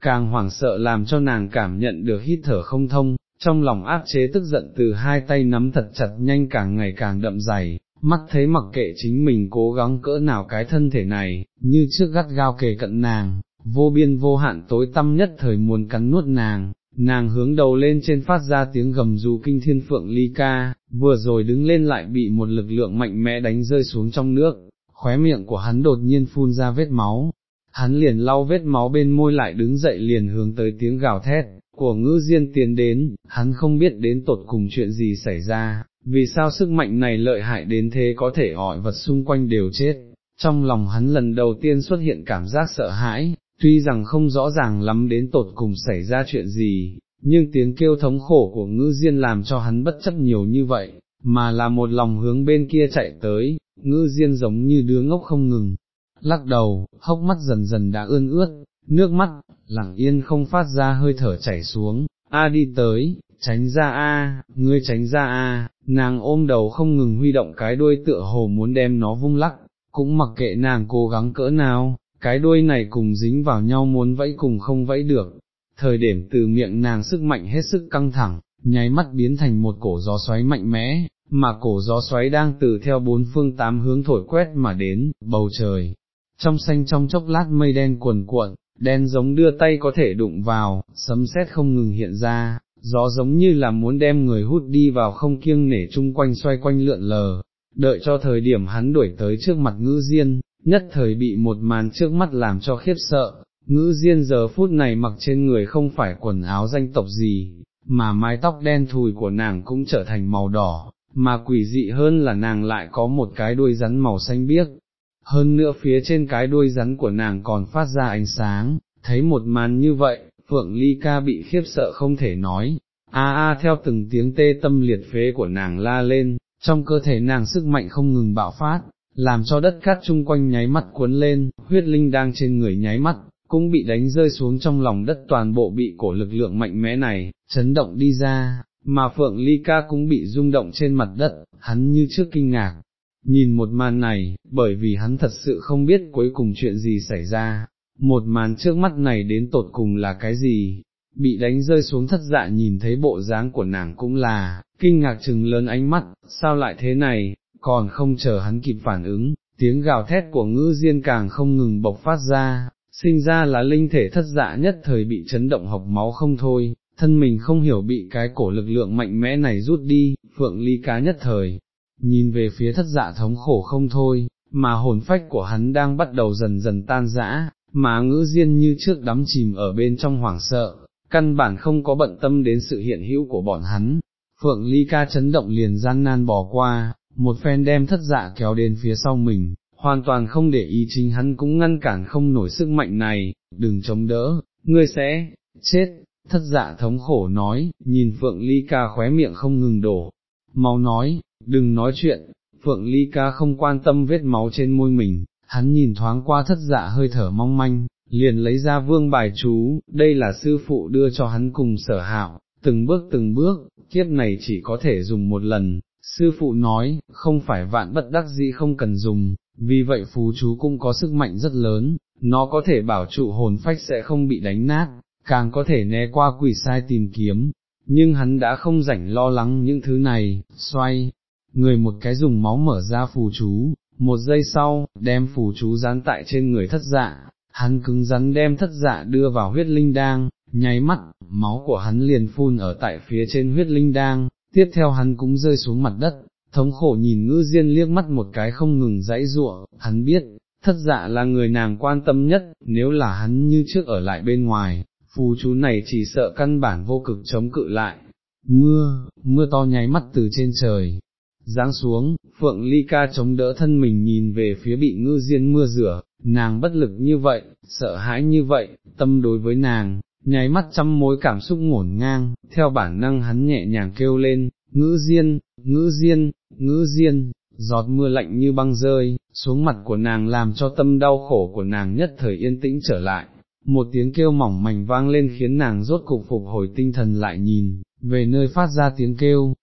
Càng hoảng sợ làm cho nàng cảm nhận được hít thở không thông, trong lòng áp chế tức giận từ hai tay nắm thật chặt nhanh càng ngày càng đậm dày, mắt thấy mặc kệ chính mình cố gắng cỡ nào cái thân thể này, như trước gắt gao kề cận nàng, vô biên vô hạn tối tâm nhất thời muốn cắn nuốt nàng, nàng hướng đầu lên trên phát ra tiếng gầm rú kinh thiên phượng ly ca, vừa rồi đứng lên lại bị một lực lượng mạnh mẽ đánh rơi xuống trong nước, khóe miệng của hắn đột nhiên phun ra vết máu, hắn liền lau vết máu bên môi lại đứng dậy liền hướng tới tiếng gào thét, của ngữ diên tiến đến, hắn không biết đến tột cùng chuyện gì xảy ra, vì sao sức mạnh này lợi hại đến thế có thể ỏi vật xung quanh đều chết, trong lòng hắn lần đầu tiên xuất hiện cảm giác sợ hãi, tuy rằng không rõ ràng lắm đến tột cùng xảy ra chuyện gì, nhưng tiếng kêu thống khổ của ngữ diên làm cho hắn bất chấp nhiều như vậy, mà là một lòng hướng bên kia chạy tới, ngữ diên giống như đứa ngốc không ngừng, lắc đầu, hốc mắt dần dần đã ươn ướt, nước mắt, lặng yên không phát ra hơi thở chảy xuống, a đi tới, tránh ra a, ngươi tránh ra a, nàng ôm đầu không ngừng huy động cái đuôi tựa hồ muốn đem nó vung lắc, cũng mặc kệ nàng cố gắng cỡ nào, cái đuôi này cùng dính vào nhau muốn vẫy cùng không vẫy được, thời điểm từ miệng nàng sức mạnh hết sức căng thẳng, nháy mắt biến thành một cổ gió xoáy mạnh mẽ, mà cổ gió xoáy đang từ theo bốn phương tám hướng thổi quét mà đến, bầu trời, trong xanh trong chốc lát mây đen cuồn cuộn, đen giống đưa tay có thể đụng vào, sấm sét không ngừng hiện ra, gió giống như là muốn đem người hút đi vào không kiêng nể chung quanh xoay quanh lượn lờ, đợi cho thời điểm hắn đuổi tới trước mặt ngữ diên, nhất thời bị một màn trước mắt làm cho khiếp sợ, ngữ diên giờ phút này mặc trên người không phải quần áo danh tộc gì, mà mái tóc đen thùi của nàng cũng trở thành màu đỏ, mà quỷ dị hơn là nàng lại có một cái đuôi rắn màu xanh biếc, hơn nữa phía trên cái đuôi rắn của nàng còn phát ra ánh sáng, thấy một màn như vậy, Phượng Ly Ca bị khiếp sợ không thể nói, a a theo từng tiếng tê tâm liệt phế của nàng la lên, trong cơ thể nàng sức mạnh không ngừng bạo phát, làm cho đất cát chung quanh nháy mắt cuốn lên, huyết linh đang trên người nháy mắt, cũng bị đánh rơi xuống trong lòng đất toàn bộ bị cổ lực lượng mạnh mẽ này, chấn động đi ra, mà Phượng Ly Ca cũng bị rung động trên mặt đất, hắn như trước kinh ngạc, nhìn một màn này, bởi vì hắn thật sự không biết cuối cùng chuyện gì xảy ra, một màn trước mắt này đến tột cùng là cái gì, bị đánh rơi xuống thất dạ nhìn thấy bộ dáng của nàng cũng là, kinh ngạc chừng lớn ánh mắt, sao lại thế này, còn không chờ hắn kịp phản ứng, tiếng gào thét của ngữ diên càng không ngừng bộc phát ra, sinh ra là linh thể thất dạ nhất thời bị chấn động học máu không thôi, thân mình không hiểu bị cái cổ lực lượng mạnh mẽ này rút đi, phượng ly cá nhất thời, nhìn về phía thất dạ thống khổ không thôi, mà hồn phách của hắn đang bắt đầu dần dần tan rã, mà ngữ diên như trước đắm chìm ở bên trong hoảng sợ, căn bản không có bận tâm đến sự hiện hữu của bọn hắn. Phượng Ly ca chấn động liền gian nan bỏ qua, một phen đem thất dạ kéo đến phía sau mình, hoàn toàn không để ý chính hắn cũng ngăn cản không nổi sức mạnh này, đừng chống đỡ, ngươi sẽ, chết, thất dạ thống khổ nói, nhìn Phượng Ly ca khóe miệng không ngừng đổ, mau nói, đừng nói chuyện, Phượng Ly ca không quan tâm vết máu trên môi mình, hắn nhìn thoáng qua thất dạ hơi thở mong manh, liền lấy ra vương bài chú, đây là sư phụ đưa cho hắn cùng sở hạo, từng bước từng bước, kiếp này chỉ có thể dùng một lần, sư phụ nói, không phải vạn bất đắc dĩ không cần dùng, vì vậy phú chú cũng có sức mạnh rất lớn, nó có thể bảo trụ hồn phách sẽ không bị đánh nát, càng có thể né qua quỷ sai tìm kiếm, nhưng hắn đã không rảnh lo lắng những thứ này, xoay, người một cái dùng máu mở ra phù chú, một giây sau, đem phù chú dán tại trên người thất dạ, hắn cứng rắn đem thất dạ đưa vào huyết linh đang, nháy mắt, máu của hắn liền phun ở tại phía trên huyết linh đang, tiếp theo hắn cũng rơi xuống mặt đất, thống khổ nhìn ngư diên liếc mắt một cái không ngừng dãy ruộng, hắn biết, thất dạ là người nàng quan tâm nhất, nếu là hắn như trước ở lại bên ngoài, phù chú này chỉ sợ căn bản vô cực chống cự lại. Mưa, mưa to nháy mắt từ trên trời, giáng xuống, Phượng Ly ca chống đỡ thân mình nhìn về phía bị ngư diên mưa rửa, nàng bất lực như vậy, sợ hãi như vậy, tâm đối với nàng, nháy mắt trăm mối cảm xúc ngổn ngang, theo bản năng hắn nhẹ nhàng kêu lên, ngữ diên, ngữ diên, ngữ diên, giọt mưa lạnh như băng rơi, xuống mặt của nàng làm cho tâm đau khổ của nàng nhất thời yên tĩnh trở lại. Một tiếng kêu mỏng mảnh vang lên khiến nàng rốt cục phục hồi tinh thần lại nhìn, về nơi phát ra tiếng kêu,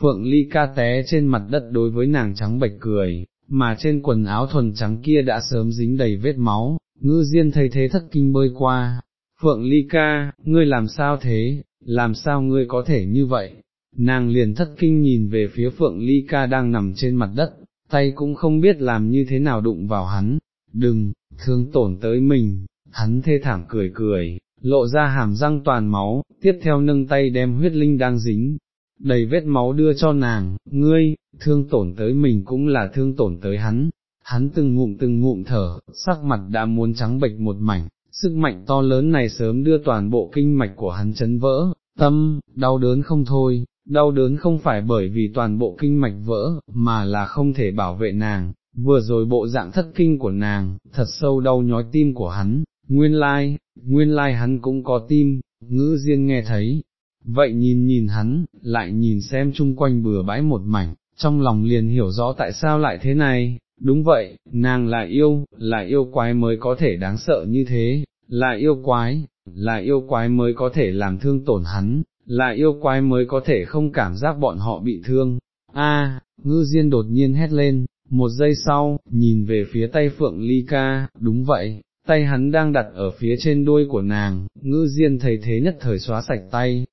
Phượng Ly ca té trên mặt đất đối với nàng trắng bệch cười, mà trên quần áo thuần trắng kia đã sớm dính đầy vết máu, ngư diên thấy thế thất kinh bơi qua. Phượng Ly ca, ngươi làm sao thế, làm sao ngươi có thể như vậy? Nàng liền thất kinh nhìn về phía Phượng Ly ca đang nằm trên mặt đất, tay cũng không biết làm như thế nào đụng vào hắn, đừng, thương tổn tới mình, hắn thê thảm cười cười, lộ ra hàm răng toàn máu, tiếp theo nâng tay đem huyết linh đang dính, đầy vết máu đưa cho nàng, ngươi, thương tổn tới mình cũng là thương tổn tới hắn, hắn từng ngụm từng ngụm thở, sắc mặt đã muốn trắng bệch một mảnh, sức mạnh to lớn này sớm đưa toàn bộ kinh mạch của hắn chấn vỡ, tâm, đau đớn không thôi, đau đớn không phải bởi vì toàn bộ kinh mạch vỡ, mà là không thể bảo vệ nàng, vừa rồi bộ dạng thất kinh của nàng, thật sâu đau nhói tim của hắn, nguyên lai, nguyên lai hắn cũng có tim, ngữ diên nghe thấy, vậy nhìn nhìn hắn, lại nhìn xem chung quanh bừa bãi một mảnh, trong lòng liền hiểu rõ tại sao lại thế này, đúng vậy, nàng là yêu, là yêu quái mới có thể đáng sợ như thế, là yêu quái, là yêu quái mới có thể làm thương tổn hắn, là yêu quái mới có thể không cảm giác bọn họ bị thương. A, ngư diên đột nhiên hét lên, một giây sau, nhìn về phía tay Phượng Ly Ca, đúng vậy, tay hắn đang đặt ở phía trên đuôi của nàng, ngư diên thấy thế nhất thời xóa sạch tay.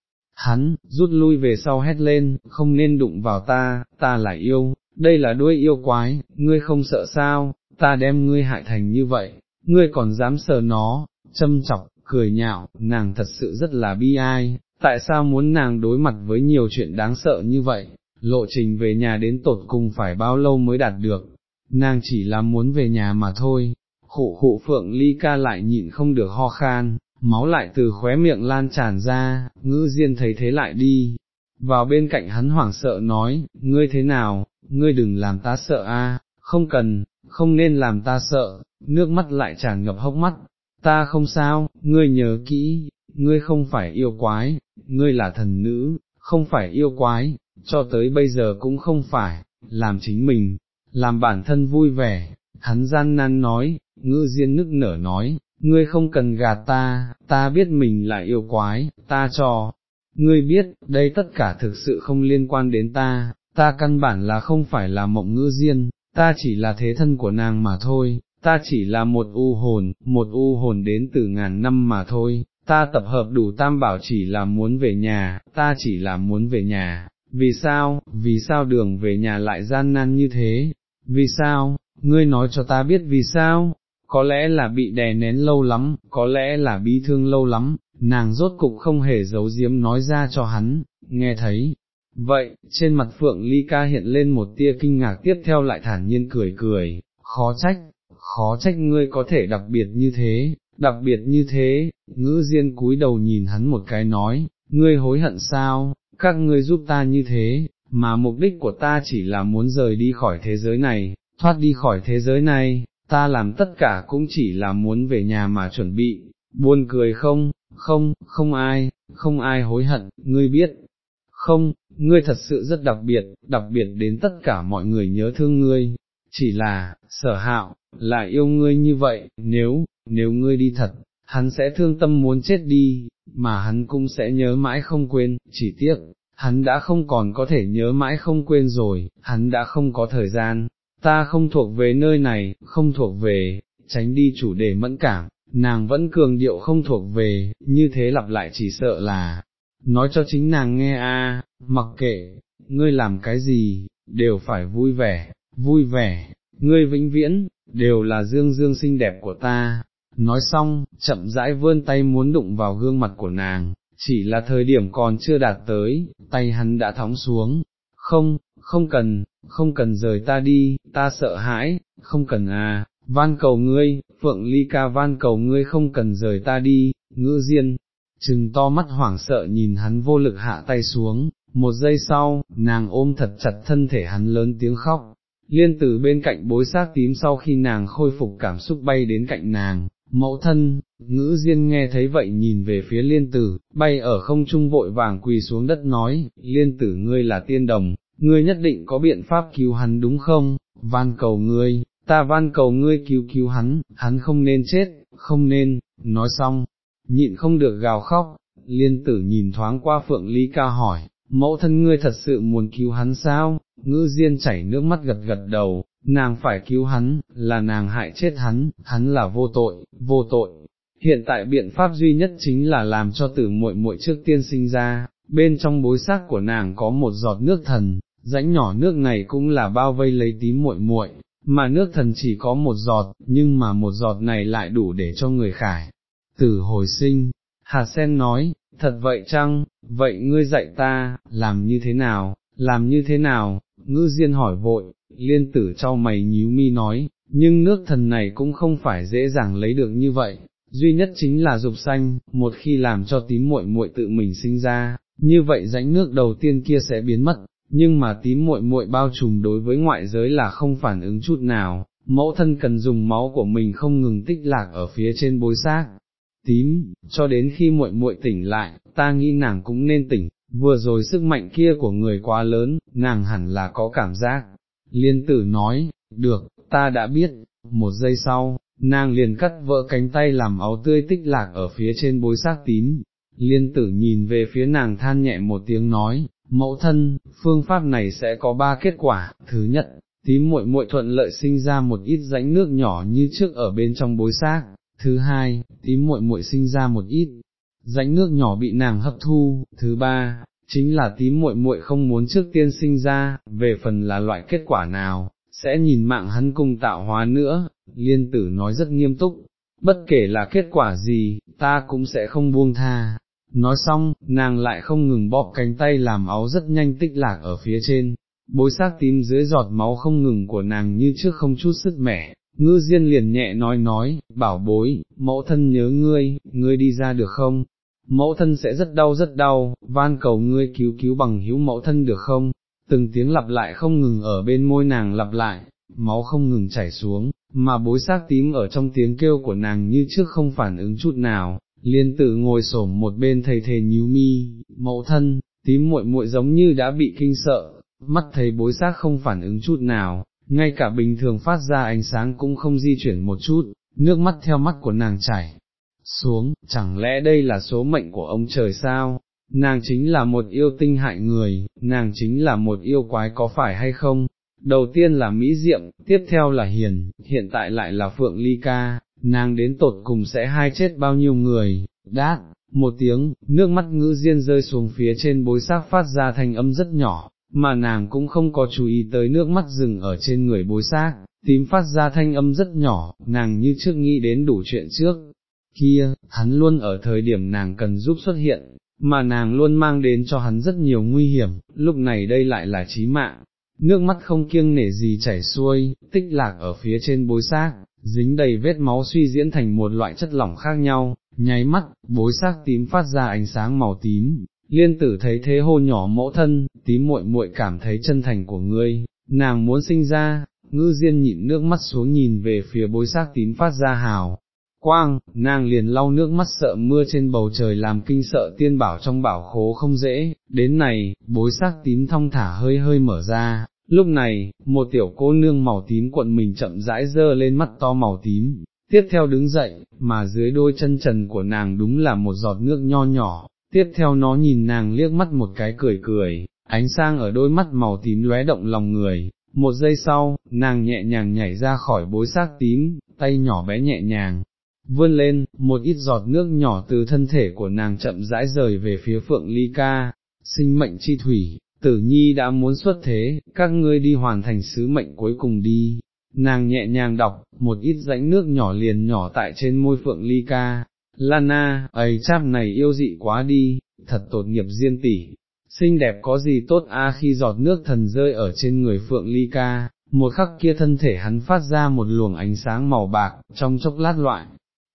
Hắn, rút lui về sau hét lên, không nên đụng vào ta, ta là yêu, đây là đuôi yêu quái, ngươi không sợ sao, ta đem ngươi hại thành như vậy, ngươi còn dám sờ nó, châm chọc, cười nhạo, nàng thật sự rất là bi ai, tại sao muốn nàng đối mặt với nhiều chuyện đáng sợ như vậy, lộ trình về nhà đến tột cùng phải bao lâu mới đạt được, nàng chỉ là muốn về nhà mà thôi, khụ khụ phượng ly ca lại nhịn không được ho khan, máu lại từ khóe miệng lan tràn ra, ngữ diên thấy thế lại đi, vào bên cạnh hắn hoảng sợ nói, ngươi thế nào, ngươi đừng làm ta sợ a, không cần, không nên làm ta sợ, nước mắt lại tràn ngập hốc mắt, ta không sao, ngươi nhớ kỹ, ngươi không phải yêu quái, ngươi là thần nữ, không phải yêu quái, cho tới bây giờ cũng không phải, làm chính mình, làm bản thân vui vẻ, hắn gian nan nói, ngư diên nức nở nói, ngươi không cần gạt ta, ta biết mình là yêu quái, ta cho, ngươi biết, đây tất cả thực sự không liên quan đến ta, ta căn bản là không phải là mộng ngư diên, ta chỉ là thế thân của nàng mà thôi, ta chỉ là một u hồn, một u hồn đến từ ngàn năm mà thôi, ta tập hợp đủ tam bảo chỉ là muốn về nhà, ta chỉ là muốn về nhà, vì sao, vì sao đường về nhà lại gian nan như thế, vì sao, ngươi nói cho ta biết vì sao, có lẽ là bị đè nén lâu lắm, có lẽ là bi thương lâu lắm, nàng rốt cục không hề giấu giếm nói ra cho hắn, nghe thấy. Vậy, trên mặt Phượng Ly Ca hiện lên một tia kinh ngạc tiếp theo lại thản nhiên cười cười, khó trách, khó trách ngươi có thể đặc biệt như thế, đặc biệt như thế, ngữ diên cúi đầu nhìn hắn một cái nói, ngươi hối hận sao, các ngươi giúp ta như thế, mà mục đích của ta chỉ là muốn rời đi khỏi thế giới này, thoát đi khỏi thế giới này, ta làm tất cả cũng chỉ là muốn về nhà mà chuẩn bị, buồn cười không, không, không ai, không ai hối hận, ngươi biết, không, ngươi thật sự rất đặc biệt, đặc biệt đến tất cả mọi người nhớ thương ngươi, chỉ là, sở hạo, là yêu ngươi như vậy, nếu, nếu ngươi đi thật, hắn sẽ thương tâm muốn chết đi, mà hắn cũng sẽ nhớ mãi không quên, chỉ tiếc, hắn đã không còn có thể nhớ mãi không quên rồi, hắn đã không có thời gian, ta không thuộc về nơi này, không thuộc về, tránh đi chủ đề mẫn cảm, nàng vẫn cường điệu không thuộc về, như thế lặp lại chỉ sợ là, nói cho chính nàng nghe a, mặc kệ, ngươi làm cái gì, đều phải vui vẻ, vui vẻ, ngươi vĩnh viễn, đều là dương dương xinh đẹp của ta. Nói xong, chậm rãi vươn tay muốn đụng vào gương mặt của nàng, chỉ là thời điểm còn chưa đạt tới, tay hắn đã thóng xuống, không, không cần, không cần rời ta đi, ta sợ hãi, không cần à, van cầu ngươi, Phượng Ly ca van cầu ngươi không cần rời ta đi, ngữ diên, trừng to mắt hoảng sợ nhìn hắn vô lực hạ tay xuống, một giây sau, nàng ôm thật chặt thân thể hắn lớn tiếng khóc, liên tử bên cạnh bối xác tím sau khi nàng khôi phục cảm xúc bay đến cạnh nàng, mẫu thân, ngữ diên nghe thấy vậy nhìn về phía liên tử, bay ở không trung vội vàng quỳ xuống đất nói, liên tử ngươi là tiên đồng, ngươi nhất định có biện pháp cứu hắn đúng không, van cầu ngươi, ta van cầu ngươi cứu cứu hắn, hắn không nên chết, không nên, nói xong, nhịn không được gào khóc, liên tử nhìn thoáng qua phượng ly ca hỏi, mẫu thân ngươi thật sự muốn cứu hắn sao, ngữ diên chảy nước mắt gật gật đầu, nàng phải cứu hắn, là nàng hại chết hắn, hắn là vô tội, vô tội. Hiện tại biện pháp duy nhất chính là làm cho tử muội muội trước tiên sinh ra, bên trong bối xác của nàng có một giọt nước thần, rãnh nhỏ nước này cũng là bao vây lấy tím muội muội, mà nước thần chỉ có một giọt, nhưng mà một giọt này lại đủ để cho người khải, tử hồi sinh, Hà Sen nói, thật vậy chăng, vậy ngươi dạy ta, làm như thế nào, làm như thế nào, ngư diên hỏi vội, liên tử cho mày nhíu mi nói, nhưng nước thần này cũng không phải dễ dàng lấy được như vậy, duy nhất chính là dục xanh, một khi làm cho tím muội muội tự mình sinh ra, như vậy rãnh nước đầu tiên kia sẽ biến mất, nhưng mà tím muội muội bao trùm đối với ngoại giới là không phản ứng chút nào, mẫu thân cần dùng máu của mình không ngừng tích lạc ở phía trên bối xác. Tím, cho đến khi muội muội tỉnh lại, ta nghĩ nàng cũng nên tỉnh, vừa rồi sức mạnh kia của người quá lớn, nàng hẳn là có cảm giác. Liên tử nói, được, ta đã biết, một giây sau, nàng liền cắt vỡ cánh tay làm áo tươi tích lạc ở phía trên bối xác tím. Liên tử nhìn về phía nàng than nhẹ một tiếng nói, mẫu thân, phương pháp này sẽ có ba kết quả, thứ nhất, tím muội muội thuận lợi sinh ra một ít rãnh nước nhỏ như trước ở bên trong bối xác, thứ hai, tím muội muội sinh ra một ít rãnh nước nhỏ bị nàng hấp thu, thứ ba, chính là tím muội muội không muốn trước tiên sinh ra, về phần là loại kết quả nào, sẽ nhìn mạng hắn cùng tạo hóa nữa, liên tử nói rất nghiêm túc, bất kể là kết quả gì, ta cũng sẽ không buông tha. Nói xong, nàng lại không ngừng bóp cánh tay làm áo rất nhanh tích lạc ở phía trên, bối xác tím dưới giọt máu không ngừng của nàng như trước không chút sức mẻ, ngư diên liền nhẹ nói nói, bảo bối, mẫu thân nhớ ngươi, ngươi đi ra được không? Mẫu thân sẽ rất đau rất đau, van cầu ngươi cứu cứu bằng hữu mẫu thân được không? Từng tiếng lặp lại không ngừng ở bên môi nàng lặp lại, máu không ngừng chảy xuống, mà bối xác tím ở trong tiếng kêu của nàng như trước không phản ứng chút nào, liên tử ngồi xổm một bên thầy thề nhíu mi, mẫu thân, tím muội muội giống như đã bị kinh sợ, mắt thấy bối xác không phản ứng chút nào, ngay cả bình thường phát ra ánh sáng cũng không di chuyển một chút, nước mắt theo mắt của nàng chảy xuống, chẳng lẽ đây là số mệnh của ông trời sao? Nàng chính là một yêu tinh hại người, nàng chính là một yêu quái có phải hay không? Đầu tiên là Mỹ Diệm, tiếp theo là Hiền, hiện tại lại là Phượng Ly Ca, nàng đến tột cùng sẽ hai chết bao nhiêu người, đát, một tiếng, nước mắt ngữ diên rơi xuống phía trên bối xác phát ra thanh âm rất nhỏ, mà nàng cũng không có chú ý tới nước mắt rừng ở trên người bối xác, tím phát ra thanh âm rất nhỏ, nàng như trước nghĩ đến đủ chuyện trước. Kia, hắn luôn ở thời điểm nàng cần giúp xuất hiện, mà nàng luôn mang đến cho hắn rất nhiều nguy hiểm, lúc này đây lại là chí mạng. Nước mắt không kiêng nể gì chảy xuôi, tích lạc ở phía trên bối xác, dính đầy vết máu suy diễn thành một loại chất lỏng khác nhau, nháy mắt, bối xác tím phát ra ánh sáng màu tím, liên tử thấy thế hô nhỏ mẫu thân, tím muội muội cảm thấy chân thành của ngươi, nàng muốn sinh ra, ngư diên nhịn nước mắt xuống nhìn về phía bối xác tím phát ra hào. Quang, nàng liền lau nước mắt sợ mưa trên bầu trời làm kinh sợ tiên bảo trong bảo khố không dễ, đến này, bối xác tím thong thả hơi hơi mở ra, lúc này, một tiểu cô nương màu tím cuộn mình chậm rãi dơ lên mắt to màu tím, tiếp theo đứng dậy, mà dưới đôi chân trần của nàng đúng là một giọt nước nho nhỏ, tiếp theo nó nhìn nàng liếc mắt một cái cười cười, ánh sang ở đôi mắt màu tím lóe động lòng người, một giây sau, nàng nhẹ nhàng nhảy ra khỏi bối xác tím, tay nhỏ bé nhẹ nhàng, vươn lên, một ít giọt nước nhỏ từ thân thể của nàng chậm rãi rời về phía phượng ly ca, sinh mệnh chi thủy, tử nhi đã muốn xuất thế, các ngươi đi hoàn thành sứ mệnh cuối cùng đi. Nàng nhẹ nhàng đọc, một ít rãnh nước nhỏ liền nhỏ tại trên môi phượng ly ca, Lana, ấy chap này yêu dị quá đi, thật tột nghiệp riêng tỷ, xinh đẹp có gì tốt a khi giọt nước thần rơi ở trên người Phượng Ly Ca, một khắc kia thân thể hắn phát ra một luồng ánh sáng màu bạc, trong chốc lát loại,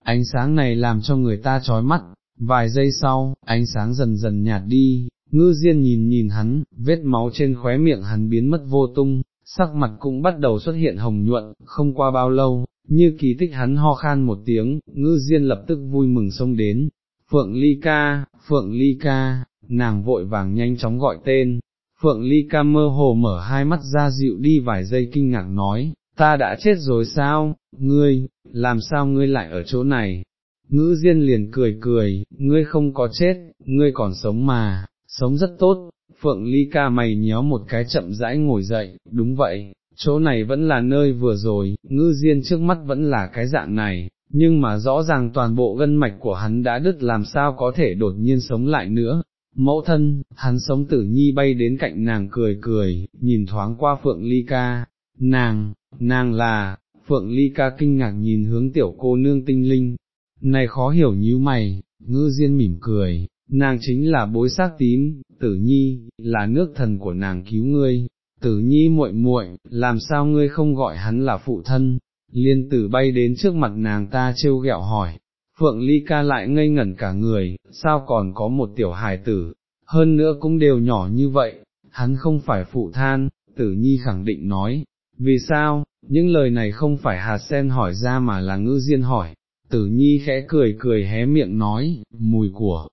ánh sáng này làm cho người ta chói mắt, vài giây sau, ánh sáng dần dần nhạt đi, ngư diên nhìn nhìn hắn, vết máu trên khóe miệng hắn biến mất vô tung, sắc mặt cũng bắt đầu xuất hiện hồng nhuận, không qua bao lâu, như kỳ tích hắn ho khan một tiếng, ngư diên lập tức vui mừng xông đến, Phượng Ly Ca, Phượng Ly Ca, nàng vội vàng nhanh chóng gọi tên, Phượng Ly Ca mơ hồ mở hai mắt ra dịu đi vài giây kinh ngạc nói, ta đã chết rồi sao, ngươi, làm sao ngươi lại ở chỗ này? Ngữ Diên liền cười cười, ngươi không có chết, ngươi còn sống mà, sống rất tốt, Phượng Ly Ca mày nhéo một cái chậm rãi ngồi dậy, đúng vậy, chỗ này vẫn là nơi vừa rồi, ngư diên trước mắt vẫn là cái dạng này, nhưng mà rõ ràng toàn bộ gân mạch của hắn đã đứt làm sao có thể đột nhiên sống lại nữa. Mẫu thân, hắn sống tử nhi bay đến cạnh nàng cười cười, nhìn thoáng qua Phượng Ly Ca, nàng, nàng là, Phượng Ly Ca kinh ngạc nhìn hướng tiểu cô nương tinh linh, này khó hiểu nhíu mày, ngư diên mỉm cười, nàng chính là bối xác tím, tử nhi, là nước thần của nàng cứu ngươi, tử nhi muội muội, làm sao ngươi không gọi hắn là phụ thân, liên tử bay đến trước mặt nàng ta trêu ghẹo hỏi, phượng ly ca lại ngây ngẩn cả người, sao còn có một tiểu hài tử, hơn nữa cũng đều nhỏ như vậy, hắn không phải phụ than, tử nhi khẳng định nói, vì sao, những lời này không phải hạt sen hỏi ra mà là ngư diên hỏi, tử nhi khẽ cười cười hé miệng nói, mùi của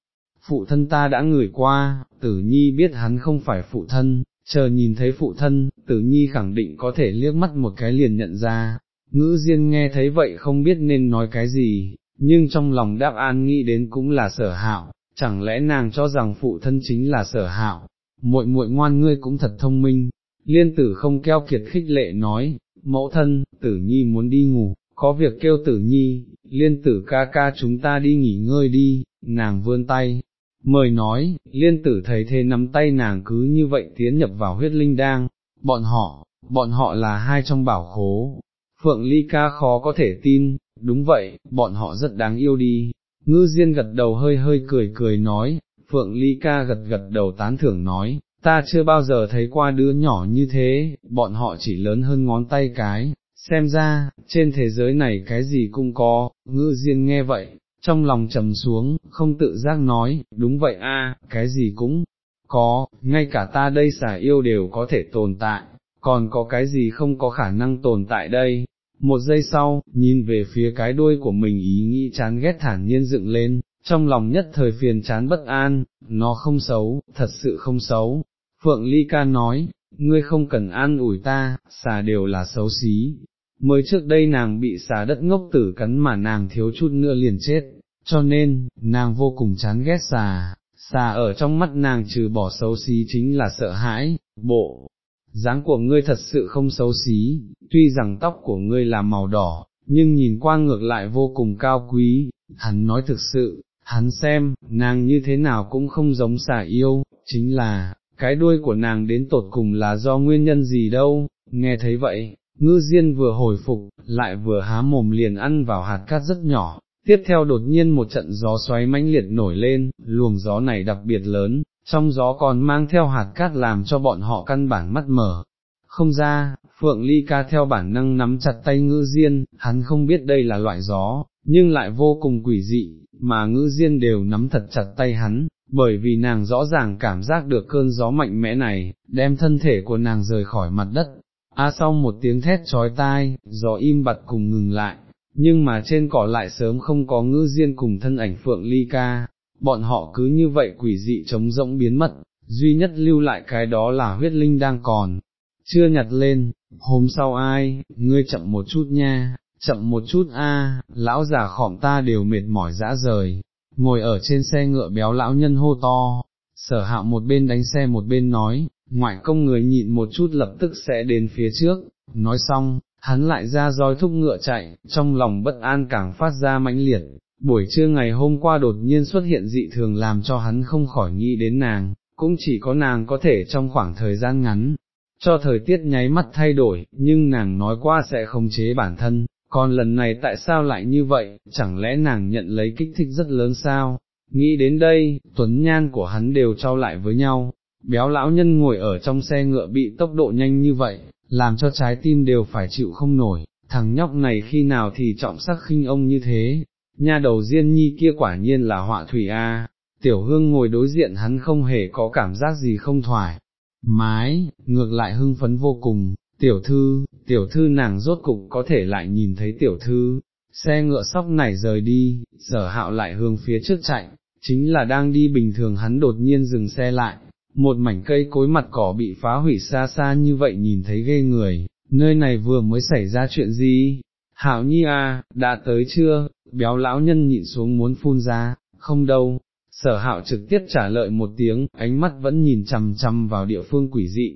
phụ thân ta đã ngửi qua, tử nhi biết hắn không phải phụ thân, chờ nhìn thấy phụ thân, tử nhi khẳng định có thể liếc mắt một cái liền nhận ra, ngữ diên nghe thấy vậy không biết nên nói cái gì, nhưng trong lòng đáp an nghĩ đến cũng là sở hạo, chẳng lẽ nàng cho rằng phụ thân chính là sở hạo, muội muội ngoan ngươi cũng thật thông minh, liên tử không keo kiệt khích lệ nói, mẫu thân, tử nhi muốn đi ngủ, có việc kêu tử nhi, liên tử ca ca chúng ta đi nghỉ ngơi đi, nàng vươn tay, mời nói, liên tử thấy thế nắm tay nàng cứ như vậy tiến nhập vào huyết linh đang, bọn họ, bọn họ là hai trong bảo khố, phượng ly ca khó có thể tin, đúng vậy, bọn họ rất đáng yêu đi, ngư diên gật đầu hơi hơi cười cười nói, phượng ly ca gật gật đầu tán thưởng nói, ta chưa bao giờ thấy qua đứa nhỏ như thế, bọn họ chỉ lớn hơn ngón tay cái, xem ra, trên thế giới này cái gì cũng có, ngư diên nghe vậy, trong lòng trầm xuống, không tự giác nói, đúng vậy a, cái gì cũng có, ngay cả ta đây xả yêu đều có thể tồn tại, còn có cái gì không có khả năng tồn tại đây. Một giây sau, nhìn về phía cái đuôi của mình ý nghĩ chán ghét thản nhiên dựng lên, trong lòng nhất thời phiền chán bất an, nó không xấu, thật sự không xấu. Phượng Ly Ca nói, ngươi không cần an ủi ta, xà đều là xấu xí, mới trước đây nàng bị xà đất ngốc tử cắn mà nàng thiếu chút nữa liền chết, cho nên, nàng vô cùng chán ghét xà, xà ở trong mắt nàng trừ bỏ xấu xí chính là sợ hãi, bộ, dáng của ngươi thật sự không xấu xí, tuy rằng tóc của ngươi là màu đỏ, nhưng nhìn qua ngược lại vô cùng cao quý, hắn nói thực sự, hắn xem, nàng như thế nào cũng không giống xà yêu, chính là, cái đuôi của nàng đến tột cùng là do nguyên nhân gì đâu, nghe thấy vậy, ngư diên vừa hồi phục, lại vừa há mồm liền ăn vào hạt cát rất nhỏ, tiếp theo đột nhiên một trận gió xoáy mãnh liệt nổi lên, luồng gió này đặc biệt lớn, trong gió còn mang theo hạt cát làm cho bọn họ căn bản mắt mở. Không ra, Phượng Ly ca theo bản năng nắm chặt tay ngư diên, hắn không biết đây là loại gió, nhưng lại vô cùng quỷ dị, mà ngư diên đều nắm thật chặt tay hắn, bởi vì nàng rõ ràng cảm giác được cơn gió mạnh mẽ này, đem thân thể của nàng rời khỏi mặt đất, A sau một tiếng thét trói tai, gió im bặt cùng ngừng lại, nhưng mà trên cỏ lại sớm không có ngư diên cùng thân ảnh phượng ly ca, bọn họ cứ như vậy quỷ dị trống rỗng biến mất, duy nhất lưu lại cái đó là huyết linh đang còn, chưa nhặt lên, hôm sau ai, ngươi chậm một chút nha, chậm một chút a, lão già khỏm ta đều mệt mỏi dã rời, ngồi ở trên xe ngựa béo lão nhân hô to, sở hạo một bên đánh xe một bên nói, ngoại công người nhịn một chút lập tức sẽ đến phía trước, nói xong, hắn lại ra roi thúc ngựa chạy, trong lòng bất an càng phát ra mãnh liệt, buổi trưa ngày hôm qua đột nhiên xuất hiện dị thường làm cho hắn không khỏi nghĩ đến nàng, cũng chỉ có nàng có thể trong khoảng thời gian ngắn, cho thời tiết nháy mắt thay đổi, nhưng nàng nói qua sẽ không chế bản thân, còn lần này tại sao lại như vậy, chẳng lẽ nàng nhận lấy kích thích rất lớn sao? Nghĩ đến đây, tuấn nhan của hắn đều trao lại với nhau, béo lão nhân ngồi ở trong xe ngựa bị tốc độ nhanh như vậy, làm cho trái tim đều phải chịu không nổi, thằng nhóc này khi nào thì trọng sắc khinh ông như thế, nha đầu diên nhi kia quả nhiên là họa thủy a. tiểu hương ngồi đối diện hắn không hề có cảm giác gì không thoải, mái, ngược lại hưng phấn vô cùng, tiểu thư, tiểu thư nàng rốt cục có thể lại nhìn thấy tiểu thư, xe ngựa sóc này rời đi, sở hạo lại hướng phía trước chạy, chính là đang đi bình thường hắn đột nhiên dừng xe lại, một mảnh cây cối mặt cỏ bị phá hủy xa xa như vậy nhìn thấy ghê người, nơi này vừa mới xảy ra chuyện gì, hảo nhi à, đã tới chưa, béo lão nhân nhịn xuống muốn phun ra, không đâu, sở hạo trực tiếp trả lời một tiếng, ánh mắt vẫn nhìn chằm chằm vào địa phương quỷ dị,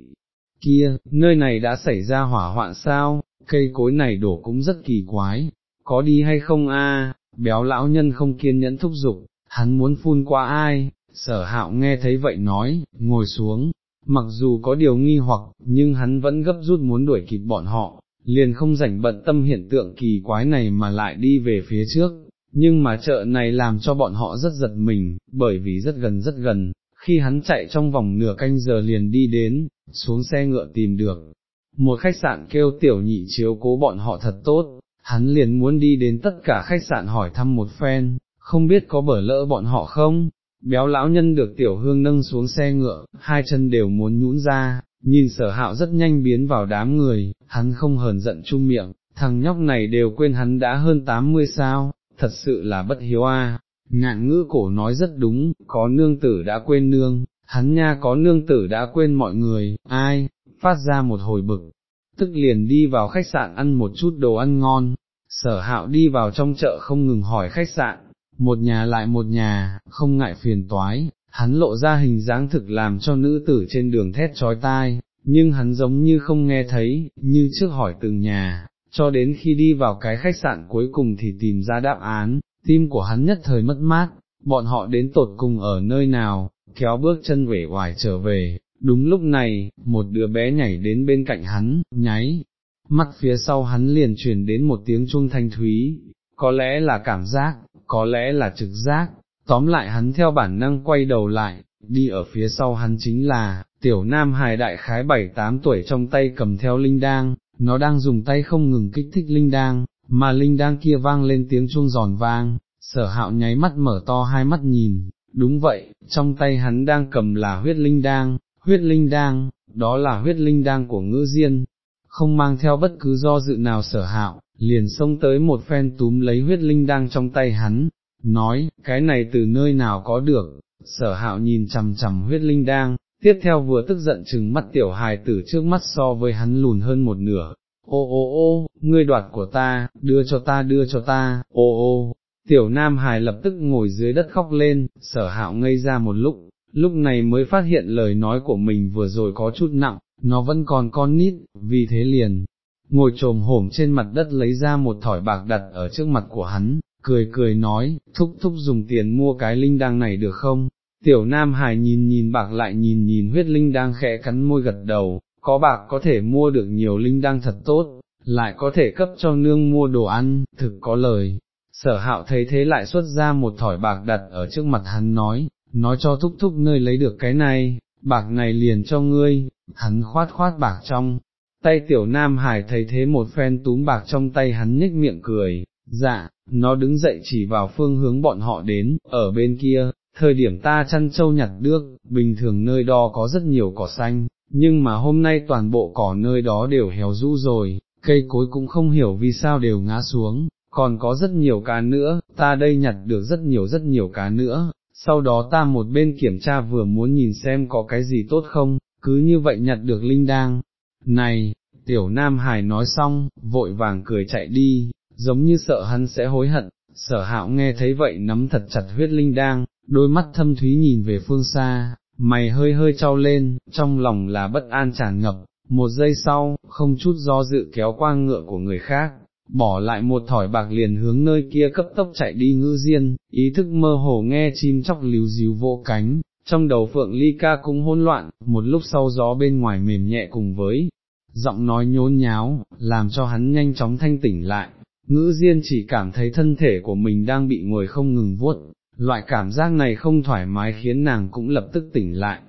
kia, nơi này đã xảy ra hỏa hoạn sao, cây cối này đổ cũng rất kỳ quái, có đi hay không a? béo lão nhân không kiên nhẫn thúc giục, hắn muốn phun qua ai, sở hạo nghe thấy vậy nói, ngồi xuống, mặc dù có điều nghi hoặc, nhưng hắn vẫn gấp rút muốn đuổi kịp bọn họ, liền không rảnh bận tâm hiện tượng kỳ quái này mà lại đi về phía trước, nhưng mà chợ này làm cho bọn họ rất giật mình, bởi vì rất gần rất gần, khi hắn chạy trong vòng nửa canh giờ liền đi đến, xuống xe ngựa tìm được. Một khách sạn kêu tiểu nhị chiếu cố bọn họ thật tốt, hắn liền muốn đi đến tất cả khách sạn hỏi thăm một phen, không biết có bở lỡ bọn họ không, béo lão nhân được tiểu hương nâng xuống xe ngựa, hai chân đều muốn nhũn ra, nhìn sở hạo rất nhanh biến vào đám người, hắn không hờn giận chung miệng, thằng nhóc này đều quên hắn đã hơn 80 sao, thật sự là bất hiếu a. Ngạn ngữ cổ nói rất đúng, có nương tử đã quên nương, hắn nha có nương tử đã quên mọi người, ai, phát ra một hồi bực, tức liền đi vào khách sạn ăn một chút đồ ăn ngon, sở hạo đi vào trong chợ không ngừng hỏi khách sạn, một nhà lại một nhà, không ngại phiền toái, hắn lộ ra hình dáng thực làm cho nữ tử trên đường thét trói tai, nhưng hắn giống như không nghe thấy, như trước hỏi từng nhà, cho đến khi đi vào cái khách sạn cuối cùng thì tìm ra đáp án, tim của hắn nhất thời mất mát, bọn họ đến tột cùng ở nơi nào, kéo bước chân vể hoài trở về, đúng lúc này, một đứa bé nhảy đến bên cạnh hắn, nháy, mắt phía sau hắn liền truyền đến một tiếng chuông thanh thúy, có lẽ là cảm giác, có lẽ là trực giác, tóm lại hắn theo bản năng quay đầu lại, đi ở phía sau hắn chính là, tiểu nam hài đại khái 7-8 tuổi trong tay cầm theo linh đang, nó đang dùng tay không ngừng kích thích linh đang, mà linh đang kia vang lên tiếng chuông giòn vang, sở hạo nháy mắt mở to hai mắt nhìn, đúng vậy, trong tay hắn đang cầm là huyết linh đang, huyết linh đang, đó là huyết linh đang của ngữ diên, không mang theo bất cứ do dự nào sở hạo, liền xông tới một phen túm lấy huyết linh đang trong tay hắn, nói, cái này từ nơi nào có được, sở hạo nhìn chằm chằm huyết linh đang, tiếp theo vừa tức giận chừng mắt tiểu hài tử trước mắt so với hắn lùn hơn một nửa, ô ô ô, ngươi đoạt của ta, đưa cho ta đưa cho ta, ô ô, tiểu nam hài lập tức ngồi dưới đất khóc lên, sở hạo ngây ra một lúc, lúc này mới phát hiện lời nói của mình vừa rồi có chút nặng, nó vẫn còn con nít, vì thế liền, ngồi trồm hổm trên mặt đất lấy ra một thỏi bạc đặt ở trước mặt của hắn, cười cười nói, thúc thúc dùng tiền mua cái linh đăng này được không? Tiểu Nam Hải nhìn nhìn bạc lại nhìn nhìn huyết linh đang khẽ cắn môi gật đầu, có bạc có thể mua được nhiều linh đăng thật tốt, lại có thể cấp cho nương mua đồ ăn, thực có lời. Sở hạo thấy thế lại xuất ra một thỏi bạc đặt ở trước mặt hắn nói, nói cho thúc thúc nơi lấy được cái này, bạc này liền cho ngươi, hắn khoát khoát bạc trong, tay tiểu nam hải thấy thế một phen túm bạc trong tay hắn nhếch miệng cười, dạ, nó đứng dậy chỉ vào phương hướng bọn họ đến, ở bên kia, thời điểm ta chăn trâu nhặt đước, bình thường nơi đó có rất nhiều cỏ xanh, nhưng mà hôm nay toàn bộ cỏ nơi đó đều héo rũ rồi, cây cối cũng không hiểu vì sao đều ngã xuống, còn có rất nhiều cá nữa, ta đây nhặt được rất nhiều rất nhiều cá nữa, sau đó ta một bên kiểm tra vừa muốn nhìn xem có cái gì tốt không, cứ như vậy nhặt được linh đang. Này, tiểu nam hải nói xong, vội vàng cười chạy đi, giống như sợ hắn sẽ hối hận, sở hạo nghe thấy vậy nắm thật chặt huyết linh đang, đôi mắt thâm thúy nhìn về phương xa, mày hơi hơi trao lên, trong lòng là bất an tràn ngập, một giây sau, không chút do dự kéo qua ngựa của người khác, bỏ lại một thỏi bạc liền hướng nơi kia cấp tốc chạy đi ngư diên, ý thức mơ hồ nghe chim chóc líu díu vô cánh, trong đầu phượng ly ca cũng hỗn loạn, một lúc sau gió bên ngoài mềm nhẹ cùng với giọng nói nhốn nháo, làm cho hắn nhanh chóng thanh tỉnh lại, ngữ diên chỉ cảm thấy thân thể của mình đang bị ngồi không ngừng vuốt, loại cảm giác này không thoải mái khiến nàng cũng lập tức tỉnh lại.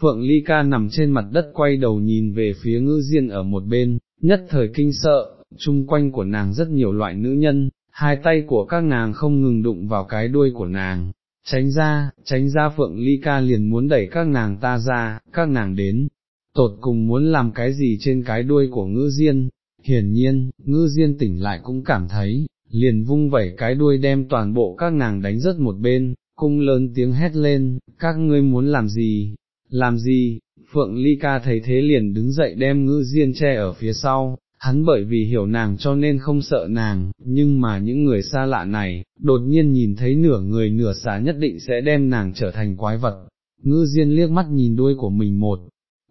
Phượng Ly Ca nằm trên mặt đất quay đầu nhìn về phía ngữ diên ở một bên, nhất thời kinh sợ, chung quanh của nàng rất nhiều loại nữ nhân, hai tay của các nàng không ngừng đụng vào cái đuôi của nàng, tránh ra, tránh ra Phượng Ly Ca liền muốn đẩy các nàng ta ra, các nàng đến, tột cùng muốn làm cái gì trên cái đuôi của ngữ diên, hiển nhiên, ngư diên tỉnh lại cũng cảm thấy, liền vung vẩy cái đuôi đem toàn bộ các nàng đánh rớt một bên, cung lớn tiếng hét lên, các ngươi muốn làm gì, làm gì, Phượng Ly Ca thấy thế liền đứng dậy đem ngư diên che ở phía sau, hắn bởi vì hiểu nàng cho nên không sợ nàng, nhưng mà những người xa lạ này, đột nhiên nhìn thấy nửa người nửa xá nhất định sẽ đem nàng trở thành quái vật. Ngư Diên liếc mắt nhìn đuôi của mình một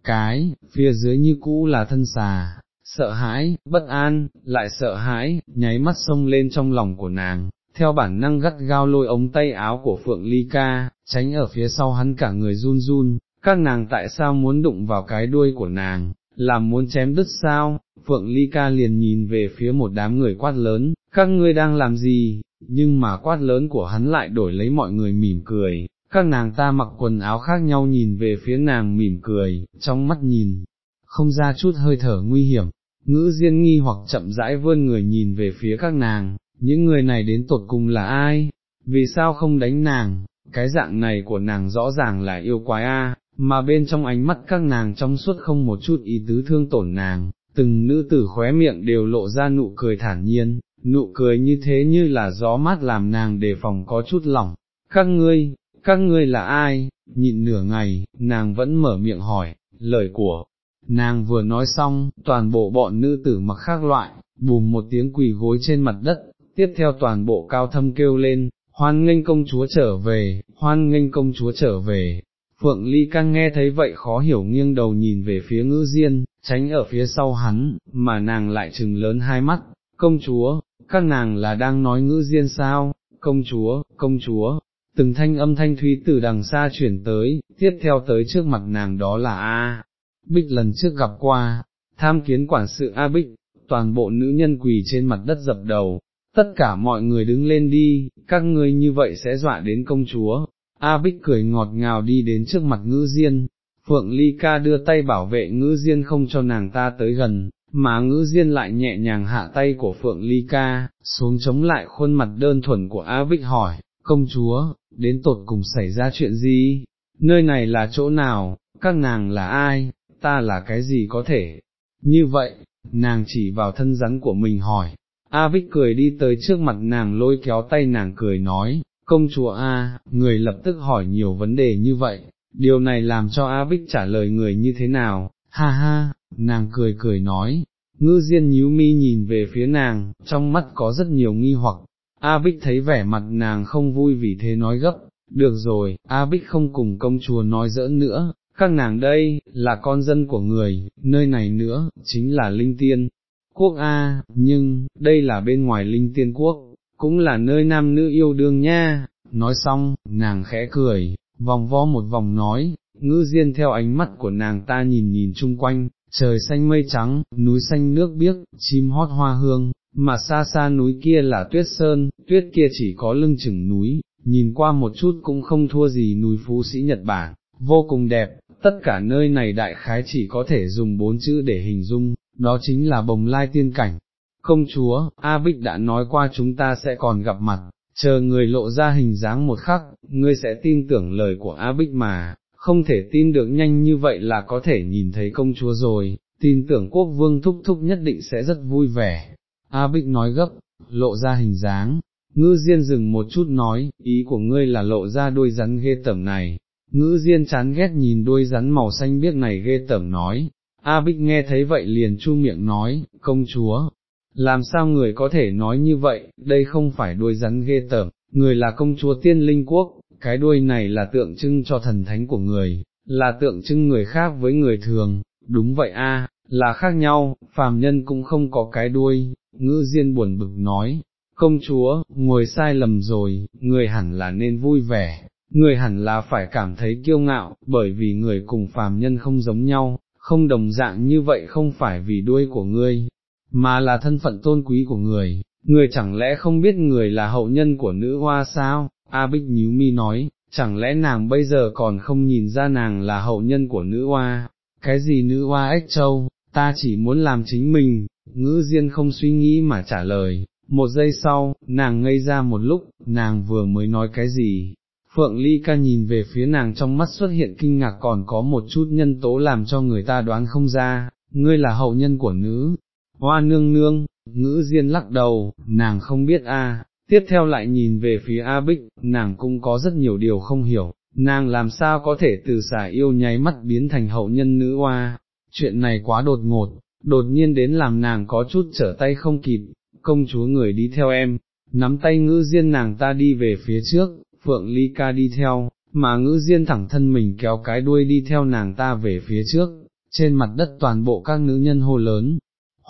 cái, phía dưới như cũ là thân xà, sợ hãi, bất an, lại sợ hãi, nháy mắt sông lên trong lòng của nàng, theo bản năng gắt gao lôi ống tay áo của Phượng Ly Ca, tránh ở phía sau hắn cả người run run, các nàng tại sao muốn đụng vào cái đuôi của nàng, làm muốn chém đứt sao, Phượng Ly Ca liền nhìn về phía một đám người quát lớn, các ngươi đang làm gì, nhưng mà quát lớn của hắn lại đổi lấy mọi người mỉm cười, các nàng ta mặc quần áo khác nhau nhìn về phía nàng mỉm cười, trong mắt nhìn, không ra chút hơi thở nguy hiểm, ngữ diên nghi hoặc chậm rãi vươn người nhìn về phía các nàng, những người này đến tột cùng là ai, vì sao không đánh nàng, cái dạng này của nàng rõ ràng là yêu quái a, mà bên trong ánh mắt các nàng trong suốt không một chút ý tứ thương tổn nàng, từng nữ tử khóe miệng đều lộ ra nụ cười thản nhiên, nụ cười như thế như là gió mát làm nàng đề phòng có chút lỏng, các ngươi, các ngươi là ai, nhịn nửa ngày, nàng vẫn mở miệng hỏi, lời của, nàng vừa nói xong, toàn bộ bọn nữ tử mặc khác loại, bùm một tiếng quỳ gối trên mặt đất, tiếp theo toàn bộ cao thâm kêu lên, hoan nghênh công chúa trở về, hoan nghênh công chúa trở về. Phượng Ly Căng nghe thấy vậy khó hiểu nghiêng đầu nhìn về phía ngữ diên, tránh ở phía sau hắn, mà nàng lại trừng lớn hai mắt, công chúa, các nàng là đang nói ngữ diên sao, công chúa, công chúa, từng thanh âm thanh thúy từ đằng xa chuyển tới, tiếp theo tới trước mặt nàng đó là A. Bích lần trước gặp qua, tham kiến quản sự A Bích, toàn bộ nữ nhân quỳ trên mặt đất dập đầu, tất cả mọi người đứng lên đi, các ngươi như vậy sẽ dọa đến công chúa. A Bích cười ngọt ngào đi đến trước mặt ngữ diên, Phượng Ly Ca đưa tay bảo vệ ngữ diên không cho nàng ta tới gần, mà ngữ diên lại nhẹ nhàng hạ tay của Phượng Ly Ca, xuống chống lại khuôn mặt đơn thuần của A Bích hỏi, công chúa, đến tột cùng xảy ra chuyện gì, nơi này là chỗ nào, các nàng là ai, ta là cái gì có thể, như vậy, nàng chỉ vào thân rắn của mình hỏi, A Bích cười đi tới trước mặt nàng lôi kéo tay nàng cười nói, công chúa A, người lập tức hỏi nhiều vấn đề như vậy, điều này làm cho A Bích trả lời người như thế nào, ha ha, nàng cười cười nói, ngư diên nhíu mi nhìn về phía nàng, trong mắt có rất nhiều nghi hoặc, A Bích thấy vẻ mặt nàng không vui vì thế nói gấp, được rồi, A Bích không cùng công chúa nói giỡn nữa, các nàng đây, là con dân của người, nơi này nữa, chính là linh tiên, quốc A, nhưng, đây là bên ngoài linh tiên quốc, cũng là nơi nam nữ yêu đương nha, nói xong, nàng khẽ cười, vòng vo một vòng nói, ngữ diên theo ánh mắt của nàng ta nhìn nhìn chung quanh, trời xanh mây trắng, núi xanh nước biếc, chim hót hoa hương, mà xa xa núi kia là tuyết sơn, tuyết kia chỉ có lưng chừng núi, nhìn qua một chút cũng không thua gì núi phú sĩ Nhật Bản, vô cùng đẹp, tất cả nơi này đại khái chỉ có thể dùng bốn chữ để hình dung, đó chính là bồng lai tiên cảnh. Công chúa, A Bích đã nói qua chúng ta sẽ còn gặp mặt, chờ người lộ ra hình dáng một khắc, ngươi sẽ tin tưởng lời của A Bích mà, không thể tin được nhanh như vậy là có thể nhìn thấy công chúa rồi, tin tưởng quốc vương thúc thúc nhất định sẽ rất vui vẻ. A Bích nói gấp, lộ ra hình dáng, ngư diên dừng một chút nói, ý của ngươi là lộ ra đôi rắn ghê tẩm này, ngữ diên chán ghét nhìn đôi rắn màu xanh biếc này ghê tẩm nói, A Bích nghe thấy vậy liền chu miệng nói, công chúa, làm sao người có thể nói như vậy, đây không phải đuôi rắn ghê tởm, người là công chúa tiên linh quốc, cái đuôi này là tượng trưng cho thần thánh của người, là tượng trưng người khác với người thường, đúng vậy a, là khác nhau, phàm nhân cũng không có cái đuôi, ngữ diên buồn bực nói, công chúa, ngồi sai lầm rồi, người hẳn là nên vui vẻ, người hẳn là phải cảm thấy kiêu ngạo, bởi vì người cùng phàm nhân không giống nhau, không đồng dạng như vậy không phải vì đuôi của ngươi, mà là thân phận tôn quý của người, người chẳng lẽ không biết người là hậu nhân của nữ hoa sao, A Bích nhíu mi nói, chẳng lẽ nàng bây giờ còn không nhìn ra nàng là hậu nhân của nữ hoa, cái gì nữ hoa ếch châu, ta chỉ muốn làm chính mình, ngữ diên không suy nghĩ mà trả lời, một giây sau, nàng ngây ra một lúc, nàng vừa mới nói cái gì, Phượng Ly ca nhìn về phía nàng trong mắt xuất hiện kinh ngạc còn có một chút nhân tố làm cho người ta đoán không ra, ngươi là hậu nhân của nữ, hoa nương nương, ngữ diên lắc đầu, nàng không biết a. tiếp theo lại nhìn về phía A Bích, nàng cũng có rất nhiều điều không hiểu, nàng làm sao có thể từ xả yêu nháy mắt biến thành hậu nhân nữ hoa, chuyện này quá đột ngột, đột nhiên đến làm nàng có chút trở tay không kịp, công chúa người đi theo em, nắm tay ngữ diên nàng ta đi về phía trước, Phượng Ly Ca đi theo, mà ngữ diên thẳng thân mình kéo cái đuôi đi theo nàng ta về phía trước, trên mặt đất toàn bộ các nữ nhân hô lớn,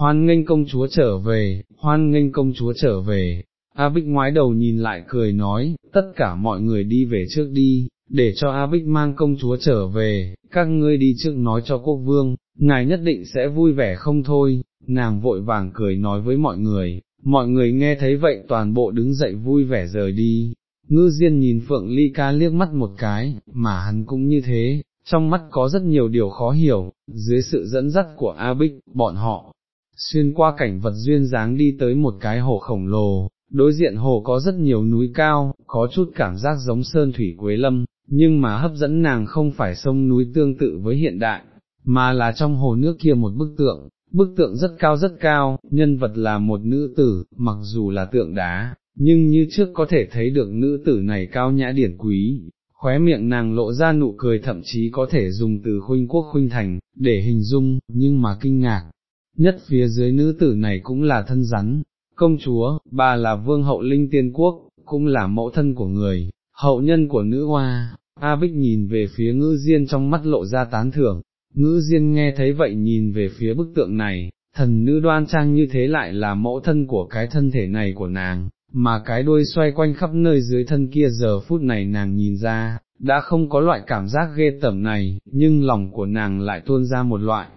hoan nghênh công chúa trở về, hoan nghênh công chúa trở về. A Bích ngoái đầu nhìn lại cười nói, tất cả mọi người đi về trước đi, để cho A Bích mang công chúa trở về, các ngươi đi trước nói cho quốc vương, ngài nhất định sẽ vui vẻ không thôi, nàng vội vàng cười nói với mọi người, mọi người nghe thấy vậy toàn bộ đứng dậy vui vẻ rời đi, ngư diên nhìn Phượng Ly Ca liếc mắt một cái, mà hắn cũng như thế, trong mắt có rất nhiều điều khó hiểu, dưới sự dẫn dắt của A Bích, bọn họ, xuyên qua cảnh vật duyên dáng đi tới một cái hồ khổng lồ, đối diện hồ có rất nhiều núi cao, có chút cảm giác giống sơn thủy Quế Lâm, nhưng mà hấp dẫn nàng không phải sông núi tương tự với hiện đại, mà là trong hồ nước kia một bức tượng, bức tượng rất cao rất cao, nhân vật là một nữ tử, mặc dù là tượng đá, nhưng như trước có thể thấy được nữ tử này cao nhã điển quý, khóe miệng nàng lộ ra nụ cười thậm chí có thể dùng từ khuynh quốc khuynh thành, để hình dung, nhưng mà kinh ngạc. Nhất phía dưới nữ tử này cũng là thân rắn, công chúa, bà là vương hậu linh tiên quốc, cũng là mẫu thân của người, hậu nhân của nữ hoa, A Bích nhìn về phía ngữ diên trong mắt lộ ra tán thưởng, ngữ diên nghe thấy vậy nhìn về phía bức tượng này, thần nữ đoan trang như thế lại là mẫu thân của cái thân thể này của nàng, mà cái đuôi xoay quanh khắp nơi dưới thân kia giờ phút này nàng nhìn ra, đã không có loại cảm giác ghê tởm này, nhưng lòng của nàng lại tuôn ra một loại.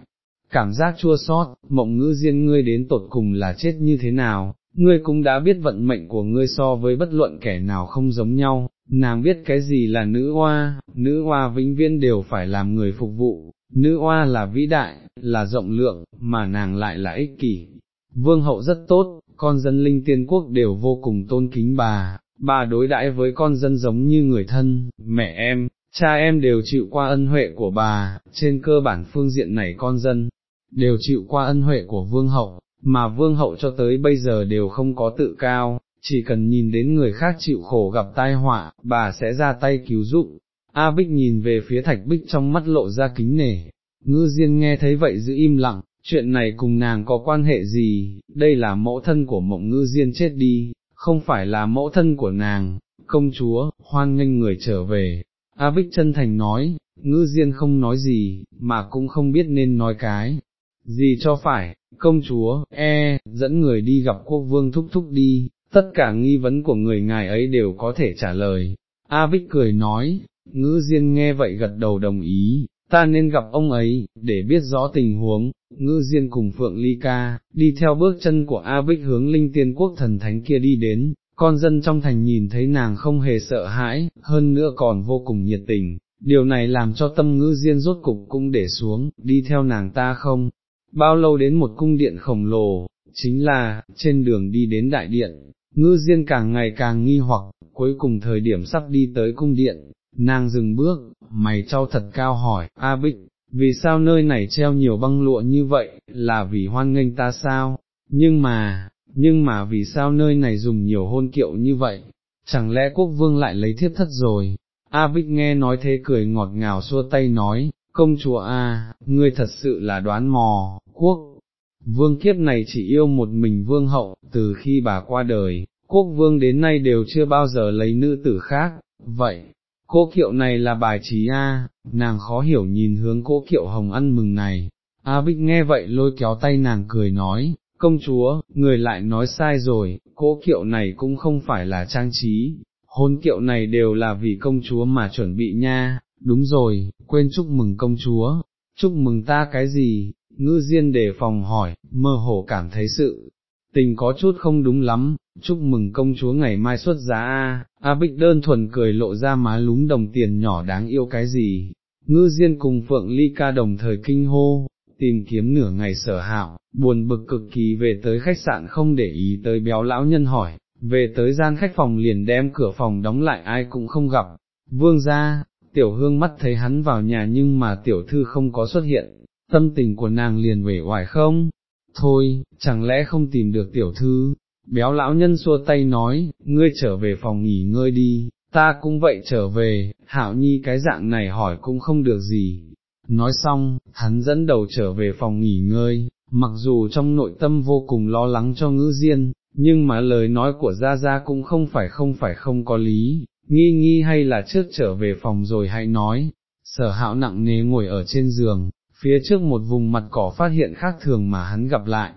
Cảm giác chua xót, mộng ngữ diên ngươi đến tột cùng là chết như thế nào, ngươi cũng đã biết vận mệnh của ngươi so với bất luận kẻ nào không giống nhau, nàng biết cái gì là nữ hoa, nữ hoa vĩnh viễn đều phải làm người phục vụ, nữ hoa là vĩ đại, là rộng lượng, mà nàng lại là ích kỷ. Vương hậu rất tốt, con dân linh tiên quốc đều vô cùng tôn kính bà, bà đối đãi với con dân giống như người thân, mẹ em, cha em đều chịu qua ân huệ của bà, trên cơ bản phương diện này con dân, đều chịu qua ân huệ của vương hậu, mà vương hậu cho tới bây giờ đều không có tự cao, chỉ cần nhìn đến người khác chịu khổ gặp tai họa, bà sẽ ra tay cứu giúp. A Bích nhìn về phía thạch bích trong mắt lộ ra kính nể, ngư diên nghe thấy vậy giữ im lặng, chuyện này cùng nàng có quan hệ gì, đây là mẫu thân của mộng ngư diên chết đi, không phải là mẫu thân của nàng, công chúa, hoan nghênh người trở về. A Bích chân thành nói, ngư diên không nói gì, mà cũng không biết nên nói cái, gì cho phải, công chúa, e, dẫn người đi gặp quốc vương thúc thúc đi, tất cả nghi vấn của người ngài ấy đều có thể trả lời. A Bích cười nói, ngữ diên nghe vậy gật đầu đồng ý, ta nên gặp ông ấy, để biết rõ tình huống, ngư diên cùng Phượng Ly Ca, đi theo bước chân của A Bích hướng linh tiên quốc thần thánh kia đi đến, con dân trong thành nhìn thấy nàng không hề sợ hãi, hơn nữa còn vô cùng nhiệt tình, điều này làm cho tâm ngư diên rốt cục cũng để xuống, đi theo nàng ta không, bao lâu đến một cung điện khổng lồ, chính là, trên đường đi đến đại điện, ngư diên càng ngày càng nghi hoặc, cuối cùng thời điểm sắp đi tới cung điện, nàng dừng bước, mày trao thật cao hỏi, A Bích, vì sao nơi này treo nhiều băng lụa như vậy, là vì hoan nghênh ta sao, nhưng mà, nhưng mà vì sao nơi này dùng nhiều hôn kiệu như vậy, chẳng lẽ quốc vương lại lấy thiếp thất rồi, A Bích nghe nói thế cười ngọt ngào xua tay nói, công chúa A, ngươi thật sự là đoán mò, quốc, vương kiếp này chỉ yêu một mình vương hậu, từ khi bà qua đời, quốc vương đến nay đều chưa bao giờ lấy nữ tử khác, vậy, cô kiệu này là bài trí A, nàng khó hiểu nhìn hướng cô kiệu hồng ăn mừng này, A Bích nghe vậy lôi kéo tay nàng cười nói, công chúa, người lại nói sai rồi, cô kiệu này cũng không phải là trang trí, hôn kiệu này đều là vì công chúa mà chuẩn bị nha, đúng rồi, quên chúc mừng công chúa, chúc mừng ta cái gì, ngư diên đề phòng hỏi, mơ hồ cảm thấy sự tình có chút không đúng lắm, chúc mừng công chúa ngày mai xuất giá a. A Bích đơn thuần cười lộ ra má lúm đồng tiền nhỏ đáng yêu cái gì, ngư diên cùng Phượng Ly ca đồng thời kinh hô, tìm kiếm nửa ngày sở hạo, buồn bực cực kỳ về tới khách sạn không để ý tới béo lão nhân hỏi, về tới gian khách phòng liền đem cửa phòng đóng lại ai cũng không gặp, vương ra, tiểu hương mắt thấy hắn vào nhà nhưng mà tiểu thư không có xuất hiện, tâm tình của nàng liền vẻ hoài không, thôi, chẳng lẽ không tìm được tiểu thư, béo lão nhân xua tay nói, ngươi trở về phòng nghỉ ngơi đi, ta cũng vậy trở về, hạo nhi cái dạng này hỏi cũng không được gì. Nói xong, hắn dẫn đầu trở về phòng nghỉ ngơi, mặc dù trong nội tâm vô cùng lo lắng cho ngữ diên, nhưng mà lời nói của Gia Gia cũng không phải không phải không có lý, nghi nghi hay là trước trở về phòng rồi hãy nói, sở hạo nặng nề ngồi ở trên giường, phía trước một vùng mặt cỏ phát hiện khác thường mà hắn gặp lại,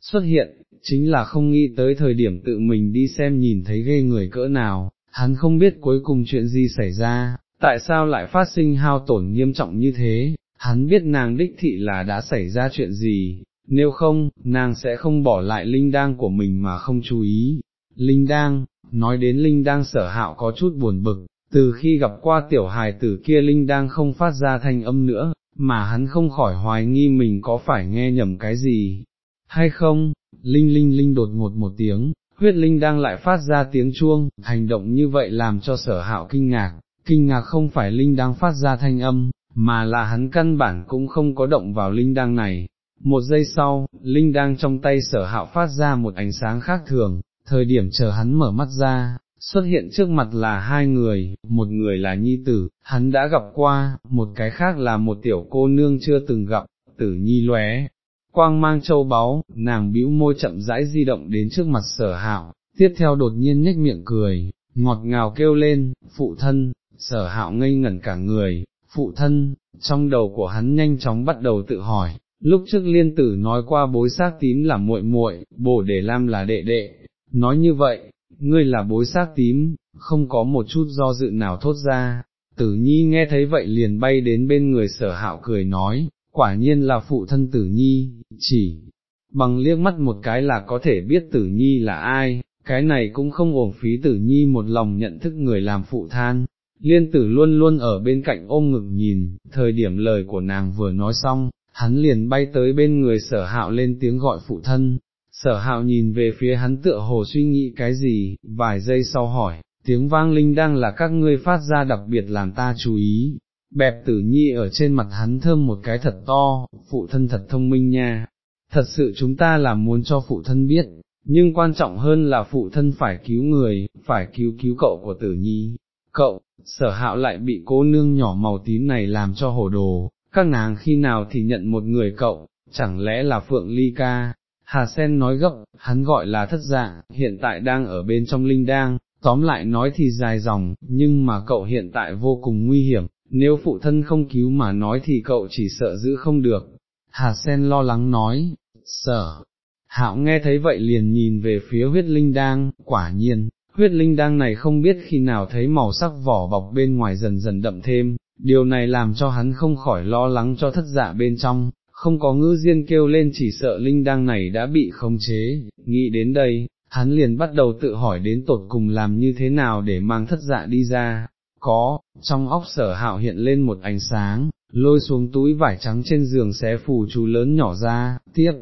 xuất hiện, chính là không nghĩ tới thời điểm tự mình đi xem nhìn thấy ghê người cỡ nào, hắn không biết cuối cùng chuyện gì xảy ra, tại sao lại phát sinh hao tổn nghiêm trọng như thế, hắn biết nàng đích thị là đã xảy ra chuyện gì, nếu không, nàng sẽ không bỏ lại linh đang của mình mà không chú ý. Linh đang, nói đến linh đang sở hạo có chút buồn bực, từ khi gặp qua tiểu hài tử kia linh đang không phát ra thanh âm nữa, mà hắn không khỏi hoài nghi mình có phải nghe nhầm cái gì, hay không, linh linh linh đột ngột một tiếng, huyết linh đang lại phát ra tiếng chuông, hành động như vậy làm cho sở hạo kinh ngạc, kinh ngạc không phải linh đang phát ra thanh âm, mà là hắn căn bản cũng không có động vào linh đang này. Một giây sau, linh đang trong tay sở hạo phát ra một ánh sáng khác thường, thời điểm chờ hắn mở mắt ra, xuất hiện trước mặt là hai người, một người là nhi tử, hắn đã gặp qua, một cái khác là một tiểu cô nương chưa từng gặp, tử nhi lóe. Quang mang châu báu, nàng bĩu môi chậm rãi di động đến trước mặt sở hạo, tiếp theo đột nhiên nhếch miệng cười, ngọt ngào kêu lên, phụ thân, sở hạo ngây ngẩn cả người, phụ thân, trong đầu của hắn nhanh chóng bắt đầu tự hỏi, lúc trước liên tử nói qua bối xác tím là muội muội, bổ để lam là đệ đệ, nói như vậy, ngươi là bối xác tím, không có một chút do dự nào thốt ra, tử nhi nghe thấy vậy liền bay đến bên người sở hạo cười nói, quả nhiên là phụ thân tử nhi, chỉ bằng liếc mắt một cái là có thể biết tử nhi là ai, cái này cũng không uổng phí tử nhi một lòng nhận thức người làm phụ than. Liên tử luôn luôn ở bên cạnh ôm ngực nhìn, thời điểm lời của nàng vừa nói xong, hắn liền bay tới bên người sở hạo lên tiếng gọi phụ thân, sở hạo nhìn về phía hắn tựa hồ suy nghĩ cái gì, vài giây sau hỏi, tiếng vang linh đang là các ngươi phát ra đặc biệt làm ta chú ý, bẹp tử nhi ở trên mặt hắn thơm một cái thật to, phụ thân thật thông minh nha, thật sự chúng ta là muốn cho phụ thân biết, nhưng quan trọng hơn là phụ thân phải cứu người, phải cứu cứu cậu của tử nhi, cậu, sở hạo lại bị cô nương nhỏ màu tím này làm cho hồ đồ, các nàng khi nào thì nhận một người cậu, chẳng lẽ là Phượng Ly Ca, Hà Sen nói gấp, hắn gọi là thất dạ, hiện tại đang ở bên trong linh đang, tóm lại nói thì dài dòng, nhưng mà cậu hiện tại vô cùng nguy hiểm, nếu phụ thân không cứu mà nói thì cậu chỉ sợ giữ không được. Hà Sen lo lắng nói, sợ. Hạo nghe thấy vậy liền nhìn về phía huyết linh đang, quả nhiên, huyết linh đang này không biết khi nào thấy màu sắc vỏ bọc bên ngoài dần dần đậm thêm, điều này làm cho hắn không khỏi lo lắng cho thất dạ bên trong, không có ngữ diên kêu lên chỉ sợ linh đăng này đã bị khống chế, nghĩ đến đây, hắn liền bắt đầu tự hỏi đến tột cùng làm như thế nào để mang thất dạ đi ra, có, trong óc sở hạo hiện lên một ánh sáng, lôi xuống túi vải trắng trên giường xé phù chú lớn nhỏ ra, tiếp,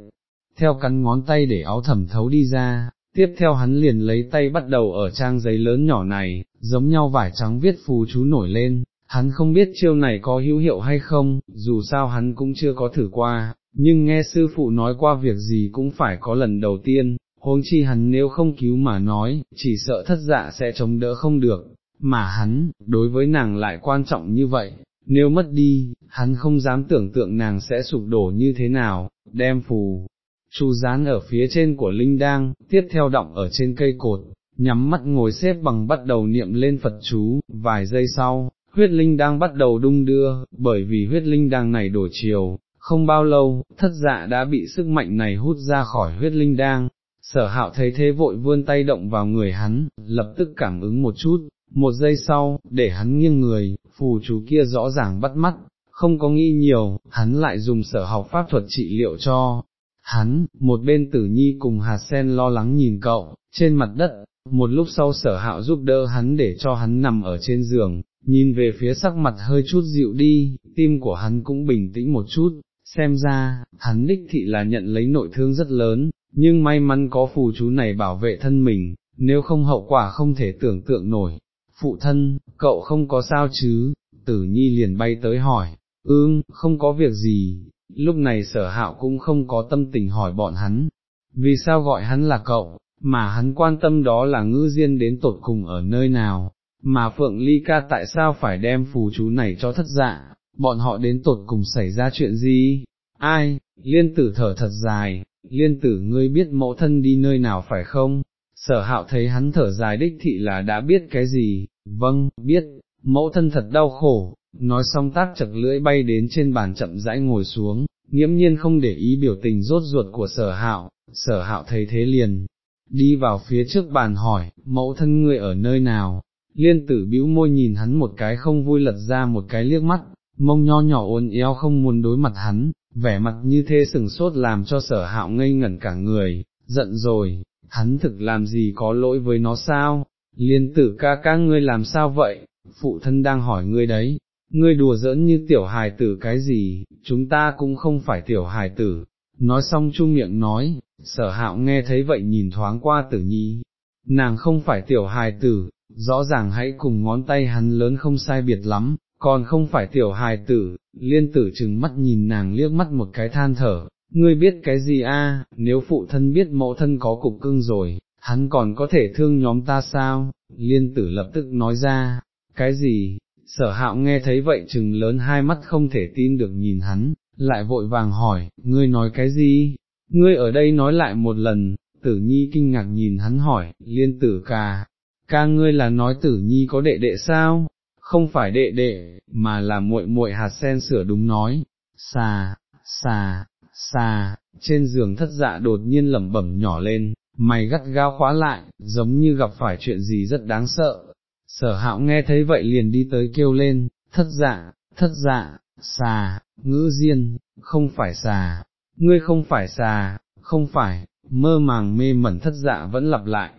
theo cắn ngón tay để áo thẩm thấu đi ra, tiếp theo hắn liền lấy tay bắt đầu ở trang giấy lớn nhỏ này, giống nhau vải trắng viết phù chú nổi lên, Hắn không biết chiêu này có hữu hiệu hay không, dù sao hắn cũng chưa có thử qua, nhưng nghe sư phụ nói qua việc gì cũng phải có lần đầu tiên, huống chi hắn nếu không cứu mà nói, chỉ sợ thất dạ sẽ chống đỡ không được, mà hắn, đối với nàng lại quan trọng như vậy, nếu mất đi, hắn không dám tưởng tượng nàng sẽ sụp đổ như thế nào, đem phù, chu dán ở phía trên của Linh Đang, tiếp theo động ở trên cây cột, nhắm mắt ngồi xếp bằng bắt đầu niệm lên Phật chú, vài giây sau, huyết linh đang bắt đầu đung đưa, bởi vì huyết linh đang này đổi chiều, không bao lâu, thất dạ đã bị sức mạnh này hút ra khỏi huyết linh đang, sở hạo thấy thế vội vươn tay động vào người hắn, lập tức cảm ứng một chút, một giây sau, để hắn nghiêng người, phù chú kia rõ ràng bắt mắt, không có nghĩ nhiều, hắn lại dùng sở học pháp thuật trị liệu cho. Hắn, một bên tử nhi cùng hạt sen lo lắng nhìn cậu, trên mặt đất, một lúc sau sở hạo giúp đỡ hắn để cho hắn nằm ở trên giường, nhìn về phía sắc mặt hơi chút dịu đi, tim của hắn cũng bình tĩnh một chút, xem ra, hắn đích thị là nhận lấy nội thương rất lớn, nhưng may mắn có phù chú này bảo vệ thân mình, nếu không hậu quả không thể tưởng tượng nổi. Phụ thân, cậu không có sao chứ, tử nhi liền bay tới hỏi, ương, không có việc gì, lúc này sở hạo cũng không có tâm tình hỏi bọn hắn, vì sao gọi hắn là cậu, mà hắn quan tâm đó là ngư diên đến tột cùng ở nơi nào, mà Phượng Ly ca tại sao phải đem phù chú này cho thất dạ, bọn họ đến tột cùng xảy ra chuyện gì, ai, liên tử thở thật dài, liên tử ngươi biết mẫu thân đi nơi nào phải không, sở hạo thấy hắn thở dài đích thị là đã biết cái gì, vâng, biết, mẫu thân thật đau khổ, nói xong tác chật lưỡi bay đến trên bàn chậm rãi ngồi xuống, nghiễm nhiên không để ý biểu tình rốt ruột của sở hạo, sở hạo thấy thế liền, đi vào phía trước bàn hỏi, mẫu thân ngươi ở nơi nào, liên tử bĩu môi nhìn hắn một cái không vui lật ra một cái liếc mắt, mông nho nhỏ ôn eo không muốn đối mặt hắn, vẻ mặt như thế sừng sốt làm cho sở hạo ngây ngẩn cả người, giận rồi, hắn thực làm gì có lỗi với nó sao, liên tử ca ca ngươi làm sao vậy, phụ thân đang hỏi ngươi đấy, ngươi đùa giỡn như tiểu hài tử cái gì, chúng ta cũng không phải tiểu hài tử, nói xong chu miệng nói, sở hạo nghe thấy vậy nhìn thoáng qua tử nhi, nàng không phải tiểu hài tử, rõ ràng hãy cùng ngón tay hắn lớn không sai biệt lắm, còn không phải tiểu hài tử, liên tử chừng mắt nhìn nàng liếc mắt một cái than thở, ngươi biết cái gì a? nếu phụ thân biết mẫu thân có cục cưng rồi, hắn còn có thể thương nhóm ta sao, liên tử lập tức nói ra, cái gì, sở hạo nghe thấy vậy chừng lớn hai mắt không thể tin được nhìn hắn, lại vội vàng hỏi, ngươi nói cái gì, ngươi ở đây nói lại một lần, tử nhi kinh ngạc nhìn hắn hỏi, liên tử cà ca ngươi là nói tử nhi có đệ đệ sao, không phải đệ đệ, mà là muội muội hạt sen sửa đúng nói, xà, xà, xà, trên giường thất dạ đột nhiên lẩm bẩm nhỏ lên, mày gắt gao khóa lại, giống như gặp phải chuyện gì rất đáng sợ. Sở hạo nghe thấy vậy liền đi tới kêu lên, thất dạ, thất dạ, xà, ngữ diên, không phải xà, ngươi không phải xà, không phải, mơ màng mê mẩn thất dạ vẫn lặp lại.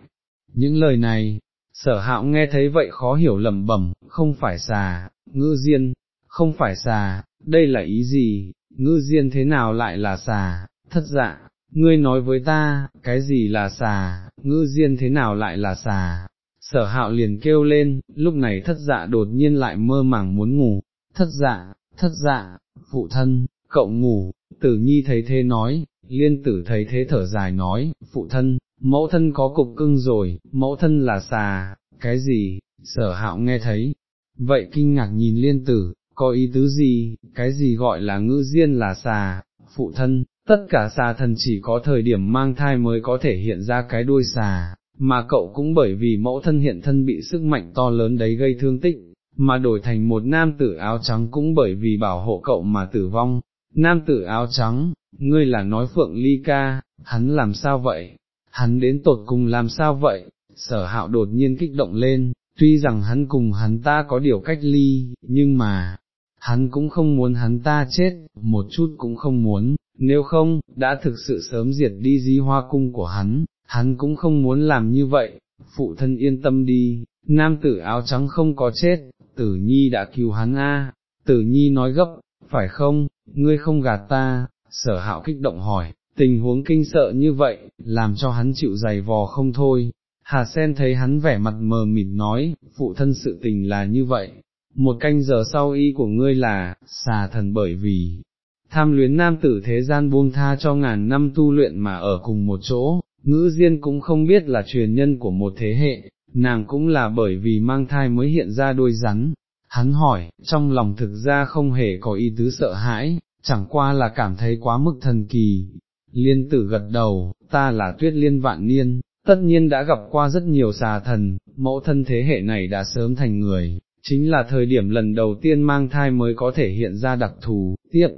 Những lời này, sở hạo nghe thấy vậy khó hiểu lầm bẩm, không phải xà, ngữ diên, không phải xà, đây là ý gì, ngữ diên thế nào lại là xà, thất dạ, ngươi nói với ta, cái gì là xà, ngữ diên thế nào lại là xà. Sở hạo liền kêu lên, lúc này thất dạ đột nhiên lại mơ màng muốn ngủ, thất dạ, thất dạ, phụ thân, cậu ngủ, tử nhi thấy thế nói, liên tử thấy thế thở dài nói, phụ thân, mẫu thân có cục cưng rồi, mẫu thân là xà, cái gì, sở hạo nghe thấy, vậy kinh ngạc nhìn liên tử, có ý tứ gì, cái gì gọi là ngữ diên là xà, phụ thân, tất cả xà thần chỉ có thời điểm mang thai mới có thể hiện ra cái đuôi xà, mà cậu cũng bởi vì mẫu thân hiện thân bị sức mạnh to lớn đấy gây thương tích, mà đổi thành một nam tử áo trắng cũng bởi vì bảo hộ cậu mà tử vong. Nam tử áo trắng, ngươi là nói phượng ly ca, hắn làm sao vậy? Hắn đến tột cùng làm sao vậy? Sở hạo đột nhiên kích động lên, tuy rằng hắn cùng hắn ta có điều cách ly, nhưng mà, hắn cũng không muốn hắn ta chết, một chút cũng không muốn, nếu không, đã thực sự sớm diệt đi di hoa cung của hắn, hắn cũng không muốn làm như vậy, phụ thân yên tâm đi, nam tử áo trắng không có chết, tử nhi đã cứu hắn a. tử nhi nói gấp, phải không, ngươi không gạt ta, sở hạo kích động hỏi, tình huống kinh sợ như vậy, làm cho hắn chịu dày vò không thôi. Hà sen thấy hắn vẻ mặt mờ mịt nói, phụ thân sự tình là như vậy, một canh giờ sau y của ngươi là, xà thần bởi vì, tham luyến nam tử thế gian buông tha cho ngàn năm tu luyện mà ở cùng một chỗ, ngữ diên cũng không biết là truyền nhân của một thế hệ, nàng cũng là bởi vì mang thai mới hiện ra đôi rắn. Hắn hỏi, trong lòng thực ra không hề có ý tứ sợ hãi, chẳng qua là cảm thấy quá mức thần kỳ. Liên tử gật đầu, ta là tuyết liên vạn niên, tất nhiên đã gặp qua rất nhiều xà thần, mẫu thân thế hệ này đã sớm thành người, chính là thời điểm lần đầu tiên mang thai mới có thể hiện ra đặc thù, tiếp.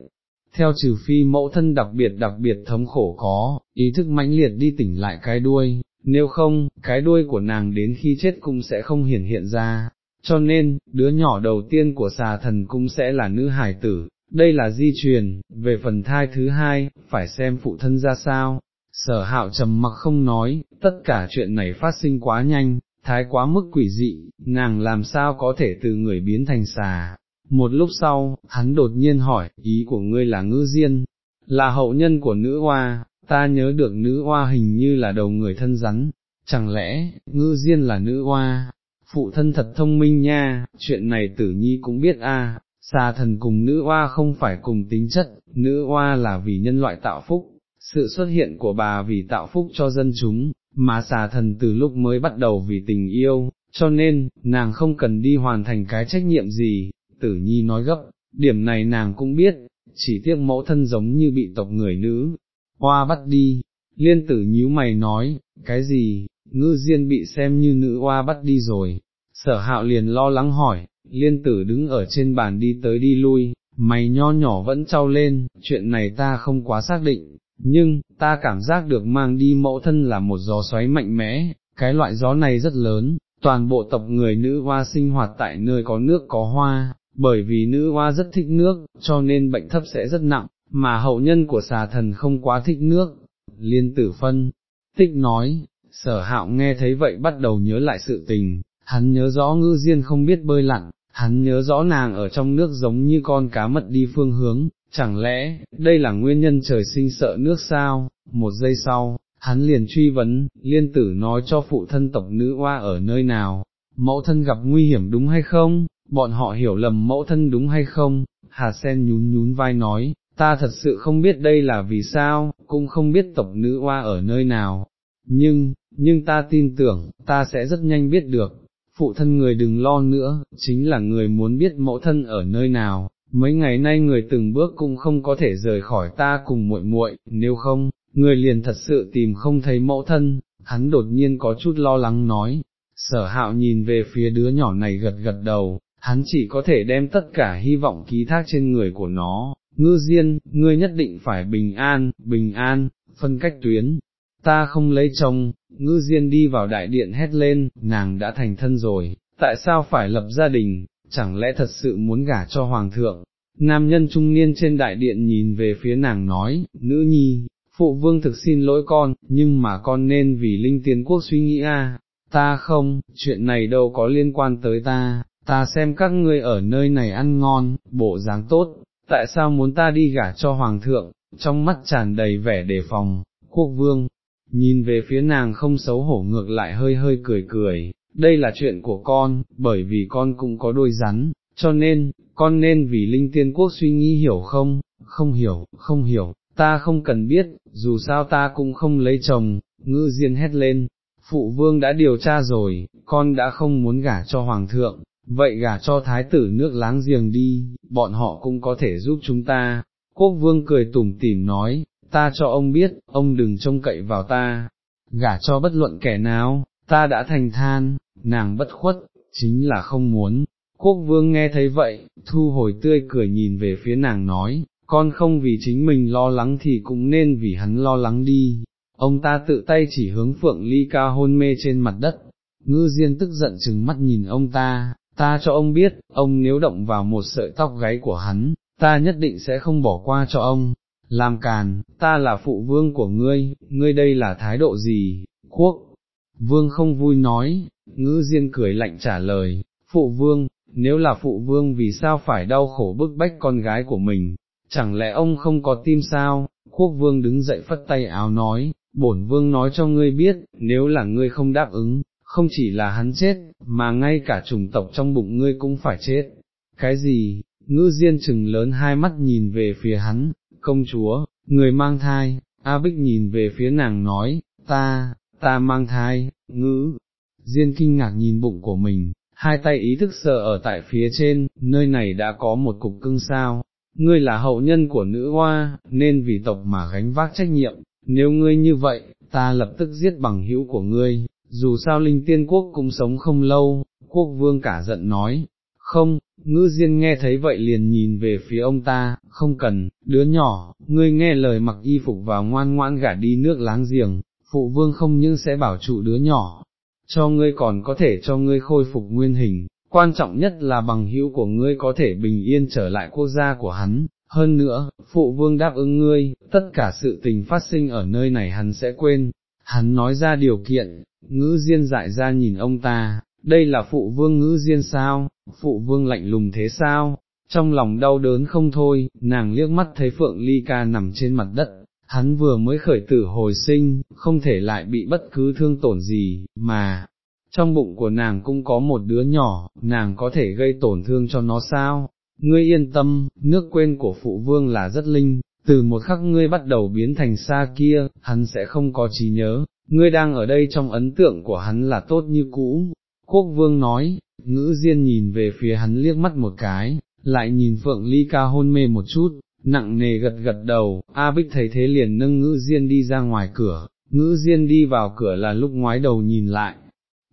Theo trừ phi mẫu thân đặc biệt đặc biệt thống khổ có, ý thức mãnh liệt đi tỉnh lại cái đuôi, nếu không, cái đuôi của nàng đến khi chết cũng sẽ không hiển hiện ra, cho nên, đứa nhỏ đầu tiên của xà thần cũng sẽ là nữ hải tử, đây là di truyền, về phần thai thứ hai, phải xem phụ thân ra sao. Sở hạo trầm mặc không nói, tất cả chuyện này phát sinh quá nhanh, thái quá mức quỷ dị, nàng làm sao có thể từ người biến thành xà. Một lúc sau, hắn đột nhiên hỏi, ý của ngươi là ngữ diên, là hậu nhân của nữ hoa, ta nhớ được nữ hoa hình như là đầu người thân rắn, chẳng lẽ, ngư diên là nữ hoa, phụ thân thật thông minh nha, chuyện này tử nhi cũng biết a xà thần cùng nữ oa không phải cùng tính chất, nữ oa là vì nhân loại tạo phúc, sự xuất hiện của bà vì tạo phúc cho dân chúng, mà xà thần từ lúc mới bắt đầu vì tình yêu, cho nên, nàng không cần đi hoàn thành cái trách nhiệm gì, tử nhi nói gấp, điểm này nàng cũng biết, chỉ tiếc mẫu thân giống như bị tộc người nữ, hoa bắt đi, liên tử nhíu mày nói, cái gì, ngư diên bị xem như nữ hoa bắt đi rồi, sở hạo liền lo lắng hỏi, liên tử đứng ở trên bàn đi tới đi lui, mày nho nhỏ vẫn trao lên, chuyện này ta không quá xác định, nhưng, ta cảm giác được mang đi mẫu thân là một gió xoáy mạnh mẽ, cái loại gió này rất lớn, toàn bộ tộc người nữ hoa sinh hoạt tại nơi có nước có hoa, bởi vì nữ hoa rất thích nước, cho nên bệnh thấp sẽ rất nặng, mà hậu nhân của xà thần không quá thích nước, liên tử phân, tích nói, sở hạo nghe thấy vậy bắt đầu nhớ lại sự tình, hắn nhớ rõ ngư diên không biết bơi lặn, hắn nhớ rõ nàng ở trong nước giống như con cá mật đi phương hướng, chẳng lẽ, đây là nguyên nhân trời sinh sợ nước sao, một giây sau, hắn liền truy vấn, liên tử nói cho phụ thân tộc nữ oa ở nơi nào, mẫu thân gặp nguy hiểm đúng hay không, bọn họ hiểu lầm mẫu thân đúng hay không, Hà Sen nhún nhún vai nói, ta thật sự không biết đây là vì sao, cũng không biết tộc nữ oa ở nơi nào, nhưng, nhưng ta tin tưởng, ta sẽ rất nhanh biết được, phụ thân người đừng lo nữa, chính là người muốn biết mẫu thân ở nơi nào, mấy ngày nay người từng bước cũng không có thể rời khỏi ta cùng muội muội, nếu không, người liền thật sự tìm không thấy mẫu thân, hắn đột nhiên có chút lo lắng nói, sở hạo nhìn về phía đứa nhỏ này gật gật đầu, hắn chỉ có thể đem tất cả hy vọng ký thác trên người của nó, ngư diên, ngươi nhất định phải bình an, bình an, phân cách tuyến, ta không lấy chồng, ngư diên đi vào đại điện hét lên, nàng đã thành thân rồi, tại sao phải lập gia đình, chẳng lẽ thật sự muốn gả cho hoàng thượng, nam nhân trung niên trên đại điện nhìn về phía nàng nói, nữ nhi, phụ vương thực xin lỗi con, nhưng mà con nên vì linh tiến quốc suy nghĩ a. ta không, chuyện này đâu có liên quan tới ta, ta xem các ngươi ở nơi này ăn ngon, bộ dáng tốt, tại sao muốn ta đi gả cho hoàng thượng, trong mắt tràn đầy vẻ đề phòng, quốc vương, nhìn về phía nàng không xấu hổ ngược lại hơi hơi cười cười, đây là chuyện của con, bởi vì con cũng có đôi rắn, cho nên, con nên vì linh tiên quốc suy nghĩ hiểu không, không hiểu, không hiểu, ta không cần biết, dù sao ta cũng không lấy chồng, ngư diên hét lên, phụ vương đã điều tra rồi, con đã không muốn gả cho hoàng thượng, vậy gả cho thái tử nước láng giềng đi, bọn họ cũng có thể giúp chúng ta. Quốc vương cười tủm tỉm nói, ta cho ông biết, ông đừng trông cậy vào ta, gả cho bất luận kẻ nào, ta đã thành than, nàng bất khuất, chính là không muốn. Quốc vương nghe thấy vậy, thu hồi tươi cười nhìn về phía nàng nói, con không vì chính mình lo lắng thì cũng nên vì hắn lo lắng đi. Ông ta tự tay chỉ hướng phượng ly ca hôn mê trên mặt đất, ngư diên tức giận chừng mắt nhìn ông ta, ta cho ông biết, ông nếu động vào một sợi tóc gáy của hắn, ta nhất định sẽ không bỏ qua cho ông, làm càn, ta là phụ vương của ngươi, ngươi đây là thái độ gì, quốc, vương không vui nói, ngữ diên cười lạnh trả lời, phụ vương, nếu là phụ vương vì sao phải đau khổ bức bách con gái của mình, chẳng lẽ ông không có tim sao, quốc vương đứng dậy phất tay áo nói, bổn vương nói cho ngươi biết, nếu là ngươi không đáp ứng, không chỉ là hắn chết, mà ngay cả chủng tộc trong bụng ngươi cũng phải chết. Cái gì, ngữ diên chừng lớn hai mắt nhìn về phía hắn, công chúa, người mang thai, A Bích nhìn về phía nàng nói, ta, ta mang thai, ngữ, diên kinh ngạc nhìn bụng của mình, hai tay ý thức sợ ở tại phía trên, nơi này đã có một cục cưng sao, ngươi là hậu nhân của nữ hoa, nên vì tộc mà gánh vác trách nhiệm, nếu ngươi như vậy, ta lập tức giết bằng hữu của ngươi, dù sao linh tiên quốc cũng sống không lâu, quốc vương cả giận nói, không, ngư diên nghe thấy vậy liền nhìn về phía ông ta, không cần, đứa nhỏ, ngươi nghe lời mặc y phục và ngoan ngoãn gả đi nước láng giềng, phụ vương không những sẽ bảo trụ đứa nhỏ, cho ngươi còn có thể cho ngươi khôi phục nguyên hình, quan trọng nhất là bằng hữu của ngươi có thể bình yên trở lại quốc gia của hắn. Hơn nữa, phụ vương đáp ứng ngươi, tất cả sự tình phát sinh ở nơi này hắn sẽ quên, hắn nói ra điều kiện, ngữ diên dại ra nhìn ông ta, đây là phụ vương ngữ diên sao, phụ vương lạnh lùng thế sao, trong lòng đau đớn không thôi, nàng liếc mắt thấy Phượng Ly Ca nằm trên mặt đất, hắn vừa mới khởi tử hồi sinh, không thể lại bị bất cứ thương tổn gì, mà, trong bụng của nàng cũng có một đứa nhỏ, nàng có thể gây tổn thương cho nó sao, ngươi yên tâm, nước quên của phụ vương là rất linh, từ một khắc ngươi bắt đầu biến thành xa kia, hắn sẽ không có trí nhớ, ngươi đang ở đây trong ấn tượng của hắn là tốt như cũ, quốc vương nói, ngữ diên nhìn về phía hắn liếc mắt một cái, lại nhìn phượng ly ca hôn mê một chút, nặng nề gật gật đầu, A Bích thấy thế liền nâng ngữ diên đi ra ngoài cửa, ngữ diên đi vào cửa là lúc ngoái đầu nhìn lại,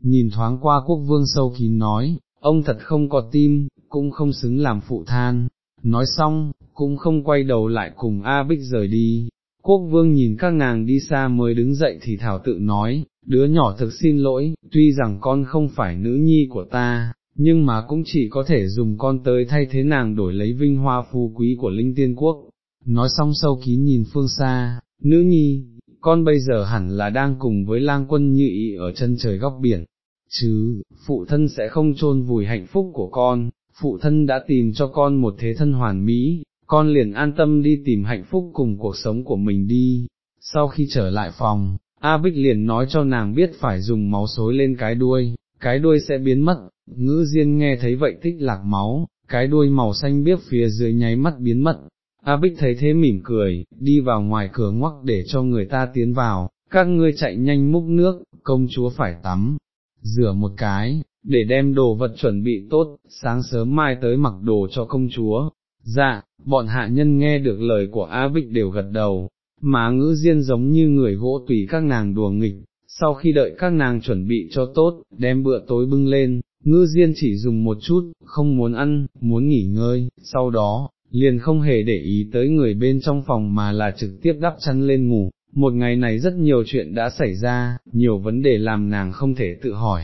nhìn thoáng qua quốc vương sâu kín nói, ông thật không có tim, cũng không xứng làm phụ than, nói xong, cũng không quay đầu lại cùng A Bích rời đi. Quốc vương nhìn các nàng đi xa mới đứng dậy thì thảo tự nói, đứa nhỏ thực xin lỗi, tuy rằng con không phải nữ nhi của ta, nhưng mà cũng chỉ có thể dùng con tới thay thế nàng đổi lấy vinh hoa phú quý của linh tiên quốc. nói xong sâu kín nhìn phương xa, nữ nhi, con bây giờ hẳn là đang cùng với lang quân như ý ở chân trời góc biển, chứ, phụ thân sẽ không chôn vùi hạnh phúc của con, phụ thân đã tìm cho con một thế thân hoàn mỹ, con liền an tâm đi tìm hạnh phúc cùng cuộc sống của mình đi. Sau khi trở lại phòng, A Bích liền nói cho nàng biết phải dùng máu xối lên cái đuôi, cái đuôi sẽ biến mất, ngữ diên nghe thấy vậy tích lạc máu, cái đuôi màu xanh biếc phía dưới nháy mắt biến mất. A Bích thấy thế mỉm cười, đi vào ngoài cửa ngoắc để cho người ta tiến vào, các ngươi chạy nhanh múc nước, công chúa phải tắm, rửa một cái, để đem đồ vật chuẩn bị tốt, sáng sớm mai tới mặc đồ cho công chúa. Dạ, bọn hạ nhân nghe được lời của A Bích đều gật đầu, mà ngữ diên giống như người gỗ tùy các nàng đùa nghịch, sau khi đợi các nàng chuẩn bị cho tốt, đem bữa tối bưng lên, ngư diên chỉ dùng một chút, không muốn ăn, muốn nghỉ ngơi, sau đó, liền không hề để ý tới người bên trong phòng mà là trực tiếp đắp chăn lên ngủ. Một ngày này rất nhiều chuyện đã xảy ra, nhiều vấn đề làm nàng không thể tự hỏi.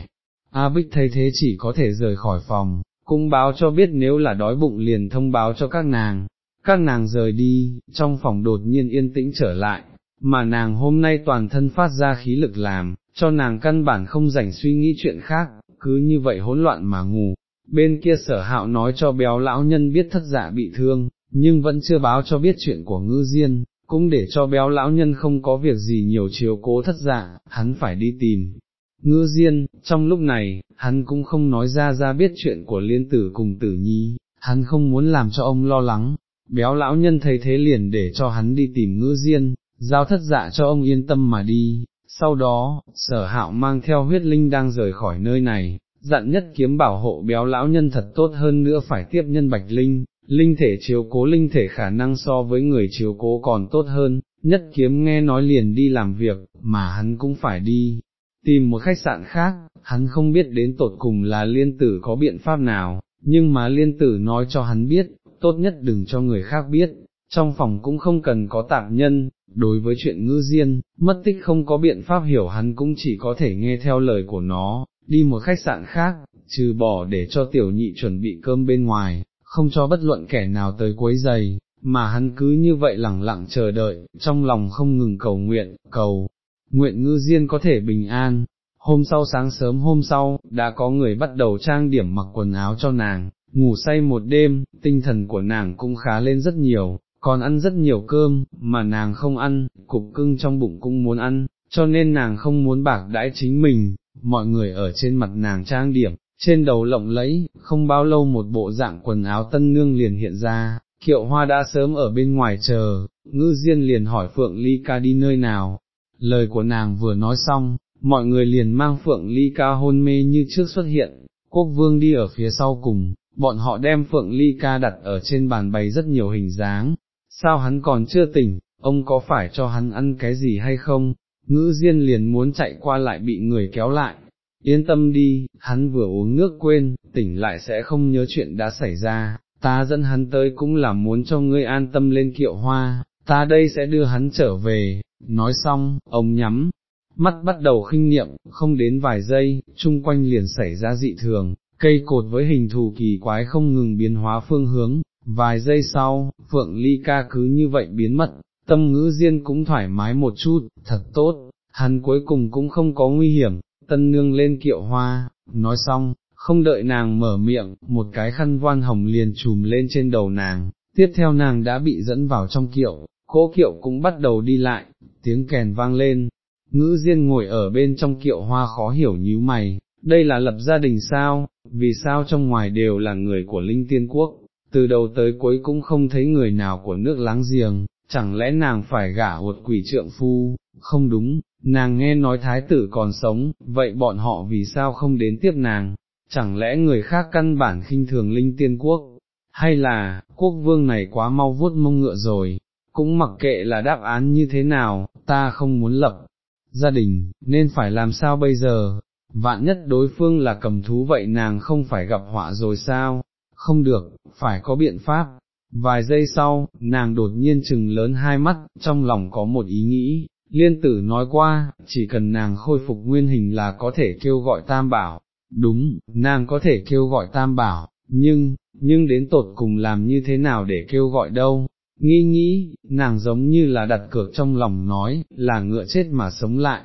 A Bích thấy thế chỉ có thể rời khỏi phòng, cũng báo cho biết nếu là đói bụng liền thông báo cho các nàng. Các nàng rời đi, trong phòng đột nhiên yên tĩnh trở lại, mà nàng hôm nay toàn thân phát ra khí lực làm, cho nàng căn bản không rảnh suy nghĩ chuyện khác, cứ như vậy hỗn loạn mà ngủ. Bên kia sở hạo nói cho béo lão nhân biết thất giả dạ bị thương, nhưng vẫn chưa báo cho biết chuyện của ngư diên, cũng để cho béo lão nhân không có việc gì nhiều chiếu cố thất giả, dạ, hắn phải đi tìm. Ngư diên, trong lúc này, hắn cũng không nói ra ra biết chuyện của liên tử cùng tử nhi, hắn không muốn làm cho ông lo lắng, béo lão nhân thấy thế liền để cho hắn đi tìm ngư diên, giao thất dạ cho ông yên tâm mà đi, sau đó, sở hạo mang theo huyết linh đang rời khỏi nơi này, dặn nhất kiếm bảo hộ béo lão nhân thật tốt hơn nữa phải tiếp nhân bạch linh, linh thể chiếu cố linh thể khả năng so với người chiếu cố còn tốt hơn, nhất kiếm nghe nói liền đi làm việc, mà hắn cũng phải đi, tìm một khách sạn khác, hắn không biết đến tột cùng là liên tử có biện pháp nào, nhưng mà liên tử nói cho hắn biết, tốt nhất đừng cho người khác biết, trong phòng cũng không cần có tạm nhân, đối với chuyện ngư diên, mất tích không có biện pháp hiểu hắn cũng chỉ có thể nghe theo lời của nó, đi một khách sạn khác, trừ bỏ để cho tiểu nhị chuẩn bị cơm bên ngoài, không cho bất luận kẻ nào tới quấy giày, mà hắn cứ như vậy lẳng lặng chờ đợi, trong lòng không ngừng cầu nguyện, cầu, nguyện ngư diên có thể bình an. Hôm sau sáng sớm hôm sau, đã có người bắt đầu trang điểm mặc quần áo cho nàng, ngủ say một đêm, tinh thần của nàng cũng khá lên rất nhiều, còn ăn rất nhiều cơm, mà nàng không ăn, cục cưng trong bụng cũng muốn ăn, cho nên nàng không muốn bạc đãi chính mình, mọi người ở trên mặt nàng trang điểm, trên đầu lộng lẫy, không bao lâu một bộ dạng quần áo tân nương liền hiện ra, kiệu hoa đã sớm ở bên ngoài chờ, ngư diên liền hỏi Phượng Ly ca đi nơi nào, lời của nàng vừa nói xong, mọi người liền mang Phượng Ly ca hôn mê như trước xuất hiện, quốc vương đi ở phía sau cùng, bọn họ đem Phượng Ly ca đặt ở trên bàn bày rất nhiều hình dáng, sao hắn còn chưa tỉnh, ông có phải cho hắn ăn cái gì hay không, ngữ diên liền muốn chạy qua lại bị người kéo lại, yên tâm đi, hắn vừa uống nước quên, tỉnh lại sẽ không nhớ chuyện đã xảy ra, ta dẫn hắn tới cũng là muốn cho ngươi an tâm lên kiệu hoa, ta đây sẽ đưa hắn trở về, nói xong, ông nhắm, mắt bắt đầu khinh niệm, không đến vài giây, chung quanh liền xảy ra dị thường, cây cột với hình thù kỳ quái không ngừng biến hóa phương hướng, Vài giây sau, Phượng Ly ca cứ như vậy biến mất, tâm ngữ diên cũng thoải mái một chút, thật tốt, hắn cuối cùng cũng không có nguy hiểm, tân nương lên kiệu hoa, nói xong, không đợi nàng mở miệng, một cái khăn voan hồng liền trùm lên trên đầu nàng, tiếp theo nàng đã bị dẫn vào trong kiệu, cỗ kiệu cũng bắt đầu đi lại, tiếng kèn vang lên, ngữ diên ngồi ở bên trong kiệu hoa khó hiểu nhíu mày, đây là lập gia đình sao, vì sao trong ngoài đều là người của linh tiên quốc, từ đầu tới cuối cũng không thấy người nào của nước láng giềng, chẳng lẽ nàng phải gả hột quỷ trượng phu, không đúng, nàng nghe nói thái tử còn sống, vậy bọn họ vì sao không đến tiếp nàng, chẳng lẽ người khác căn bản khinh thường linh tiên quốc, hay là, quốc vương này quá mau vuốt mông ngựa rồi, cũng mặc kệ là đáp án như thế nào, ta không muốn lập gia đình, nên phải làm sao bây giờ, vạn nhất đối phương là cầm thú vậy nàng không phải gặp họa rồi sao, không được, phải có biện pháp. Vài giây sau, nàng đột nhiên chừng lớn hai mắt, trong lòng có một ý nghĩ, liên tử nói qua, chỉ cần nàng khôi phục nguyên hình là có thể kêu gọi tam bảo, đúng, nàng có thể kêu gọi tam bảo, nhưng, nhưng đến tột cùng làm như thế nào để kêu gọi đâu, nghi nghĩ, nàng giống như là đặt cược trong lòng nói, là ngựa chết mà sống lại,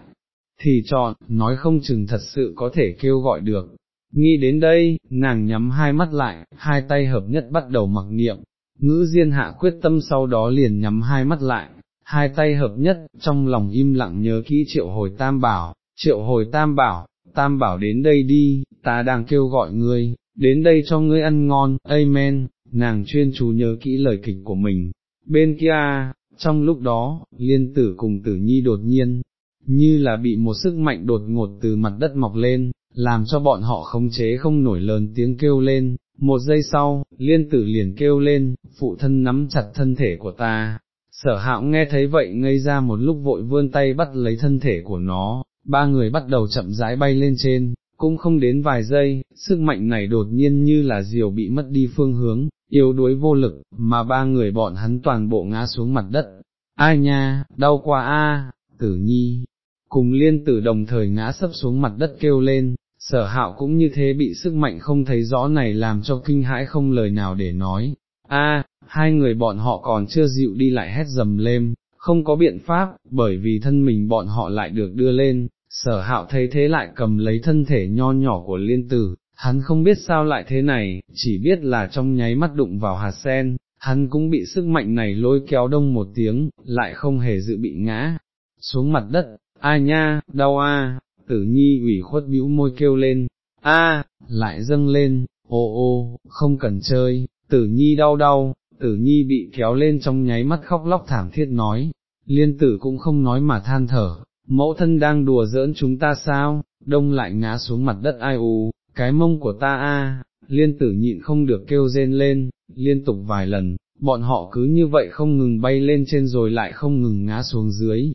thì chọn, nói không chừng thật sự có thể kêu gọi được. Nghĩ đến đây, nàng nhắm hai mắt lại, hai tay hợp nhất bắt đầu mặc niệm, ngữ diên hạ quyết tâm sau đó liền nhắm hai mắt lại, hai tay hợp nhất, trong lòng im lặng nhớ kỹ triệu hồi tam bảo, triệu hồi tam bảo, tam bảo đến đây đi, ta đang kêu gọi ngươi, đến đây cho ngươi ăn ngon, amen, nàng chuyên chú nhớ kỹ lời kịch của mình. Bên kia, trong lúc đó, liên tử cùng tử nhi đột nhiên, như là bị một sức mạnh đột ngột từ mặt đất mọc lên, làm cho bọn họ khống chế không nổi lớn tiếng kêu lên, một giây sau, liên tử liền kêu lên, phụ thân nắm chặt thân thể của ta. Sở hạo nghe thấy vậy ngây ra một lúc vội vươn tay bắt lấy thân thể của nó, ba người bắt đầu chậm rãi bay lên trên, cũng không đến vài giây, sức mạnh này đột nhiên như là diều bị mất đi phương hướng, yếu đuối vô lực, mà ba người bọn hắn toàn bộ ngã xuống mặt đất. Ai nha, đau quá a, tử nhi, cùng liên tử đồng thời ngã sấp xuống mặt đất kêu lên, sở hạo cũng như thế bị sức mạnh không thấy rõ này làm cho kinh hãi không lời nào để nói. A, hai người bọn họ còn chưa dịu đi lại hét dầm lên, không có biện pháp, bởi vì thân mình bọn họ lại được đưa lên, sở hạo thấy thế lại cầm lấy thân thể nho nhỏ của liên tử, hắn không biết sao lại thế này, chỉ biết là trong nháy mắt đụng vào hạt sen, hắn cũng bị sức mạnh này lôi kéo đông một tiếng, lại không hề dự bị ngã, xuống mặt đất, ai nha, đau a, tử nhi ủy khuất bĩu môi kêu lên, a, lại dâng lên, ô ô, không cần chơi, tử nhi đau đau, tử nhi bị kéo lên trong nháy mắt khóc lóc thảm thiết nói, liên tử cũng không nói mà than thở, mẫu thân đang đùa giỡn chúng ta sao, đông lại ngã xuống mặt đất ai u, cái mông của ta a, liên tử nhịn không được kêu rên lên, liên tục vài lần, bọn họ cứ như vậy không ngừng bay lên trên rồi lại không ngừng ngã xuống dưới,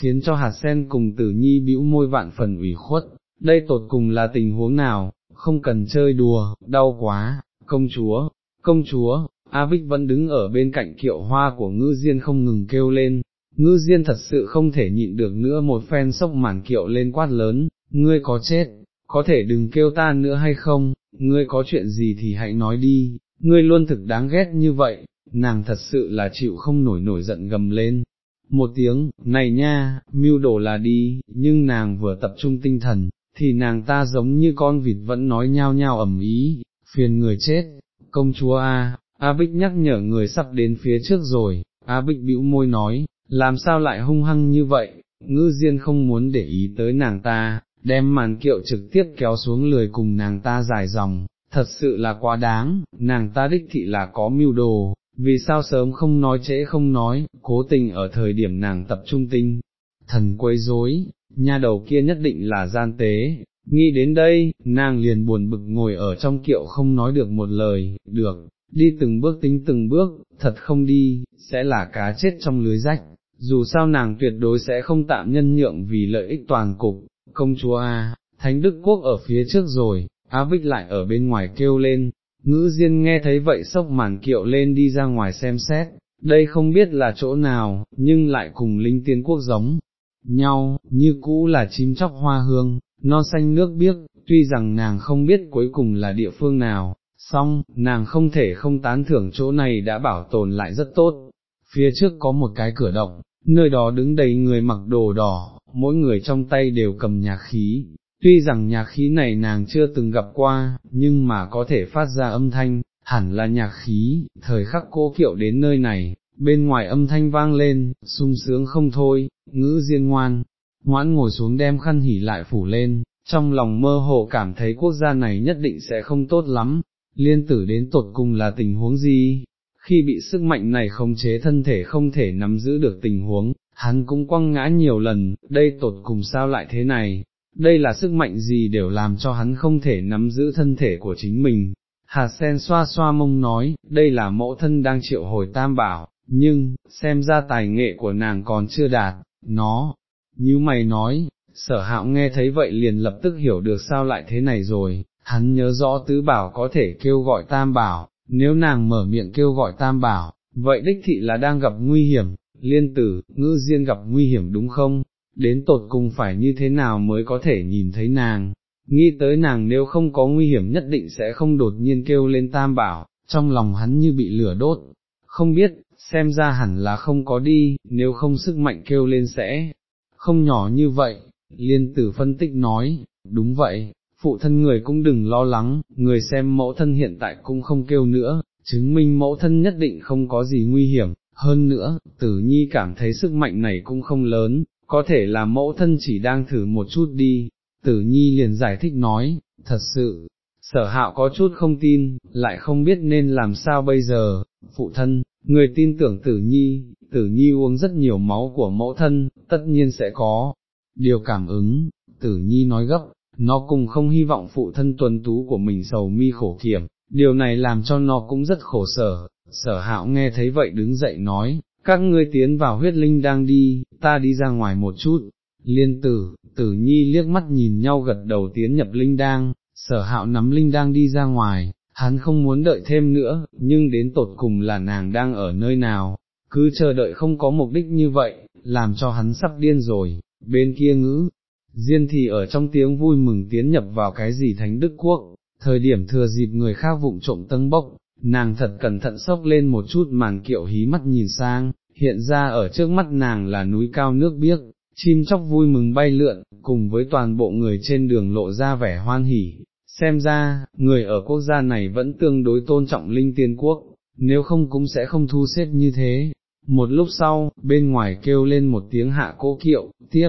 khiến cho hạt sen cùng tử nhi bĩu môi vạn phần ủy khuất, đây tột cùng là tình huống nào, không cần chơi đùa, đau quá, công chúa, công chúa, A Vích vẫn đứng ở bên cạnh kiệu hoa của ngư diên không ngừng kêu lên, ngư diên thật sự không thể nhịn được nữa một phen sốc màn kiệu lên quát lớn, ngươi có chết, có thể đừng kêu ta nữa hay không, ngươi có chuyện gì thì hãy nói đi, ngươi luôn thực đáng ghét như vậy, nàng thật sự là chịu không nổi nổi giận gầm lên. Một tiếng, này nha, mưu đồ là đi, nhưng nàng vừa tập trung tinh thần, thì nàng ta giống như con vịt vẫn nói nhao nhao ẩm ý, phiền người chết, công chúa A, A Bích nhắc nhở người sắp đến phía trước rồi, A Bích bĩu môi nói, làm sao lại hung hăng như vậy, ngư diên không muốn để ý tới nàng ta, đem màn kiệu trực tiếp kéo xuống lười cùng nàng ta dài dòng, thật sự là quá đáng, nàng ta đích thị là có mưu đồ, vì sao sớm không nói trễ không nói, cố tình ở thời điểm nàng tập trung tinh, thần quấy rối, nha đầu kia nhất định là gian tế, nghĩ đến đây, nàng liền buồn bực ngồi ở trong kiệu không nói được một lời, được, đi từng bước tính từng bước, thật không đi, sẽ là cá chết trong lưới rách, dù sao nàng tuyệt đối sẽ không tạm nhân nhượng vì lợi ích toàn cục, công chúa A, Thánh Đức Quốc ở phía trước rồi, Á Bích lại ở bên ngoài kêu lên, ngữ diên nghe thấy vậy sốc màn kiệu lên đi ra ngoài xem xét, đây không biết là chỗ nào, nhưng lại cùng linh tiên quốc giống nhau, như cũ là chim chóc hoa hương, non xanh nước biếc, tuy rằng nàng không biết cuối cùng là địa phương nào, song, nàng không thể không tán thưởng chỗ này đã bảo tồn lại rất tốt, phía trước có một cái cửa động, nơi đó đứng đầy người mặc đồ đỏ, mỗi người trong tay đều cầm nhạc khí, tuy rằng nhạc khí này nàng chưa từng gặp qua, nhưng mà có thể phát ra âm thanh, hẳn là nhạc khí, thời khắc cô kiệu đến nơi này, bên ngoài âm thanh vang lên, sung sướng không thôi, ngữ diên ngoan, ngoãn ngồi xuống đem khăn hỉ lại phủ lên, trong lòng mơ hồ cảm thấy quốc gia này nhất định sẽ không tốt lắm, liên tử đến tột cùng là tình huống gì, khi bị sức mạnh này khống chế thân thể không thể nắm giữ được tình huống, hắn cũng quăng ngã nhiều lần, đây tột cùng sao lại thế này, đây là sức mạnh gì đều làm cho hắn không thể nắm giữ thân thể của chính mình. Hà sen xoa xoa mông nói, đây là mẫu thân đang triệu hồi tam bảo, nhưng, xem ra tài nghệ của nàng còn chưa đạt, nó, như mày nói, sở hạo nghe thấy vậy liền lập tức hiểu được sao lại thế này rồi, hắn nhớ rõ tứ bảo có thể kêu gọi tam bảo, nếu nàng mở miệng kêu gọi tam bảo, vậy đích thị là đang gặp nguy hiểm, liên tử, ngữ diên gặp nguy hiểm đúng không, đến tột cùng phải như thế nào mới có thể nhìn thấy nàng, nghĩ tới nàng nếu không có nguy hiểm nhất định sẽ không đột nhiên kêu lên tam bảo, trong lòng hắn như bị lửa đốt, không biết, xem ra hẳn là không có đi, nếu không sức mạnh kêu lên sẽ không nhỏ như vậy, liên tử phân tích nói, đúng vậy, phụ thân người cũng đừng lo lắng, người xem mẫu thân hiện tại cũng không kêu nữa, chứng minh mẫu thân nhất định không có gì nguy hiểm, hơn nữa, tử nhi cảm thấy sức mạnh này cũng không lớn, có thể là mẫu thân chỉ đang thử một chút đi, tử nhi liền giải thích nói, thật sự, sở hạo có chút không tin, lại không biết nên làm sao bây giờ, phụ thân, người tin tưởng tử nhi, tử nhi uống rất nhiều máu của mẫu thân, tất nhiên sẽ có, điều cảm ứng, tử nhi nói gấp, nó cùng không hy vọng phụ thân tuần tú của mình sầu mi khổ kiểm, điều này làm cho nó cũng rất khổ sở, sở hạo nghe thấy vậy đứng dậy nói, các ngươi tiến vào huyết linh đang đi, ta đi ra ngoài một chút, liên tử, tử nhi liếc mắt nhìn nhau gật đầu tiến nhập linh đang, sở hạo nắm linh đang đi ra ngoài, hắn không muốn đợi thêm nữa, nhưng đến tột cùng là nàng đang ở nơi nào, cứ chờ đợi không có mục đích như vậy, làm cho hắn sắp điên rồi, bên kia ngữ, Diên thì ở trong tiếng vui mừng tiến nhập vào cái gì thánh đức quốc, thời điểm thừa dịp người khác vụng trộm tân bốc, nàng thật cẩn thận sốc lên một chút màn kiệu hí mắt nhìn sang, hiện ra ở trước mắt nàng là núi cao nước biếc, chim chóc vui mừng bay lượn, cùng với toàn bộ người trên đường lộ ra vẻ hoan hỉ. Xem ra, người ở quốc gia này vẫn tương đối tôn trọng linh tiên quốc, nếu không cũng sẽ không thu xếp như thế. Một lúc sau, bên ngoài kêu lên một tiếng hạ cố kiệu, tiếp,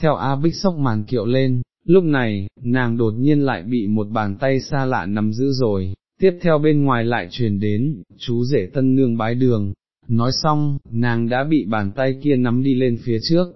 theo A Bích sốc màn kiệu lên, lúc này, nàng đột nhiên lại bị một bàn tay xa lạ nắm giữ rồi, tiếp theo bên ngoài lại truyền đến, chú rể tân nương bái đường, nói xong, nàng đã bị bàn tay kia nắm đi lên phía trước,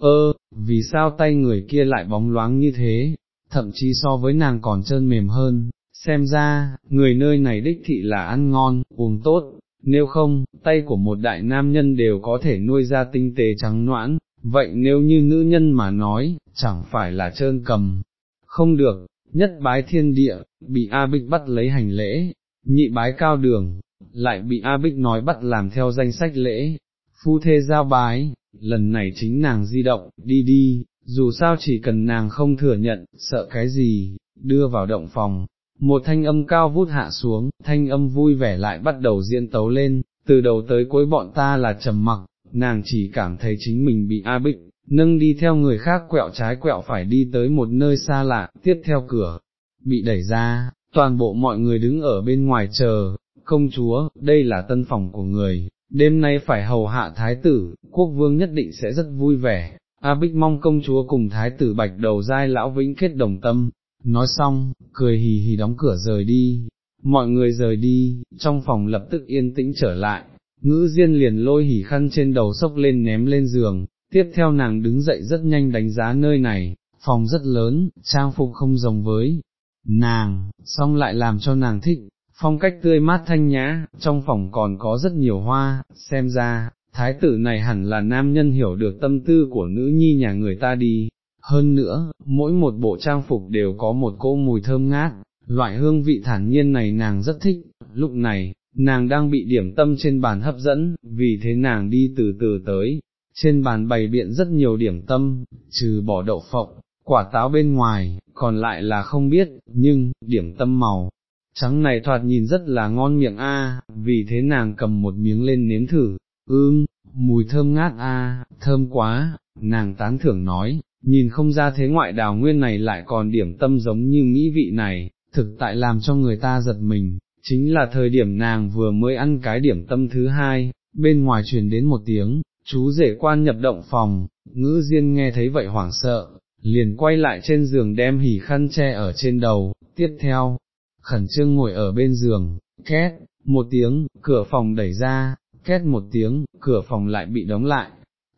ơ, vì sao tay người kia lại bóng loáng như thế, thậm chí so với nàng còn trơn mềm hơn, xem ra, người nơi này đích thị là ăn ngon, uống tốt, nếu không, tay của một đại nam nhân đều có thể nuôi ra tinh tế trắng noãn, vậy nếu như nữ nhân mà nói, chẳng phải là trơn cầm, không được, nhất bái thiên địa, bị A Bích bắt lấy hành lễ, nhị bái cao đường, lại bị A Bích nói bắt làm theo danh sách lễ, phu thê giao bái, lần này chính nàng di động, đi đi, dù sao chỉ cần nàng không thừa nhận, sợ cái gì, đưa vào động phòng. Một thanh âm cao vút hạ xuống, thanh âm vui vẻ lại bắt đầu diễn tấu lên, từ đầu tới cuối bọn ta là trầm mặc, nàng chỉ cảm thấy chính mình bị A Bích, nâng đi theo người khác quẹo trái quẹo phải đi tới một nơi xa lạ, tiếp theo cửa, bị đẩy ra, toàn bộ mọi người đứng ở bên ngoài chờ, công chúa, đây là tân phòng của người, đêm nay phải hầu hạ thái tử, quốc vương nhất định sẽ rất vui vẻ, A Bích mong công chúa cùng thái tử bạch đầu dai lão vĩnh kết đồng tâm, nói xong, cười hì hì đóng cửa rời đi, mọi người rời đi, trong phòng lập tức yên tĩnh trở lại, ngữ diên liền lôi hỉ khăn trên đầu sốc lên ném lên giường, tiếp theo nàng đứng dậy rất nhanh đánh giá nơi này, phòng rất lớn, trang phục không giống với nàng, xong lại làm cho nàng thích, phong cách tươi mát thanh nhã, trong phòng còn có rất nhiều hoa, xem ra, thái tử này hẳn là nam nhân hiểu được tâm tư của nữ nhi nhà người ta đi. Hơn nữa, mỗi một bộ trang phục đều có một cỗ mùi thơm ngát, loại hương vị thản nhiên này nàng rất thích, lúc này, nàng đang bị điểm tâm trên bàn hấp dẫn, vì thế nàng đi từ từ tới, trên bàn bày biện rất nhiều điểm tâm, trừ bỏ đậu phộng, quả táo bên ngoài, còn lại là không biết, nhưng, điểm tâm màu, trắng này thoạt nhìn rất là ngon miệng a, vì thế nàng cầm một miếng lên nếm thử, ưm, mùi thơm ngát a, thơm quá, nàng tán thưởng nói, nhìn không ra thế ngoại đào nguyên này lại còn điểm tâm giống như mỹ vị này, thực tại làm cho người ta giật mình, chính là thời điểm nàng vừa mới ăn cái điểm tâm thứ hai, bên ngoài truyền đến một tiếng, chú rể quan nhập động phòng, ngữ diên nghe thấy vậy hoảng sợ, liền quay lại trên giường đem hỉ khăn che ở trên đầu, tiếp theo, khẩn trương ngồi ở bên giường, két, một tiếng, cửa phòng đẩy ra, két một tiếng, cửa phòng lại bị đóng lại,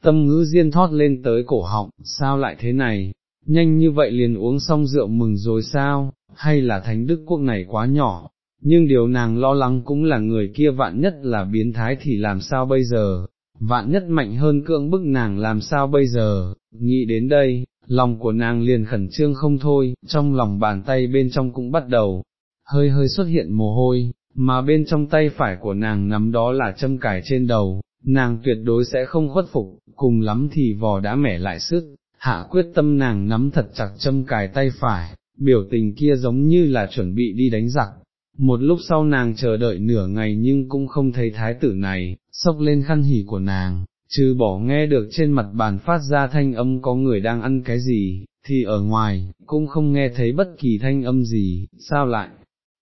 tâm ngữ diên thoát lên tới cổ họng, sao lại thế này, nhanh như vậy liền uống xong rượu mừng rồi sao, hay là thánh đức quốc này quá nhỏ, nhưng điều nàng lo lắng cũng là người kia vạn nhất là biến thái thì làm sao bây giờ, vạn nhất mạnh hơn cưỡng bức nàng làm sao bây giờ, nghĩ đến đây, lòng của nàng liền khẩn trương không thôi, trong lòng bàn tay bên trong cũng bắt đầu, hơi hơi xuất hiện mồ hôi, mà bên trong tay phải của nàng nắm đó là châm cải trên đầu, nàng tuyệt đối sẽ không khuất phục, cùng lắm thì vò đã mẻ lại sức, hạ quyết tâm nàng nắm thật chặt châm cài tay phải, biểu tình kia giống như là chuẩn bị đi đánh giặc, một lúc sau nàng chờ đợi nửa ngày nhưng cũng không thấy thái tử này, xốc lên khăn hỉ của nàng, trừ bỏ nghe được trên mặt bàn phát ra thanh âm có người đang ăn cái gì, thì ở ngoài, cũng không nghe thấy bất kỳ thanh âm gì, sao lại?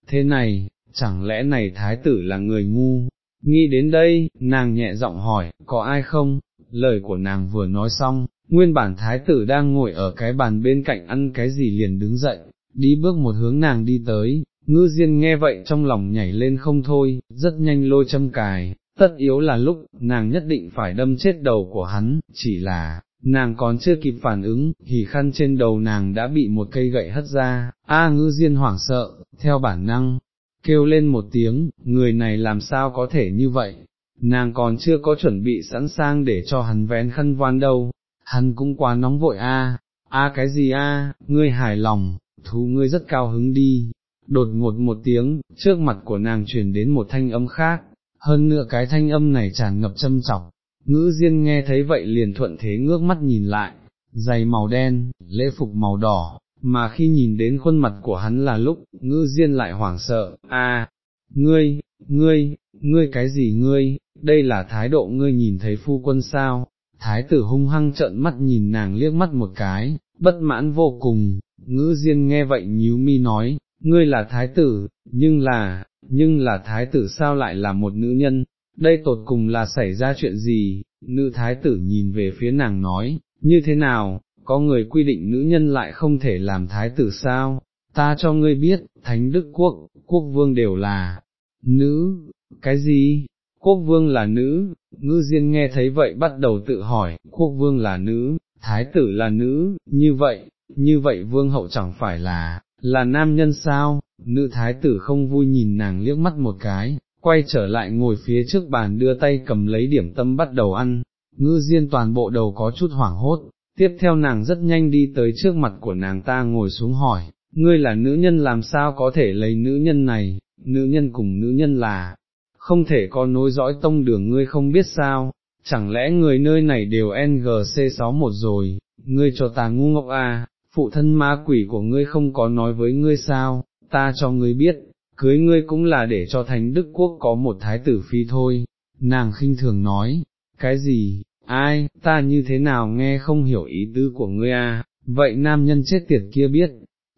Thế này, chẳng lẽ này thái tử là người ngu? Nghĩ đến đây, nàng nhẹ giọng hỏi, có ai không? Lời của nàng vừa nói xong, nguyên bản thái tử đang ngồi ở cái bàn bên cạnh ăn cái gì liền đứng dậy, đi bước một hướng nàng đi tới, ngư diên nghe vậy trong lòng nhảy lên không thôi, rất nhanh lôi châm cài, tất yếu là lúc, nàng nhất định phải đâm chết đầu của hắn, chỉ là, nàng còn chưa kịp phản ứng, thì khăn trên đầu nàng đã bị một cây gậy hất ra, a ngư diên hoảng sợ, theo bản năng, kêu lên một tiếng, người này làm sao có thể như vậy, nàng còn chưa có chuẩn bị sẵn sàng để cho hắn vén khăn voan đâu, hắn cũng quá nóng vội a, a cái gì a, ngươi hài lòng, thú ngươi rất cao hứng đi, đột ngột một tiếng, trước mặt của nàng truyền đến một thanh âm khác, hơn nữa cái thanh âm này tràn ngập châm chọc, ngữ diên nghe thấy vậy liền thuận thế ngước mắt nhìn lại, giày màu đen, lễ phục màu đỏ, mà khi nhìn đến khuôn mặt của hắn là lúc, ngữ diên lại hoảng sợ, a, ngươi, ngươi, ngươi cái gì ngươi, đây là thái độ ngươi nhìn thấy phu quân sao, thái tử hung hăng trợn mắt nhìn nàng liếc mắt một cái, bất mãn vô cùng, ngữ diên nghe vậy nhíu mi nói, ngươi là thái tử, nhưng là, nhưng là thái tử sao lại là một nữ nhân, đây tột cùng là xảy ra chuyện gì, nữ thái tử nhìn về phía nàng nói, như thế nào, có người quy định nữ nhân lại không thể làm thái tử sao, ta cho ngươi biết, thánh đức quốc, quốc vương đều là, nữ, cái gì, quốc vương là nữ, ngư diên nghe thấy vậy bắt đầu tự hỏi, quốc vương là nữ, thái tử là nữ, như vậy, như vậy vương hậu chẳng phải là, là nam nhân sao, nữ thái tử không vui nhìn nàng liếc mắt một cái, quay trở lại ngồi phía trước bàn đưa tay cầm lấy điểm tâm bắt đầu ăn, ngư diên toàn bộ đầu có chút hoảng hốt, tiếp theo nàng rất nhanh đi tới trước mặt của nàng ta ngồi xuống hỏi, ngươi là nữ nhân làm sao có thể lấy nữ nhân này, nữ nhân cùng nữ nhân là, không thể có nối dõi tông đường ngươi không biết sao, chẳng lẽ người nơi này đều NGC61 rồi, ngươi cho ta ngu ngốc à, phụ thân ma quỷ của ngươi không có nói với ngươi sao, ta cho ngươi biết, cưới ngươi cũng là để cho thánh đức quốc có một thái tử phi thôi, nàng khinh thường nói, cái gì, ai, ta như thế nào nghe không hiểu ý tư của ngươi à, vậy nam nhân chết tiệt kia biết,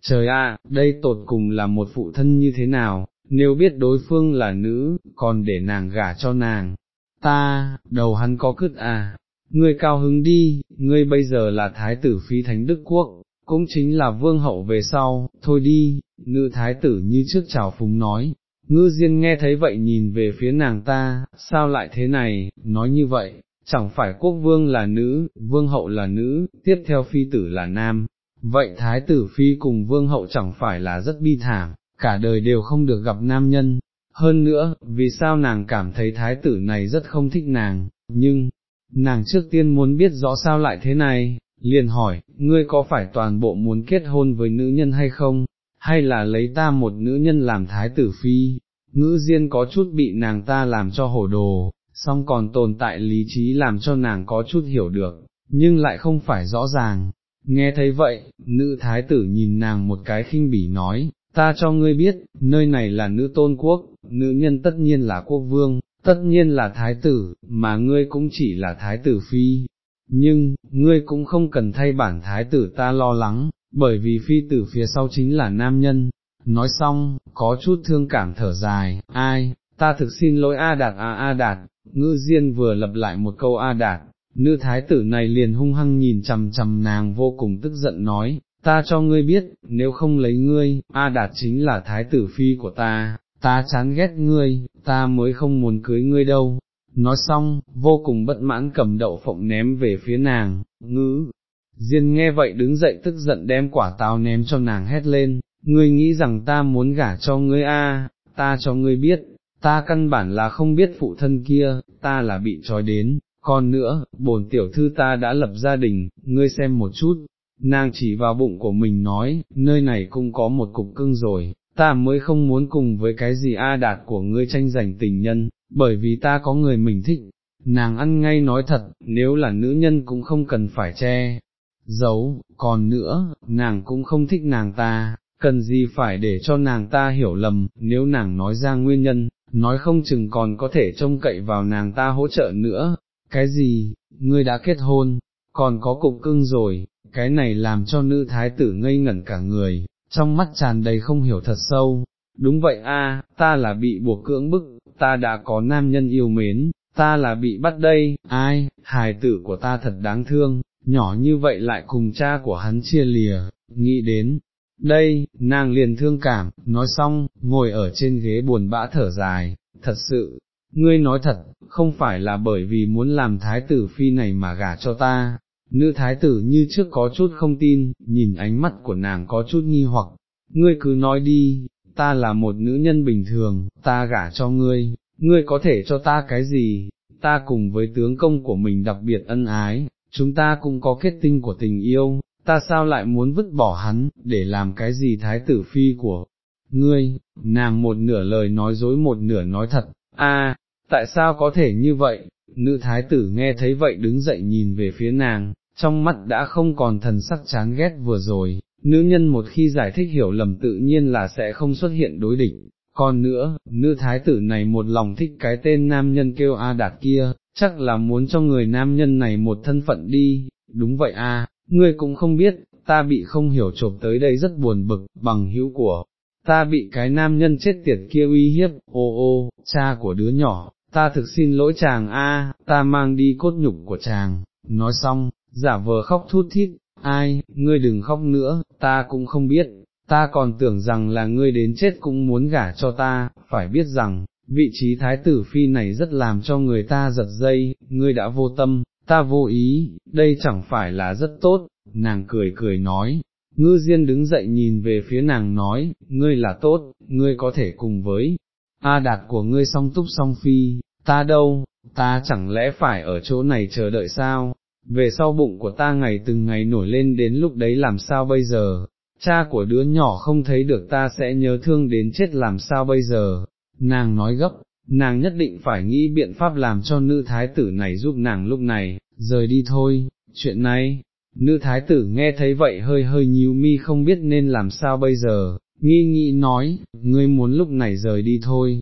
trời à, đây tột cùng là một phụ thân như thế nào, nếu biết đối phương là nữ, còn để nàng gả cho nàng, ta, đầu hắn có cứt à, ngươi cao hứng đi, ngươi bây giờ là thái tử phi thánh đức quốc, cũng chính là vương hậu về sau, thôi đi, nữ thái tử như trước chào phúng nói, ngư diên nghe thấy vậy nhìn về phía nàng ta, sao lại thế này, nói như vậy, chẳng phải quốc vương là nữ, vương hậu là nữ, tiếp theo phi tử là nam, vậy thái tử phi cùng vương hậu chẳng phải là rất bi thảm, cả đời đều không được gặp nam nhân. Hơn nữa, vì sao nàng cảm thấy thái tử này rất không thích nàng, nhưng, nàng trước tiên muốn biết rõ sao lại thế này, liền hỏi, ngươi có phải toàn bộ muốn kết hôn với nữ nhân hay không, hay là lấy ta một nữ nhân làm thái tử phi, ngữ diên có chút bị nàng ta làm cho hổ đồ, song còn tồn tại lý trí làm cho nàng có chút hiểu được, nhưng lại không phải rõ ràng. Nghe thấy vậy, nữ thái tử nhìn nàng một cái khinh bỉ nói, ta cho ngươi biết, nơi này là nữ tôn quốc, nữ nhân tất nhiên là quốc vương, tất nhiên là thái tử, mà ngươi cũng chỉ là thái tử phi, nhưng, ngươi cũng không cần thay bản thái tử ta lo lắng, bởi vì phi tử phía sau chính là nam nhân. Nói xong, có chút thương cảm thở dài, ai, ta thực xin lỗi A Đạt A à, A Đạt, ngư diên vừa lập lại một câu A Đạt, nữ thái tử này liền hung hăng nhìn chằm chằm nàng vô cùng tức giận nói, ta cho ngươi biết, nếu không lấy ngươi, A Đạt chính là thái tử phi của ta, ta chán ghét ngươi, ta mới không muốn cưới ngươi đâu, nói xong, vô cùng bất mãn cầm đậu phộng ném về phía nàng, ngữ. Diên nghe vậy đứng dậy tức giận đem quả táo ném cho nàng hét lên, ngươi nghĩ rằng ta muốn gả cho ngươi a, ta cho ngươi biết, ta căn bản là không biết phụ thân kia, ta là bị trói đến, còn nữa, bổn tiểu thư ta đã lập gia đình, ngươi xem một chút, nàng chỉ vào bụng của mình nói, nơi này cũng có một cục cưng rồi, ta mới không muốn cùng với cái gì a đạt của ngươi tranh giành tình nhân, bởi vì ta có người mình thích, nàng ăn ngay nói thật, nếu là nữ nhân cũng không cần phải che, giấu, còn nữa, nàng cũng không thích nàng ta, cần gì phải để cho nàng ta hiểu lầm, nếu nàng nói ra nguyên nhân, nói không chừng còn có thể trông cậy vào nàng ta hỗ trợ nữa, cái gì, ngươi đã kết hôn, còn có cục cưng rồi, cái này làm cho nữ thái tử ngây ngẩn cả người, trong mắt tràn đầy không hiểu thật sâu, đúng vậy a, ta là bị buộc cưỡng bức, ta đã có nam nhân yêu mến, ta là bị bắt đây, ai, hài tử của ta thật đáng thương, nhỏ như vậy lại cùng cha của hắn chia lìa, nghĩ đến, đây, nàng liền thương cảm, nói xong, ngồi ở trên ghế buồn bã thở dài, thật sự, ngươi nói thật, không phải là bởi vì muốn làm thái tử phi này mà gả cho ta, nữ thái tử như trước có chút không tin, nhìn ánh mắt của nàng có chút nghi hoặc, ngươi cứ nói đi, ta là một nữ nhân bình thường, ta gả cho ngươi, ngươi có thể cho ta cái gì, ta cùng với tướng công của mình đặc biệt ân ái, chúng ta cũng có kết tinh của tình yêu, ta sao lại muốn vứt bỏ hắn, để làm cái gì thái tử phi của ngươi, nàng một nửa lời nói dối một nửa nói thật, a, tại sao có thể như vậy, nữ thái tử nghe thấy vậy đứng dậy nhìn về phía nàng, trong mắt đã không còn thần sắc chán ghét vừa rồi, nữ nhân một khi giải thích hiểu lầm tự nhiên là sẽ không xuất hiện đối địch. Còn nữa, nữ thái tử này một lòng thích cái tên nam nhân kêu A Đạt kia, chắc là muốn cho người nam nhân này một thân phận đi, đúng vậy a, ngươi cũng không biết, ta bị không hiểu chộp tới đây rất buồn bực, bằng hữu của, ta bị cái nam nhân chết tiệt kia uy hiếp, ô ô, cha của đứa nhỏ, ta thực xin lỗi chàng a, ta mang đi cốt nhục của chàng, nói xong, giả vờ khóc thút thít, ai, ngươi đừng khóc nữa, ta cũng không biết, ta còn tưởng rằng là ngươi đến chết cũng muốn gả cho ta, phải biết rằng, vị trí thái tử phi này rất làm cho người ta giật dây, ngươi đã vô tâm, ta vô ý, đây chẳng phải là rất tốt, nàng cười cười nói, ngư diên đứng dậy nhìn về phía nàng nói, ngươi là tốt, ngươi có thể cùng với, A đạt của ngươi song túc song phi, ta đâu, ta chẳng lẽ phải ở chỗ này chờ đợi sao, về sau bụng của ta ngày từng ngày nổi lên đến lúc đấy làm sao bây giờ, cha của đứa nhỏ không thấy được ta sẽ nhớ thương đến chết làm sao bây giờ, nàng nói gấp, nàng nhất định phải nghĩ biện pháp làm cho nữ thái tử này giúp nàng lúc này, rời đi thôi, chuyện này, nữ thái tử nghe thấy vậy hơi hơi nhíu mi không biết nên làm sao bây giờ, nghi nghĩ nói, ngươi muốn lúc này rời đi thôi,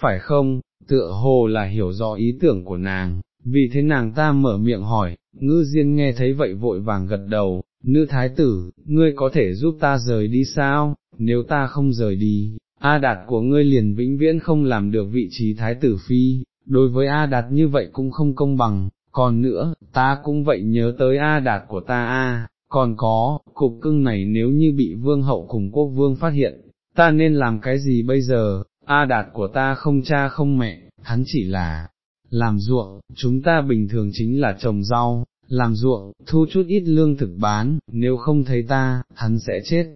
phải không, tựa hồ là hiểu rõ ý tưởng của nàng, vì thế nàng ta mở miệng hỏi, ngư diên nghe thấy vậy vội vàng gật đầu, nữ thái tử, ngươi có thể giúp ta rời đi sao, nếu ta không rời đi, A Đạt của ngươi liền vĩnh viễn không làm được vị trí thái tử phi, đối với A Đạt như vậy cũng không công bằng, còn nữa, ta cũng vậy nhớ tới A Đạt của ta A, còn có, cục cưng này nếu như bị vương hậu cùng quốc vương phát hiện, ta nên làm cái gì bây giờ, A Đạt của ta không cha không mẹ, hắn chỉ là làm ruộng, chúng ta bình thường chính là trồng rau, làm ruộng, thu chút ít lương thực bán, nếu không thấy ta, hắn sẽ chết,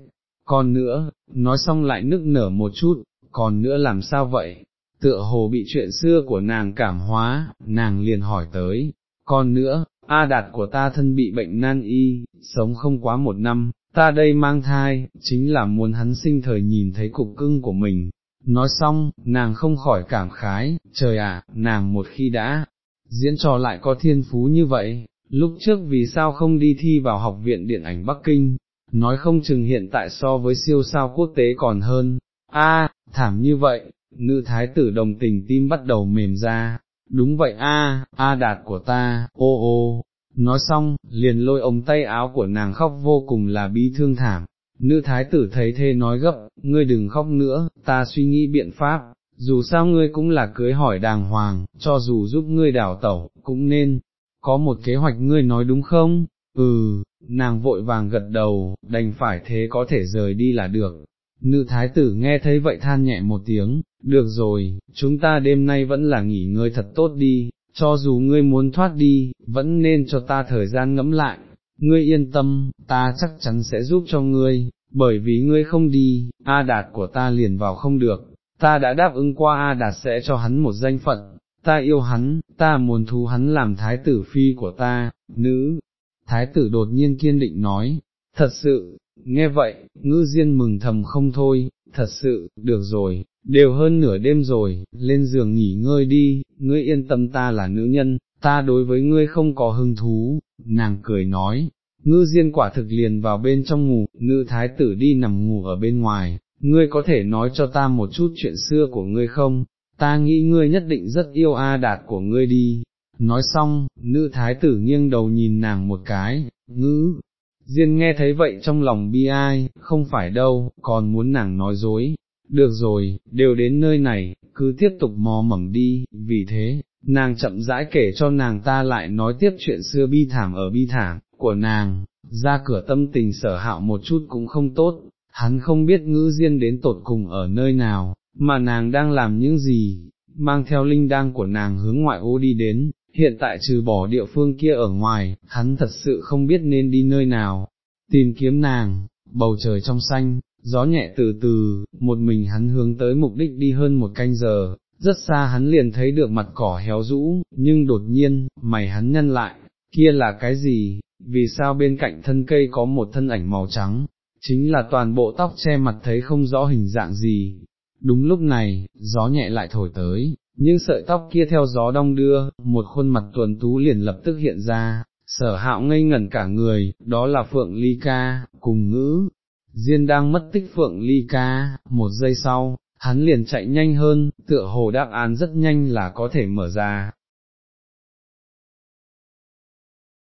còn nữa, nói xong lại nức nở một chút, còn nữa làm sao vậy, tựa hồ bị chuyện xưa của nàng cảm hóa, nàng liền hỏi tới, còn nữa, A đạt của ta thân bị bệnh nan y, sống không quá một năm, ta đây mang thai, chính là muốn hắn sinh thời nhìn thấy cục cưng của mình. Nói xong, nàng không khỏi cảm khái, trời ạ, nàng một khi đã, diễn trò lại có thiên phú như vậy, lúc trước vì sao không đi thi vào học viện điện ảnh Bắc Kinh, nói không chừng hiện tại so với siêu sao quốc tế còn hơn, a thảm như vậy, nữ thái tử đồng tình tim bắt đầu mềm ra, đúng vậy a a đạt của ta, ô ô, nói xong, liền lôi ống tay áo của nàng khóc vô cùng là bi thương thảm, nữ thái tử thấy thế nói gấp, ngươi đừng khóc nữa, ta suy nghĩ biện pháp. Dù sao ngươi cũng là cưới hỏi đàng hoàng, cho dù giúp ngươi đảo tẩu, cũng nên, có một kế hoạch ngươi nói đúng không, ừ, nàng vội vàng gật đầu, đành phải thế có thể rời đi là được. Nữ thái tử nghe thấy vậy than nhẹ một tiếng, được rồi, chúng ta đêm nay vẫn là nghỉ ngơi thật tốt đi, cho dù ngươi muốn thoát đi, vẫn nên cho ta thời gian ngẫm lại, ngươi yên tâm, ta chắc chắn sẽ giúp cho ngươi, bởi vì ngươi không đi, A Đạt của ta liền vào không được, ta đã đáp ứng qua A Đạt sẽ cho hắn một danh phận, ta yêu hắn, ta muốn thu hắn làm thái tử phi của ta, nữ, thái tử đột nhiên kiên định nói, thật sự, nghe vậy, ngư diên mừng thầm không thôi, thật sự, được rồi, đều hơn nửa đêm rồi, lên giường nghỉ ngơi đi, ngươi yên tâm ta là nữ nhân, ta đối với ngươi không có hứng thú, nàng cười nói, ngư diên quả thực liền vào bên trong ngủ, nữ thái tử đi nằm ngủ ở bên ngoài, ngươi có thể nói cho ta một chút chuyện xưa của ngươi không, ta nghĩ ngươi nhất định rất yêu A đạt của ngươi đi. Nói xong, nữ thái tử nghiêng đầu nhìn nàng một cái, ngữ, Diên nghe thấy vậy trong lòng bi ai, không phải đâu, còn muốn nàng nói dối. Được rồi, đều đến nơi này, cứ tiếp tục mò mẫm đi, vì thế, nàng chậm rãi kể cho nàng ta lại nói tiếp chuyện xưa bi thảm ở bi thảm, của nàng, ra cửa tâm tình sở hạo một chút cũng không tốt, hắn không biết ngữ diên đến tột cùng ở nơi nào, mà nàng đang làm những gì, mang theo linh đăng của nàng hướng ngoại ô đi đến, hiện tại trừ bỏ địa phương kia ở ngoài, hắn thật sự không biết nên đi nơi nào, tìm kiếm nàng, bầu trời trong xanh, gió nhẹ từ từ, một mình hắn hướng tới mục đích đi hơn một canh giờ, rất xa hắn liền thấy được mặt cỏ héo rũ, nhưng đột nhiên, mày hắn nhân lại, kia là cái gì, vì sao bên cạnh thân cây có một thân ảnh màu trắng, chính là toàn bộ tóc che mặt thấy không rõ hình dạng gì. Đúng lúc này, gió nhẹ lại thổi tới, những sợi tóc kia theo gió đong đưa, một khuôn mặt tuần tú liền lập tức hiện ra, sở hạo ngây ngẩn cả người, đó là Phượng Ly Ca, cùng ngữ. Diên đang mất tích Phượng Ly Ca, một giây sau, hắn liền chạy nhanh hơn, tựa hồ đáp án rất nhanh là có thể mở ra,